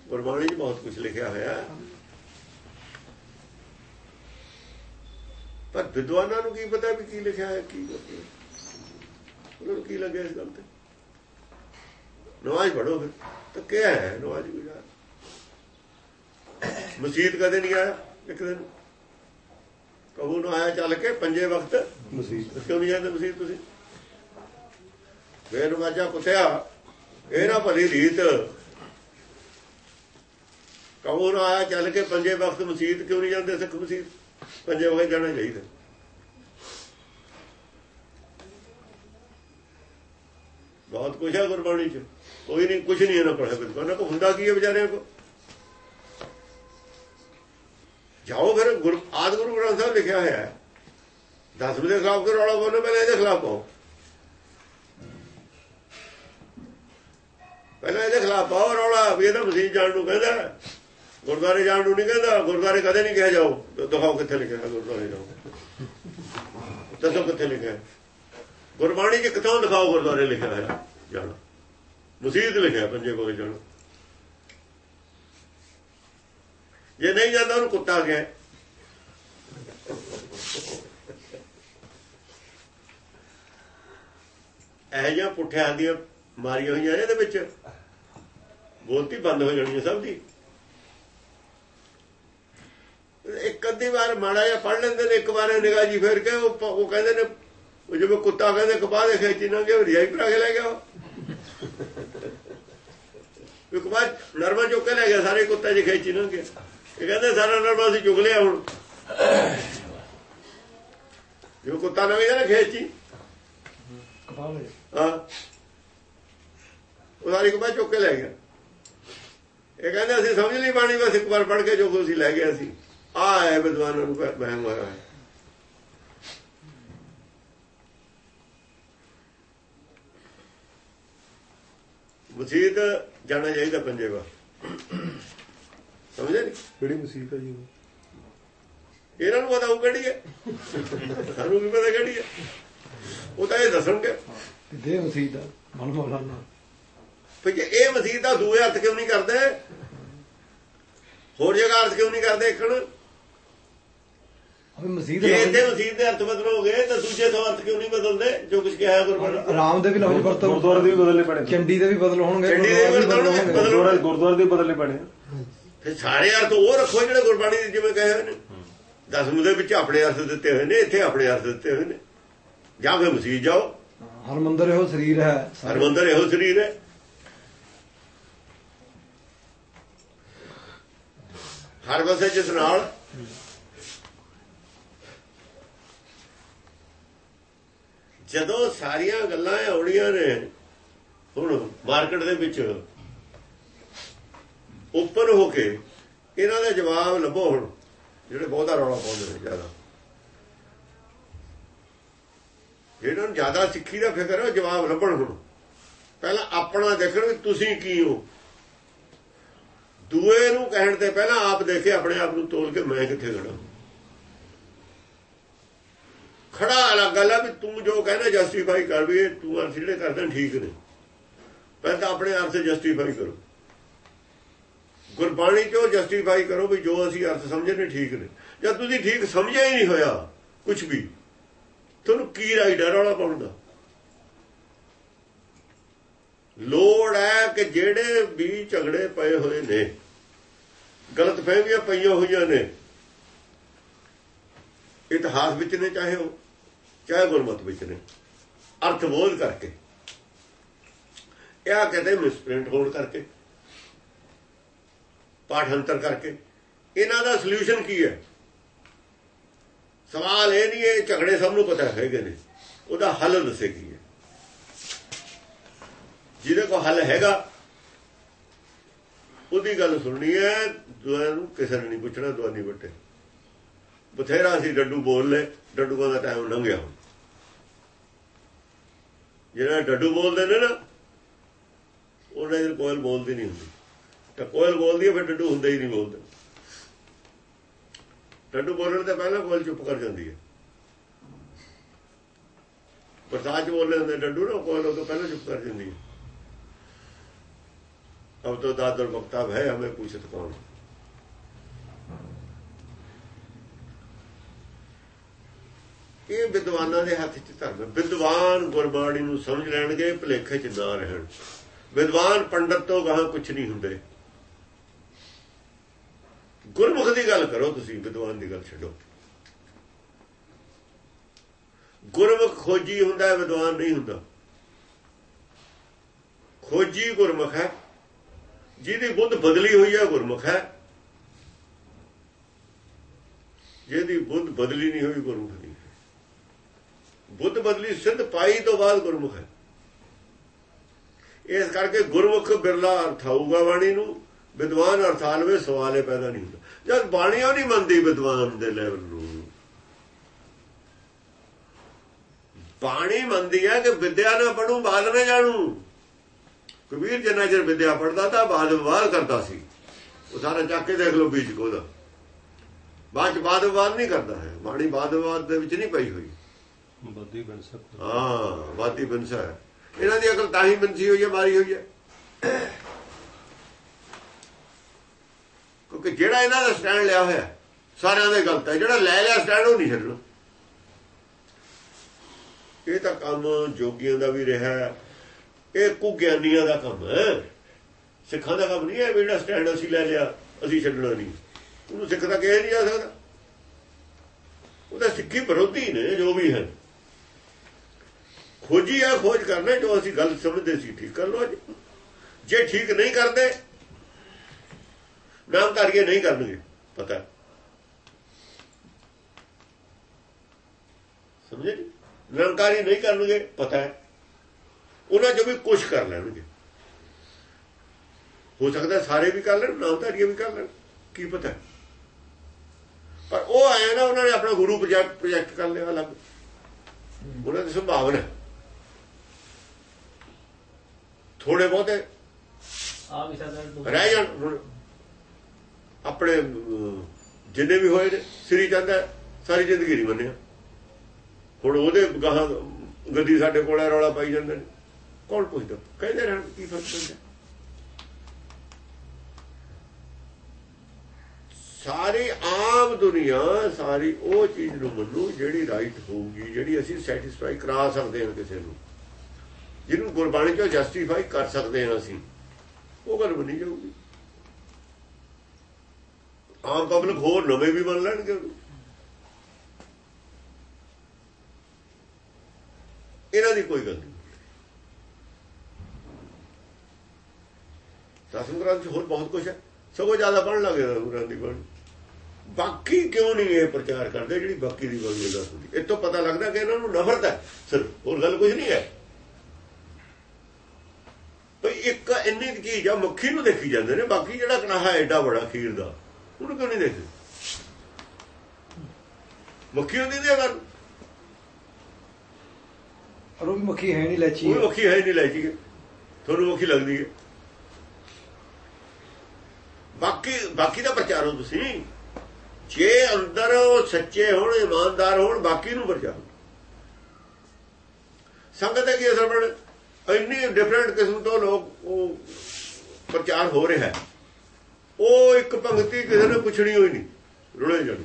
ਗੁਰਬਾਣੀ 'ਚ ਬਹੁਤ ਕੁਝ ਲਿਖਿਆ ਹੋਇਆ ਹੈ। ਪਰ ਵਿਦਵਾਨਾਂ ਨੂੰ ਕੀ ਪਤਾ ਵੀ ਕੀ ਲਿਖਿਆ ਹੈ, ਕੀ ਉਹਨਾਂ ਨੂੰ ਕੀ ਲੱਗਿਆ ਇਸ ਗੱਲ ਤੇ? ਨਵਾਜ਼ ਪੜੋ ਫਿਰ। ਤਾਂ ਕਿਹਾ ਹੈ ਨਵਾਜ਼ ਗੁਜ਼ਾਰ ਮਸਜਿਦ ਕਦੇ ਨਹੀਂ ਆਇਆ। ਇੱਕ ਦਿਨ ਕਬੂ ਨੂੰ ਆਇਆ ਚੱਲ ਕੇ ਪੰਜੇ ਵਕਤ ਮਸੀਹ ਕਿਉਂ ਨਹੀਂ ਜਾਂਦੇ ਮਸਜਿਦ ਤੁਸੀਂ? ਬੇਨਵਾਜਾ ਕੁੱਤਿਆ ਇਹ ਨਾ ਭਲੀ ਰੀਤ। ਕਬੂ ਨੂੰ ਆਇਆ ਚੱਲ ਕੇ ਪੰਜੇ ਵਕਤ ਮਸਜਿਦ ਕਿਉਂ ਨਹੀਂ ਜਾਂਦੇ ਸਿੱਖ ਮਸਜਿਦ ਪੰਜੇ ਵਕਤ ਜਾਣਾ ਚਾਹੀਦਾ। ਬਹੁਤ ਕੁਝ ਹੈ ਗੁਰਬਾਣੀ ਚ। ਕੋਈ ਨਹੀਂ ਕੁਝ ਨਹੀਂ ਇਹਨਾਂ ਪੜਿਆ ਬਿਲਕੁਲ। ਨਾ ਕੋ ਹੁੰਦਾ ਕੀ ਹੈ ਵਿਚਾਰਿਆਂ ਕੋ ਜਾਓ ਫਿਰ ਗੁਰ ਆਦ ਗੁਰੂ ਗ੍ਰੰਥ ਸਾਹਿਬ ਲਿਖਿਆ ਹੋਇਆ ਹੈ। ਦਸਵੇਂ ਦੇ ਖਿਲਾਫ ਕਰੋ ਰੌਲਾ ਬੋਲੋ ਪਹਿਲਾਂ ਇਹਦੇ ਖਿਲਾਫ ਪਾਓ। ਪਹਿਲਾਂ ਇਹਦੇ ਖਿਲਾਫ ਪਾਓ ਰੌਲਾ, ਵੀ ਇਹਦਾ ਮਸੀਹ ਜਾਣ ਨੂੰ ਕਹਿੰਦਾ ਹੈ। ਗੁਰਦੁਆਰੇ ਜਾਣ ਨੂੰ ਨਹੀਂ ਕਹਿੰਦਾ, ਗੁਰਦੁਆਰੇ ਕਦੇ ਨਹੀਂ ਕਿਹਾ ਜਾਓ। ਦਿਖਾਓ ਕਿੱਥੇ ਲਿਖਿਆ ਹੈ ਗੁਰਦੁਆਰੇ ਜਾਓ। ਦੱਸੋ ਕਿੱਥੇ ਲਿਖਿਆ ਗੁਰਬਾਣੀ 'ਚ ਕਿਥੋਂ ਦਿਖਾਓ ਗੁਰਦੁਆਰੇ ਲਿਖਿਆ ਹੋਇਆ ਜਾਣਾ। ਮਸੀਤ ਲਿਖਿਆ, ਪੰਜੇ ਕੋਲੇ ਜਾਣਾ। ਜੇ ਨਹੀਂ ਜਾਂਦਾ, ਉਹਨੂੰ ਕੁੱਤਾ ਗਿਆ। ਇਹ ਜਿਹਾ ਪੁੱਠਿਆਂ ਦੀਆਂ ਮਾਰੀਆਂ ਹੋਈਆਂ ਨੇ ਇਹਦੇ ਵਿੱਚ। ਬੋਲਤੀ ਬੰਦ ਹੋ ਜਾਣੀ ਸਭ ਦੀ। ਇੱਕ ਅੱਧੀ ਵਾਰ ਮਾੜਾ ਜਿਹਾ ਪੜ ਲੈਂਦੇ ਨੇ, ਇੱਕ ਵਾਰ ਨਿਗਾਹ ਜੀ ਫੇਰ ਕੇ ਉਹ ਉਹ ਕਹਿੰਦੇ ਨੇ, ਉਹ ਜਿਵੇਂ ਕੁੱਤਾ ਕਹਿੰਦੇ ਕਪਾਹ ਦੇ ਖੇਚੀ ਨਾ ਗਿਆ ਰਿਆਈ ਭਰਾ ਕੇ ਲੈ ਗਿਆ। ਉਹ। ਇੱਕ ਨਰਮਾ ਚੁੱਕ ਕੇ ਲੈ ਗਿਆ, ਸਾਰੇ ਕੁੱਤੇ ਜੇ ਖੇਚੀ ਨਾ ਗਿਆ ਇਹ ਕਹਿੰਦੇ ਸਾਰਾ ਨਰਮਾ ਅਸੀਂ ਚੁੱਕ ਲਿਆ ਹੁਣ। ਜੋ ਕੁੱਤਾ ਨਾ ਨਾ ਖੇਚੀ ਹਾਂ। ਉਹ ਸਾਰੀ ਚੁੱਕ ਕੇ ਲੈ ਗਿਆ। ਇਹ ਕਹਿੰਦੇ ਅਸੀਂ ਸਮਝ ਲਈ ਬਾਣੀ ਬਸ ਇੱਕ ਵਾਰ ਪੜ ਕੇ ਜੋ ਕੁਛ ਲੈ ਗਿਆ ਅਸੀਂ। ਆ ਹੈ ਵਿਦਵਾਨਾਂ ਨੂੰ ਵਹਿਮ ਹੋਇਆ ਹੈ ਮਸਜਿਦ ਜਾਣਾ ਚਾਹੀਦਾ ਪੰਜੇ ਵਾਰ। ਕਿਹੜੀ ਮਸੀਹ ਹੈ ਜੀ? ਇਹਨਾਂ ਨੂੰ ਪਤਾ ਉਹ ਕਿਹੜੀ ਹੈ? ਸਾਨੂੰ ਵੀ ਪਤਾ ਕਿਹੜੀ ਹੈ। ਉਹ ਤਾਂ ਇਹ ਦੱਸਣਗੇ। ਦੇ ਮਸੀਹ ਦਾ ਮਨ ਮੌਲਾਨਾ ਜੇ ਇਹ ਮਸਜਿਦ ਦਾ ਦੂਏ ਹੱਥ ਕਿਉਂ ਨਹੀਂ ਕਰਦੇ? ਹੋਰ ਜਗ੍ਹਾ ਅਰਥ ਕਿਉਂ ਨਹੀਂ ਕਰਦੇ ਇੱਕਣ ਅਬੇ ਮਸੀਹ ਜੇ ਦੇ ਇੱਥੇ ਮਸੀਹ ਦੇ ਅਰਥ ਬਦਲੋਗੇ ਤਾਂ ਦੂਜੇ ਤੋਂ ਅਰਥ ਕਿਉਂ ਨਹੀਂ ਬਦਲਦੇ? ਜੋ ਕੁਝ ਕਿਹਾ ਗੁਰਬਾਣੀ ਰਾਮ ਦੇ ਵੀ ਲਫ਼ਜ਼ ਵਰਤੋ ਗੁਰਦੁਆਰੇ ਦੇ ਵੀ ਬਦਲਨੇ ਪੈਣੇ। ਚੰਡੀ ਦੇ ਵੀ ਬਦਲ ਹੋਣਗੇ ਚੰਡੀ ਦੇ ਵੀ ਗੁਰਦੁਆਰੇ ਬਦਲ ਹੋਣਗੇ। ਗੁਰਦੁਆਰੇ ਦੇ ਵੀ ਬਦਲਨੇ ਪੈਣੇ। ਫਿਰ ਸਾਰੇ ਅਰਥ ਉਹ ਰੱਖੋ ਜਿਹੜੇ ਗੁਰਬਾਣੀ ਦੇ ਜਿਵੇਂ ਕਹੇ ਹੋਏ ਨੇ। ਦਸਮ ਦੇ ਵਿੱਚ ਆਪਣੇ ਅਰਥ ਦਿੱਤੇ ਹੋਏ ਨੇ ਇੱਥੇ ਆਪਣੇ ਅਰਥ ਦਿੱਤੇ ਹੋਏ ਨੇ। ਜਾਂ ਫਿਰ ਮਸੀਹ ਜਾਓ। ਹਰ ਮੰਦਰ ਇਹੋ ਸਰੀਰ ਹੈ। ਹਰਮੰਦਰ ਇਹੋ ਸਰੀਰ ਹੈ। ਹਰ ਵਸੇ ਜਿਸ ਨਾਲ ਜਦੋਂ ਸਾਰੀਆਂ ਗੱਲਾਂ ਆਉਣੀਆਂ ਨੇ ਹੁਣ ਮਾਰਕੀਟ ਦੇ ਵਿੱਚ ਓਪਨ ਹੋ ਕੇ ਇਹਨਾਂ ਦਾ ਜਵਾਬ ਲੱਭੋ ਹੁਣ, ਜਿਹੜੇ ਬਹੁਤਾ ਰੌਲਾ ਪਾਉਂਦੇ ਨੇ ਜ਼ਿਆਦਾ। ਜਿਹਨਾਂ ਨੂੰ ਜ਼ਿਆਦਾ ਸਿੱਖੀ ਦਾ ਫਿਕਰ ਹੈ, ਉਹ ਜਵਾਬ ਲੱਭਣ ਹੁਣ। ਪਹਿਲਾਂ ਆਪਣਾ ਦੇਖਣ ਵੀ ਤੁਸੀਂ ਕੀ ਹੋ। ਦੂਏ ਨੂੰ ਕਹਿਣ ਤੇ ਪਹਿਲਾਂ ਆਪ ਦੇਖੇ, ਆਪਣੇ ਆਪ ਨੂੰ ਤੋਲ ਕੇ ਮੈਂ ਕਿੱਥੇ ਖੜਾ। ਖੜਾ ਅਲੱਗ ਗੱਲ ਆ ਵੀ ਤੂੰ ਜੋ ਕਹਿੰਦਾ ਜਸਟੀਫਾਈ ਕਰ ਵੀ ਤੂੰ ਅਰਥ ਜਿਹੜੇ ਕਰਦਾ ਠੀਕ ਨੇ। ਪਹਿਲਾਂ ਤਾਂ ਆਪਣੇ ਅਰਥ ਜਸਟੀਫਾਈ ਕਰੋ। ਗੁਰਬਾਣੀ ਚੋਂ ਜਸਟੀਫਾਈ ਕਰੋ ਵੀ ਜੋ ਅਸੀਂ ਅਰਥ ਸਮਝੇ ਨੇ ਠੀਕ ਨੇ? ਜਦ ਤੁਸੀਂ ਠੀਕ ਸਮਝਿਆ ਹੀ ਨਹੀਂ ਹੋਇਆ ਕੁਝ ਵੀ? ਤੁਹਾਨੂੰ ਕੀ ਰਾਈਟ ਹੈ ਰੌਲਾ ਪਾਉਣ ਦਾ? ਲੋੜ ਹੈ ਕਿ ਜਿਹੜੇ ਵੀ ਝਗੜੇ ਪਏ ਹੋਏ ਨੇ, ਗਲਤ ਫਹਿਮੀਆਂ ਪਈਆਂ ਹੋਈਆਂ ਨੇ, ਇਤਿਹਾਸ ਵਿੱਚ ਨੇ ਚਾਹੇ ਉਹ, ਚਾਹੇ ਗੁਰਮਤ ਵਿੱਚ ਨੇ, ਅਰਥ ਬੋਧ ਕਰਕੇ, ਇਹ ਆ ਕਹਿੰਦੇ ਮਿਸਪ੍ਰਿੰਟ ਹੋਣ ਕਰਕੇ। ਪਾਠ ਅੰਤਰ ਕਰਕੇ। ਇਹਨਾਂ ਦਾ ਸੋਲੂਸ਼ਨ ਕੀ ਹੈ? ਸਵਾਲ ਇਹ ਨਹੀਂ ਇਹ ਝਗੜੇ ਸਭ ਨੂੰ ਪਤਾ ਹੈਗੇ ਨੇ। ਉਹਦਾ ਹੱਲ ਦੱਸੇ ਕੀ ਹੈ। ਜਿਹਦੇ ਕੋਲ ਹੱਲ ਹੈਗਾ, ਉਹਦੀ ਗੱਲ ਸੁਣਨੀ ਹੈ ਦੁਆ ਨੂੰ ਕਿਸੇ ਨੇ ਨਹੀਂ ਪੁੱਛਣਾ ਦੁਆ ਨਹੀਂ ਬੱਟੇ ਬਥੇਰਾ ਸੀ, ਡੱਡੂ ਬੋਲ ਲੈ ਡੱਡੂਆਂ ਦਾ ਟਾਈਮ ਲੰਘਿਆ ਹੁਣ। ਜਿਹੜਾ ਡੱਡੂ ਬੋਲਦੇ ਨੇ ਨਾ, ਉਹਨਾਂ ਦੀ ਕੋਇਲ ਬੋਲਦੀ ਨਹੀਂ ਹੁੰਦੀ। ਕੋਇਲ ਬੋਲਦੀ ਹੈ ਫਿਰ ਡੱਡੂ ਹੁੰਦਾ ਹੀ ਨਹੀਂ ਬੋਲਦਾ ਡੱਡੂ ਬੋਲਣ ਤੋਂ ਪਹਿਲਾਂ ਕੋਇਲ ਚੁੱਪ ਕਰ ਜਾਂਦੀ ਹੈ ਬਰਸਾਤ ਚ ਬੋਲਦੇ ਹੁੰਦੇ ਡੱਡੂ ਨਾ ਕੋਇਲ ਉਹ ਤੋਂ ਪਹਿਲਾਂ ਚੁੱਪ ਕਰ ਜਾਂਦੀ ਹੈ अब तो दादर वक्ताब है हमें पूछत कौन ਇਹ ਵਿਦਵਾਨਾਂ ਦੇ ਹੱਥ 'ਚ ਧਰਮ ਹੈ। ਵਿਦਵਾਨ ਗੁਰਬਾਣੀ ਨੂੰ ਸਮਝ ਲੈਣਗੇ ਭਲੇਖੇ 'ਚ ਨਾ ਰਹਿਣ ਵਿਦਵਾਨ ਪੰਡਤ ਤੋਂ ਗਾਹਾਂ ਕੁਝ ਨਹੀਂ ਹੁੰਦੇ ਗੁਰਮੁਖ ਦੀ ਗੱਲ ਕਰੋ ਤੁਸੀਂ ਵਿਦਵਾਨ ਦੀ ਗੱਲ ਛੱਡੋ। ਗੁਰਮੁਖ ਖੋਜੀ ਹੁੰਦਾ ਹੈ, ਵਿਦਵਾਨ ਨਹੀਂ ਹੁੰਦਾ। ਖੋਜੀ ਗੁਰਮੁਖ ਹੈ। ਜਿਹਦੀ ਬੁੱਧ ਬਦਲੀ ਹੋਈ ਹੈ ਗੁਰਮੁਖ ਹੈ। ਜਿਹਦੀ ਬੁੱਧ ਬਦਲੀ ਨਹੀਂ ਹੋਈ ਗੁਰਮੁਖ ਨਹੀਂ ਬੁੱਧ ਬਦਲੀ ਸਿੱਧ ਪਾਈ ਤੋਂ ਬਾਅਦ ਗੁਰਮੁਖ ਹੈ। ਇਸ ਕਰਕੇ ਗੁਰਮੁਖ ਬਿਰਲਾ ਅਰਥ ਆਊਗਾ ਬਾਣੀ ਨੂੰ। ਵਿਦਵਾਨ ਅਰਥਾਂ ਵਿੱਚ ਸਵਾਲੇ ਪੈਦਾ ਨਹੀਂ ਹੁੰਦਾ। ਜਦ ਬਾਣੀ ਉਹ ਨਹੀਂ ਮੰਨਦੀ ਵਿਦਵਾਨ ਦੇ ਲੈਵਲ ਨੂੰ। ਬਾਣੀ ਮੰਨਦੀ ਹੈ ਕਿ ਵਿਦਿਆ ਨਾ ਪੜੂ ਬਾਦ ਨਾ ਜਾਣੂ। ਕਬੀਰ ਜਿੰਨਾ ਚਿਰ ਵਿਦਿਆ ਪੜਦਾ ਤਾਂ ਬਾਦ ਵਿਵਾਦ ਕਰਦਾ ਸੀ। ਉਹ ਸਾਰਾ ਚੱਕ ਕੇ ਦੇਖ ਲਓ ਬੀਜ ਕੋ ਉਹਦਾ ਬਾਅਦ ਚ ਬਾਦ ਵਿਵਾਦ ਨਹੀਂ ਕਰਦਾ ਹੈ। ਬਾਣੀ ਬਾਦ ਵਿਵਾਦ ਦੇ ਵਿੱਚ ਨਹੀਂ ਪਈ ਹੋਈ। ਬੱਦੀ ਬਣ ਸਕਦਾ। ਹਾਂ ਵਾਦੀ ਹੈ। ਇਹਨਾਂ ਦੀ ਅਕਲ ਤਾਂ ਹੀ ਬੰਸੀ ਹੋਈ ਹੈ ਮਾਰੀ ਹੋਈ ਹੈ। ਕਿਉਂਕਿ ਜਿਹੜਾ ਇਹਨਾਂ ਦਾ ਸਟੈਂਡ ਲਿਆ ਹੋਇਆ, ਸਾਰਿਆਂ ਦੇ ਗਲਤ ਹੈ। ਜਿਹੜਾ ਲੈ ਲਿਆ ਸਟੈਂਡ ਉਹ ਨਹੀਂ ਛੱਡਣਾ। ਇਹ ਤਾਂ ਕੰਮ ਜੋਗੀਆਂ ਦਾ ਵੀ ਰਿਹਾ। ਇਹ ਕੁ ਗਿਆਨੀਆਂ ਦਾ ਕੰਮ ਹੈ। ਸਿੱਖਾਂ ਦਾ ਕੰਮ ਨਹੀਂ ਹੈ ਵੀ ਜਿਹੜਾ ਸਟੈਂਡ ਅਸੀਂ ਲੈ ਲਿਆ, ਅਸੀਂ ਛੱਡਣਾ ਨਹੀਂ। ਉਹਨੂੰ ਸਿੱਖ ਤਾਂ ਕਿਹਾ ਨਹੀਂ ਜਾ ਸਕਦਾ। ਉਹਦਾ ਸਿੱਖੀ ਵਿਰੋਧੀ ਨੇ, ਜੋ ਵੀ ਹੈ ਖੋਜੀ ਆ, ਖੋਜ ਕਰਨਾ, ਜੋ ਅਸੀਂ ਗਲਤ ਸਮਝਦੇ ਸੀ, ਠੀਕ ਕਰ ਲੋ ਅੱਜ। ਜੇ ਠੀਕ ਨਹੀਂ ਕਰਦੇ ਨਾਮਧਾਰੀਏ ਨਹੀਂ ਕਰਨਗੇ ਪਤਾ। ਸਮਝੇ ਨਿਰੰਕਾਰੀ ਨਹੀਂ ਕਰਨਗੇ ਪਤਾ ਹੈ ਉਹਨਾਂ ਜੋ ਵੀ ਕੁਝ ਕਰ ਲੈਣਗੇ ਹੋ ਸਕਦਾ ਸਾਰੇ ਵੀ ਕਰ ਲੈਣ ਨਾਮਧਾਰੀਏ ਵੀ ਕਰ ਲੈਣ ਕੀ ਪਤਾ। ਪਰ ਉਹ ਆਇਆ ਨਾ ਉਹਨਾਂ ਨੇ ਆਪਣਾ ਗੁਰੂ ਪ੍ਰੋਜੈਕਟ ਪ੍ਰੋਜੈਕਟ ਕਰ ਲਿਆ ਅਲੱਗ ਉਹਨਾਂ ਦੀ ਸੰਭਾਵਨਾ। ਥੋੜੇ ਬਹੁਤੇ ਆ ਵੀ ਸਾਡਾ ਰਹਿ ਜਾਣ ਆਪਣੇ ਜਿੰਨੇ ਵੀ ਹੋਏ ਨੇ ਸ੍ਰੀ ਚੰਦ ਸਾਰੀ ਜ਼ਿੰਦਗੀ ਨਹੀਂ ਮੰਨਿਆ। ਹੁਣ ਉਹਦੇ ਗਾਹਾਂ ਗੱਦੀ ਸਾਡੇ ਕੋਲ ਹੈ, ਰੌਲਾ ਪਾਈ ਜਾਂਦੇ ਨੇ। ਕੌਣ ਪੁੱਛਦਾ? ਕਹਿੰਦੇ ਰਹਿਣ ਕੀ ਫ਼ਰਕ ਪੈਂਦਾ? ਸਾਰੀ ਆਮ ਦੁਨੀਆ ਸਾਰੀ ਉਹ ਚੀਜ਼ ਨੂੰ ਮੰਨੂ ਜਿਹੜੀ ਰਾਈਟ ਹੋਊਗੀ ਜਿਹੜੀ ਅਸੀਂ ਸੈਟੀਸਫਾਈ ਕਰਾ ਸਕਦੇ ਹਾਂ ਕਿਸੇ ਨੂੰ। ਜਿਹਨੂੰ ਗੁਰਬਾਣੀ ਚੋਂ ਜਸਟੀਫਾਈ ਕਰ ਸਕਦੇ ਹਾਂ ਅਸੀਂ। ਉਹ ਗੱਲ ਮੰਨੀ ਜਾਊਗੀ। ਆਮ ਪਬਲਿਕ ਹੋਰ ਨਵੇਂ ਵੀ ਮੰਨ ਲੈਣਗੇ। ਇਹਨਾਂ ਦੀ ਕੋਈ ਗੱਲ ਨਹੀਂ। ਦਸਮ ਗ੍ਰੰਥ 'ਚ ਹੋਰ ਬਹੁਤ ਕੁਝ ਹੈ। ਸਗੋਂ ਜ਼ਿਆਦਾ ਪੜਨ ਲੱਗੇ ਦਸਮ ਦੀ ਪੜ੍ਹਨ ਬਾਕੀ ਕਿਉਂ ਨਹੀਂ ਇਹ ਪ੍ਰਚਾਰ ਕਰਦੇ? ਜਿਹੜੀ ਬਾਕੀ ਦੀ ਗੱਲ ਦੱਸ ਹੁੰਦੀ ਇਹ ਤੋਂ ਪਤਾ ਲੱਗਦਾ ਕਿ ਇਹਨਾਂ ਨੂੰ ਨਫ਼ਰਤ ਹੈ। ਸਿਰਫ ਹੋਰ ਗੱਲ ਕੁਝ ਨਹੀਂ ਹੈ। ਭਈ ਇੱਕ ਇੰਨੀ ਕੁ ਚੀਜ਼ ਆ, ਮੱਖੀ ਨੂੰ ਦੇਖੀ ਜਾਂਦੇ ਨੇ। ਬਾਕੀ ਜਿਹੜਾ ਕਣਾਹਾ ਐਡਾ ਬੜਾ ਖੀਰ ਦਾ। ਉਹਨੂੰ ਕਿਉਂ ਨਹੀਂ ਦੇਖਦੇ ਮੱਖੀ ਹੁੰਦੀ ਦੀ ਅਗਰ ਔਰ ਉਹ ਮੱਖੀ ਹੈ ਨਹੀਂ ਲੈਚੀ ਉਹ ਮੱਖੀ ਹੈ ਨਹੀਂ ਲੈ ਜੀ ਤੁਹਾਨੂੰ ਮੱਖੀ ਲੱਗਦੀ ਹੈ ਬਾਕੀ ਬਾਕੀ ਦਾ ਪ੍ਰਚਾਰੋ ਤੁਸੀਂ ਜੇ ਅੰਦਰ ਉਹ ਸੱਚੇ ਹੋਣ ਇਮਾਨਦਾਰ ਹੋਣ ਬਾਕੀ ਨੂੰ ਪ੍ਰਚਾਰੋ ਸੰਗਤ ਦੇ ਕੀ ਅਸਰ ਬਣ ਇੰਨੀ ਡਿਫਰੈਂਟ ਕਿਸਮ ਤੋਂ ਲੋਕ ਉਹ ਪ੍ਰਚਾਰ ਹੋ ਰਿਹਾ ਹੈ ਉਹ ਇੱਕ ਪੰਕਤੀ ਕਿਸੇ ਨੇ ਪੁੱਛਣੀ ਹੋਈ ਨਹੀਂ ਰੁਲੇ ਜਾਣੀ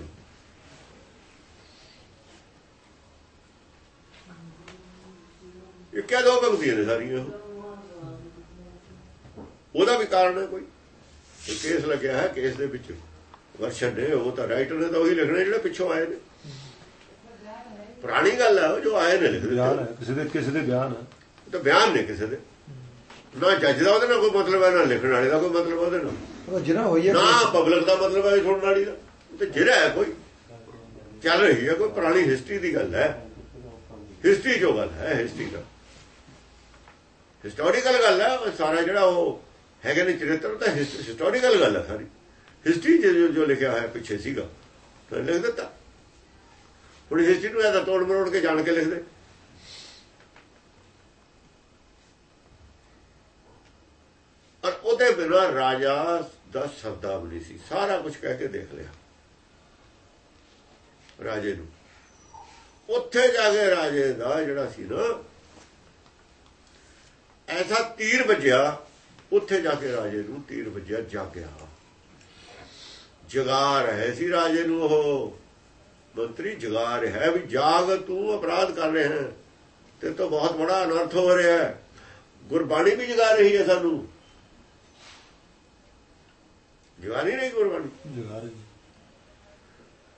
ਇਹ ਕਿਆ ਦੋ ਪੰਕਤੀਆਂ ਨੇ ਸਾਰੀਆਂ ਉਹ। ਉਹਦਾ ਵੀ ਕਾਰਨ ਹੈ ਕੋਈ? ਕੇਸ ਲੱਗਿਆ ਹੈ ਕੇਸ ਦੇ ਵਿੱਚ ਵਰਸ਼ਨ ਨੇ ਉਹ ਤਾਂ ਰਾਈਟਰ ਨੇ ਤਾਂ ਉਹੀ ਲਿਖਣੇ ਜਿਹੜੇ ਪਿੱਛੋਂ ਆਏ ਨੇ। ਪੁਰਾਣੀ ਗੱਲ ਹੈ ਉਹ ਜੋ ਆਏ ਨੇ ਕਿਸੇ ਦੇ ਕਿਸੇ ਦੇ ਬਿਆਨ ਹੈ। ਤਾਂ ਬਿਆਨ ਨੇ ਕਿਸੇ ਦੇ। ਨਾ ਜੱਜ ਦਾ ਉਹਦੇ ਨਾਲ ਕੋਈ ਮਤਲਬ ਹੈ ਨਾ ਲਿਖਣ ਵਾਲੇ ਦਾ ਕੋਈ ਮਤਲਬ ਉਹਦੇ ਨਾਲ। ਉਹ ਜਿਹੜਾ ਹੋਈ ਹੈ ਨਾ ਪਬਲਿਕ ਦਾ ਮਤਲਬ ਹੈ ਸੁਣਨ ਵਾਲੀ ਦਾ। ਤੇ ਜਿਹੜਾ ਹੈ ਕੋਈ। ਚੱਲ ਰਹੀ ਹੈ ਕੋਈ ਪੁਰਾਣੀ ਹਿਸਟਰੀ ਦੀ ਗੱਲ ਹੈ। ਹਿਸਟਰੀ ਜੋ ਗੱਲ ਹੈ ਹਿਸਟਰੀ ਦਾ। ਹਿਸਟੋਰੀਕਲ ਗੱਲ ਹੈ ਸਾਰਾ ਜਿਹੜਾ ਉਹ ਹੈਗੇ ਨੇ ਚਰਿੱਤਰ ਤਾਂ ਹਿਸਟੋਰੀਕਲ ਗੱਲ ਹੈ ਸਾਰੀ। ਹਿਸਟਰੀ ਜੋ ਜੋ ਲਿਖਿਆ ਹੋਇਆ ਪਿੱਛੇ ਸੀਗਾ ਤਾਂ ਲਿਖ ਦਿੱਤਾ। ਹੁਣ ਹਿਸਟਰੀ ਨੂੰ ਇਹਦਾ ਤੋੜ ਮਰੋੜ ਕੇ ਜਾਣ ਕੇ ਲਿਖਦੇ ਔਰ ਉਹਦੇ ਬਿਨਾਂ ਰਾਜਾ ਦਾ ਸ਼ਬਦਾ ਵੀ ਨਹੀਂ ਸੀ। ਸਾਰਾ ਕੁਝ ਕਹਿ ਕੇ ਦੇਖ ਲਿਆ ਰਾਜੇ ਨੂੰ। ਉੱਥੇ ਜਾ ਕੇ ਰਾਜੇ ਦਾ ਜਿਹੜਾ ਸੀ ਨਾ, ਐਸਾ ਤੀਰ ਵੱਜਿਆ, ਉੱਥੇ ਜਾ ਕੇ ਰਾਜੇ ਨੂੰ ਤੀਰ ਵੱਜਿਆ, ਜਾਗਿਆ। ਜਗਾ ਰਹੇ ਸੀ ਰਾਜੇ ਨੂੰ ਉਹ। ਮੰਤਰੀ, ਜਗਾ ਰਿਹਾ ਵੀ ਜਾਗ, ਤੂੰ ਅਪਰਾਧ ਕਰ ਰਿਹਾ ਹੈ। ਤੇ ਤਾਂ ਬਹੁਤ ਬੜਾ ਅਨਰਥ ਹੋ ਰਿਹਾ ਹੈ। ਗੁਰਬਾਣੀ ਵੀ ਜਗਾ ਰਹੀ ਹੈ ਸਾਨੂੰ। ਜਗਾ ਨਹੀਂ ਗੁਰਬਾਣੀ ਜਗਾ ਰਹੇ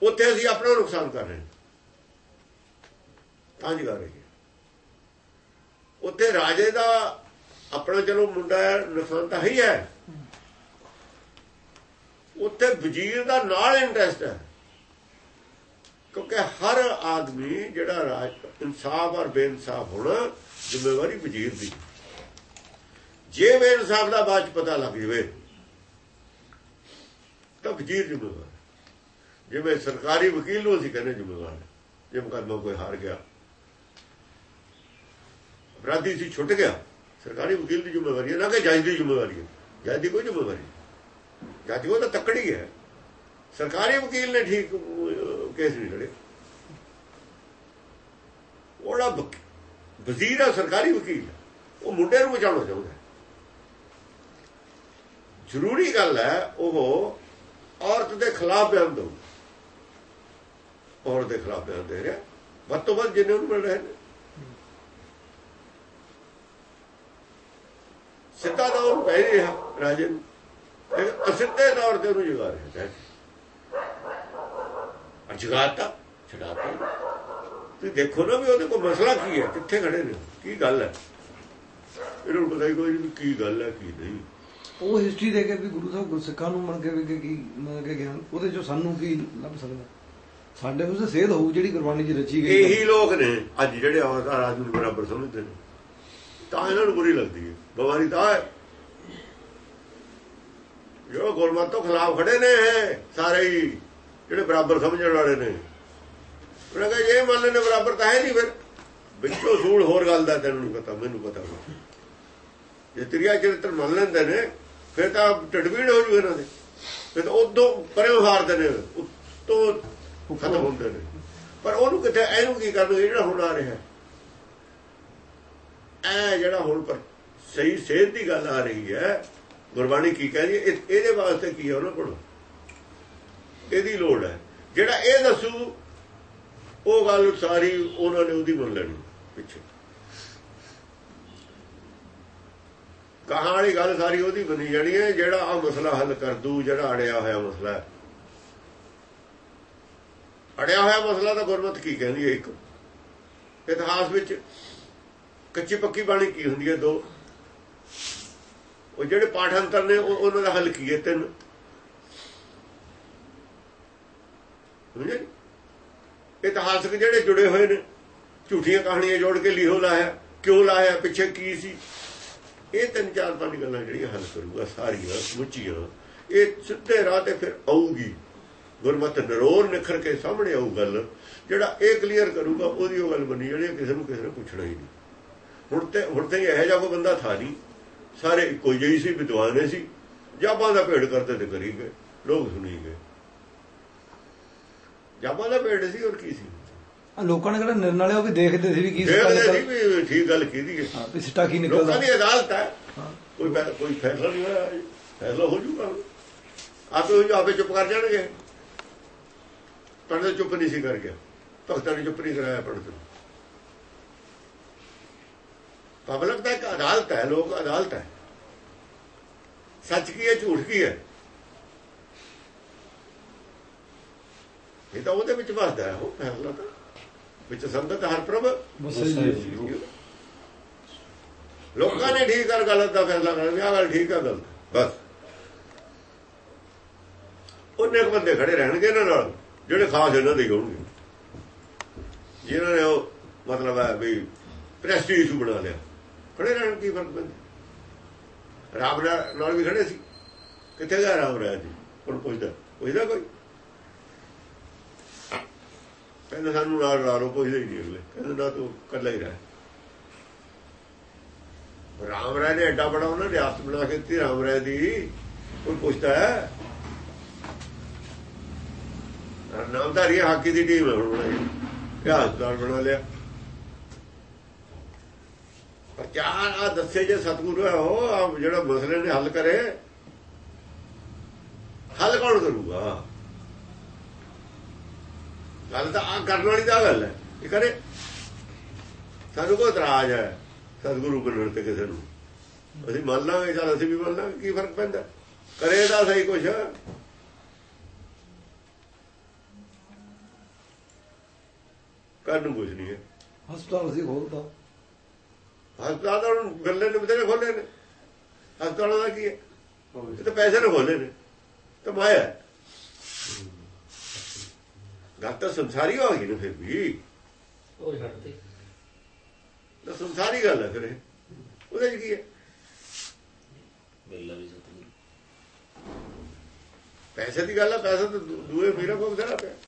ਉੱਥੇ ਅਸੀਂ ਆਪਣਾ ਨੁਕਸਾਨ ਕਰ ਰਹੇ ਤਾਂ ਜਗਾ ਰਹੀ ਉੱਥੇ ਰਾਜੇ ਦਾ ਆਪਣਾ ਚਲੋ ਮੁੰਡਾ ਹੈ, ਨੁਕਸਾਨ ਤਾਂ ਹੈ ਹੀ ਉੱਥੇ ਵਜ਼ੀਰ ਦਾ ਨਾਲ ਇੰਟਰਸਟ ਹੈ। ਕਿਉਂਕਿ ਹਰ ਆਦਮੀ ਜਿਹੜਾ ਰਾਜ ਇਨਸਾਫ ਔਰ ਬੇਇਨਸਾਫ ਹੋਣਾ ਜ਼ਿੰਮੇਵਾਰੀ ਵਜ਼ੀਰ ਦੀ। ਜੇ ਬੇਇਨਸਾਫ ਦਾ ਬਾਅਦ ਪਤਾ ਲੱਗ ਜਵੇ ਤਾਂ ਵਜ਼ੀਰ ਜ਼ਿੰਮੇਵਾਰ ਜਿਵੇਂ ਸਰਕਾਰੀ ਵਕੀਲ ਨੂੰ ਅਸੀਂ ਕਹਿੰਦੇ ਜ਼ਿੰਮੇਵਾਰ ਹੈ। ਜੇ ਮੁਕੱਦਮਾ ਕੋਈ ਹਾਰ ਗਿਆ, ਅਪਰਾਧੀ ਸੀ ਛੁੱਟ ਗਿਆ, ਸਰਕਾਰੀ ਵਕੀਲ ਦੀ ਜ਼ਿੰਮੇਵਾਰੀ ਹੈ, ਨਾ ਕਿ ਜੱਜ ਦੀ ਜ਼ਿੰਮੇਵਾਰੀ ਹੈ। ਜੱਜ ਦੀ ਕੋਈ ਜ਼ਿੰਮੇਵਾਰੀ ਨਹੀਂ। ਜੱਜ ਉਹ ਤਾਂ ਤੱਕੜੀ ਹੈ। ਸਰਕਾਰੀ ਵਕੀਲ ਨੇ ਠੀਕ ਕੇਸ ਨਹੀਂ ਲੜੇ। ਉਹਦਾ ਵਕ- ਵਜ਼ੀਰ ਆ, ਸਰਕਾਰੀ ਵਕੀਲ ਉਹ ਮੁੰਡੇ ਨੂੰ ਬਚਾਉਣਾ ਚਾਹੁੰਦਾ ਜ਼ਰੂਰੀ ਗੱਲ ਹੈ, ਉਹ ਔਰਤ ਦੇ ਖਿਲਾਫ ਬਿਆਨ ਦਊ। ਔਰਤ ਦੇ ਖਿਲਾਫ ਬਿਆਨ ਦੇ ਰਿਹਾ। ਵੱਧ ਤੋਂ ਵੱਧ ਜਿੰਨੇ ਉਹਨੂੰ ਮਿਲ ਰਹੇ ਨੇ। ਸਿੱਧਾ ਤਾਂ ਉਹਨੂੰ ਕਹਿ ਰਿਹਾ, ਰਾਜੇ ਨੂੰ। ਅਸਿੱਧੇ ਤੌਰ ਤੇ ਉਹਨੂੰ ਜਗਾ ਰਿਹਾ ਹੈ ਜਗਾਤਾ, ਛਡਾਤਾ। ਤੁਸੀਂ ਦੇਖੋ ਨਾ ਵੀ ਉਹਦੇ ਕੋਲ ਮਸਲਾ ਕੀ ਹੈ, ਕਿੱਥੇ ਖੜੇ ਨੇ ਕੀ ਗੱਲ ਹੈ? ਇਹਨਾਂ ਨੂੰ ਪਤਾ ਹੀ ਕੋਈ ਨਹੀਂ ਕੀ ਗੱਲ ਹੈ, ਕੀ ਨਹੀਂ। ਉਹ ਹਿਸਟਰੀ ਦੇ ਕੇ ਵੀ ਗੁਰੂ ਸਾਹਿਬ ਗੁਰਸਿੱਖਾਂ ਨੂੰ ਮੰਨ ਕੇ ਵੀ ਕਿ ਮੰਨ ਕੇ ਗਿਆਨ ਉਹਦੇ ਚੋਂ ਸਾਨੂੰ ਕੀ ਲੱਭ ਸਕਦਾ? ਸਾਡੇ ਉਸ ਸੇਧ ਹੋਊ ਜਿਹੜੀ ਗੁਰਬਾਣੀ 'ਚ ਰਚੀ ਗਈ ਇਹੀ ਲੋਕ ਨੇ ਅੱਜ ਜਿਹੜੇ ਅਵਤਾਰ ਆਦਮੀ ਨੂੰ ਬਰਾਬਰ ਸਮਝਦੇ ਨੇ। ਤਾਂ ਇਹਨਾਂ ਨੂੰ ਬੁਰੀ ਲੱਗਦੀ ਹੈ। ਬਿਮਾਰੀ ਤਾਂ ਹੈ। ਜੋ ਗੁਰਮਤ ਤੋਂ ਖਿਲਾਫ ਖੜੇ ਨੇ ਇਹ ਸਾਰੇ ਹੀ ਜਿਹੜੇ ਬਰਾਬਰ ਸਮਝਣ ਵਾਲੇ ਨੇ। ਉਹਨਾਂ ਕਹਿੰਦੇ ਜੇ ਮੰਨ ਲੈਣੇ ਬਰਾਬਰ ਤਾਂ ਹੈ ਨਹੀਂ ਫਿਰ। ਵਿੱਚੋਂ ਸੂਲ ਹੋਰ ਗੱਲ ਦਾ ਤੈਨੂੰ ਨਹੀਂ ਪਤਾ ਮੈਨੂੰ ਪਤਾ। ਜੇ ਤ੍ਰਿਆ ਚਰਿੱਤਰ ਮੰਨ ਲੈਂਦੇ ਨੇ ਫਿਰ ਤਾਂ ਟਟਵੀੜ ਹੋ ਜੂ ਇਹਨਾਂ ਦੇ। ਫਿਰ ਤਾਂ ਉਦੋਂ ਪਰੇ ਹਾਰਦੇ ਨੇ ਉੱਤੋਂ ਖਤਮ ਹੁੰਦੇ ਨੇ। ਪਰ ਉਹਨੂੰ ਕਿੱਥੇ ਇਹਨੂੰ ਕੀ ਕਰਨਗੇ ਜਿਹੜਾ ਹੁਣ ਆ ਰਿਹਾ। ਐ ਜਿਹੜਾ ਹੁਣ ਪਰ ਸਹੀ ਸੇਧ ਦੀ ਗੱਲ ਆ ਰਹੀ ਹੈ ਗੁਰਬਾਣੀ ਕੀ ਕਹਿੰਦੀ ਹੈ ਇਹ- ਇਹਦੇ ਵਾਸਤੇ ਕੀ ਹੈ ਉਹਨਾਂ ਕੋਲ? ਇਹਦੀ ਲੋੜ ਹੈ। ਜਿਹੜਾ ਇਹ ਦੱਸੂ ਉਹ ਗੱਲ ਸਾਰੀ ਉਹਨਾਂ ਨੇ ਉਹਦੀ ਮੰਨ ਲੈਣੀ ਪਿੱਛੇ। ਕਹਾਂ ਵਾਲੀ ਗੱਲ ਸਾਰੀ ਉਹਦੀ ਬਣੀ ਜਾਣੀ ਹੈ, ਜਿਹੜਾ ਆ ਮਸਲਾ ਹੱਲ ਕਰ ਦੂ, ਜਿਹੜਾ ਅੜਿਆ ਹੋਇਆ ਮਸਲਾ ਹੈ। ਅੜਿਆ ਹੋਇਆ ਮਸਲਾ ਤਾਂ ਗੁਰਮਤ ਕੀ ਕਹਿੰਦੀ ਹੈ ਇੱਕ? ਇਤਿਹਾਸ ਵਿੱਚ ਕੱਚੀ ਪੱਕੀ ਬਾਣੀ ਕੀ ਹੁੰਦੀ ਹੈ ਦੋ? ਉਹ ਜਿਹੜੇ ਪਾਠ ਅੰਤਰ ਨੇ ਉਹਨਾਂ ਦਾ ਹੱਲ ਕੀ ਹੈ? ਤਿੰਨ। ਇਤਿਹਾਸਕ ਜਿਹੜੇ ਜੁੜੇ ਹੋਏ ਨੇ, ਝੂਠੀਆਂ ਕਹਾਣੀਆਂ ਜੋੜ ਕੇ ਲਿਖੋ ਲਾਇਆ, ਕਿਉਂ ਲਾਇਆ, ਪਿੱਛੇ ਕੀ ਸੀ? ਇਹ ਤਿੰਨ ਚਾਰ ਪੰਜ ਗੱਲਾਂ ਜਿਹੜੀਆਂ ਹੱਲ ਕਰੂਗਾ ਸਾਰੀਆਂ, ਸਮੁੱਚੀਆਂ, ਇਹ ਸਿੱਧੇ ਰਾਹ ਤੇ ਫਿਰ ਆਊਗੀ। ਗੁਰਮਤ ਨਰੋਰ ਨਿਖਰ ਕੇ ਸਾਹਮਣੇ ਆਊ ਗੱਲ, ਜਿਹੜਾ ਇਹ ਕਲੀਅਰ ਕਰੂਗਾ, ਉਹਦੀ ਉਹ ਗੱਲ ਬਣੀ ਜਿਹੜੀ ਕਿਸੇ ਨੂੰ ਕਿਸੇ ਨੇ ਪੁੱਛਣਾ ਹੀ ਨਹੀਂ। ਹੁਣ ਤੇ ਹੁਣ ਤੇ ਇਹੋ ਜਿਹਾ ਕੋਈ ਬੰਦਾ ਥਾ ਨਹੀਂ। ਸਾਰੇ ਇੱਕੋ ਜਿਹੀ ਸੀ, ਵਿਦਵਾਨ ਸੀ। ਜਾਬਾਂ ਦਾ ਭੇੜ ਕਰਦੇ ਤੇ ਕਰੀ ਗਏ, ਲੋਕ ਸੁਣੀ ਗਏ। ਜਾਬਾਂ ਦਾ ਭੇੜ ਸੀ ਔਰ ਕੀ ਸੀ? ਲੋਕਾਂ ਨੇ ਕਿਹੜਾ ਨਿਰਨ ਵਾਲੇ ਉਹ ਵੀ ਦੇਖਦੇ ਸੀ ਵੀ ਕੀ ਸਿੱਟਾ ਦੇਖਦੇ ਸੀ ਨਿਕਲ ਵੀ ਠੀਕ ਗੱਲ ਕੀਤੀ ਹੈ। ਹਾਂ ਵੀ ਸਿੱਟਾ ਕੀ ਲੋਕਾਂ ਨਿਕਲਦਾ ਦੀ ਅਦਾਲਤ ਹੈ। ਕੋਈ ਕੋਈ ਫੈਸਲਾ ਨਹੀਂ ਹੋਇਆ। ਫੈਸਲਾ ਹੋ ਜੂਗਾ। ਆਪੇ ਹੋ ਆਪੇ ਚੁੱਪ ਕਰ ਜਾਣਗੇ। ਪੰਡਤ ਚੁੱਪ ਨਹੀਂ ਸੀ ਕਰ ਗਿਆ ਭਗਤਾਂ ਨੇ ਚੁੱਪ ਨਹੀਂ ਕਰਾਇਆ ਪੰਡਤ ਨੂੰ। ਪਬਲਿਕ ਦਾ ਇੱਕ ਅਦਾਲਤ ਹੈ ਲੋਕ ਅਦਾਲਤ ਹੈ। ਸੱਚ ਕੀ ਹੈ ਝੂਠ ਕੀ ਹੈ? ਇਹ ਤਾਂ ਉਹਦੇ ਵਿੱਚ ਵਸਦਾ ਹੈ ਉਹ ਫੈਸਲਾ ਤਾਂ। ਵਿੱਚ ਸੰਗਤ ਹਰ ਪ੍ਰਭ ਲੋਕਾਂ ਨੇ ਠੀਕ ਕਰ ਗਲਤ ਦਾ ਫੈਸਲਾ ਕਰਨਾ ਆਹ ਗੱਲ ਠੀਕ ਆ ਗਲਤ ਬਸ। ਉਹਨੇ ਕੁ ਬੰਦੇ ਖੜੇ ਰਹਿਣਗੇ ਇਹਨਾਂ ਨਾਲ ਜਿਹੜੇ ਖਾਸ ਇਹਨਾਂ ਦੇ ਹੋਣਗੇ। ਜਿਨ੍ਹਾਂ ਨੇ ਉਹ ਮਤਲਬ ਹੈ ਵੀ ਪ੍ਰੈਸਟੀਜ ਨੂੰ ਬਣਾ ਲਿਆ। ਖੜੇ ਰਹਿਣ ਕੀ ਫ਼ਰਕ ਪੈਂਦਾ? ਰਾਮ ਨਾਲ ਵੀ ਖੜੇ ਸੀ। ਕਿੱਥੇ ਗਿਆ ਰਾਮ ਰਾਜ ਜੀ? ਹੁਣ ਪੁੱਛਦਾ ਪੁੱਛਦਾ ਕੋਈ? ਕਹਿੰਦੇ ਸਾਨੂੰ ਨਾਲ ਲਾ ਲਓ ਪੁੱਛਦੇ ਨਹੀਂ ਅਗਲੇ। ਕਹਿੰਦੇ ਨਾ ਤੂੰ ਇਕੱਲਾ ਹੀ ਰਹਿ। ਰਾਮ ਰਾਏ ਨੇ ਐਡਾ ਬੜਾ ਉਹਨਾਂ ਨੇ ਆਸਤ ਬਣਾ ਕੇ ਦਿੱਤੀ, ਰਾਮ ਰਾਏ ਦੀ। ਕੋਈ ਪੁੱਛਦਾ ਹੈ? ਨਾਮਧਾਰੀ ਹਾਕੀ ਦੀ ਟੀਮ ਹੈ, ਹੁਣ ਬਣਾਈ। ਹਸਪਤਾਲ ਬਣਾ ਲਿਆ। ਪ੍ਰਚਾਰ ਆ ਦੱਸੇ ਜੇ ਸਤਿਗੁਰੂ ਹੈ ਉਹ ਜਿਹੜਾ ਮਸਲੇ ਨੇ ਹੱਲ ਕਰੇ, ਹੱਲ ਕੌਣ ਕਰੂਗਾ? ਗੱਲ ਤਾਂ ਆ ਕਰਨ ਵਾਲੀ ਦਾ ਗੱਲ ਹੈ। ਇਹ ਕਰੇ ਸਾਨੂੰ ਕੋਈ ਇਤਰਾਜ਼ ਹੈ ਸਤਿਗੁਰੂ ਬਣਨ ਤੇ ਕਿਸੇ ਨੂੰ। ਅਸੀਂ ਮੰਨ ਲਾਂਗੇ ਚੱਲ ਅਸੀਂ ਵੀ ਮੰਨ ਲਾਂਗੇ ਕੀ ਫ਼ਰਕ ਪੈਂਦਾ? ਕਰੇ ਦਾ ਸਹੀ ਕੁਛ। ਕਰਨ ਨੂੰ ਕੁਛ ਨਹੀਂ ਹੈ। ਹਸਪਤਾਲ ਸੀ ਖੋਲਦਾ ਹਸਪਤਾਲ ਦਾ ਗੱਲੇ ਨੇ ਬਥੇਰੇ ਖੋਲੇ ਨੇ। ਹਸਪਤਾਲਾਂ ਦਾ ਕੀ ਹੈ? ਇਹ ਤਾਂ ਪੈਸੇ ਨੇ ਖੋਲੇ ਨੇ। ਤਾਂ ਮਾਇਆ। ਗੱਲ ਤਾਂ ਸੰਸਾਰੀ ਹੋ ਗਈ ਨਾ ਫਿਰ ਵੀ ਉਹ ਛੱਡਦੇ ਤਾਂ ਸੰਸਾਰੀ ਗੱਲ ਹੈ ਫਿਰ ਇਹ ਉਹਦੇ ਚ ਕੀ ਹੈ ਬੇਲਾ ਵੀ ਸਤਿਗੁਰੂ ਪੈਸੇ ਦੀ ਗੱਲ ਹੈ ਪੈਸਾ ਤਾਂ ਦੂਏ ਫੇਰਾ ਕੋ ਬਥੇਰਾ ਪਿਆ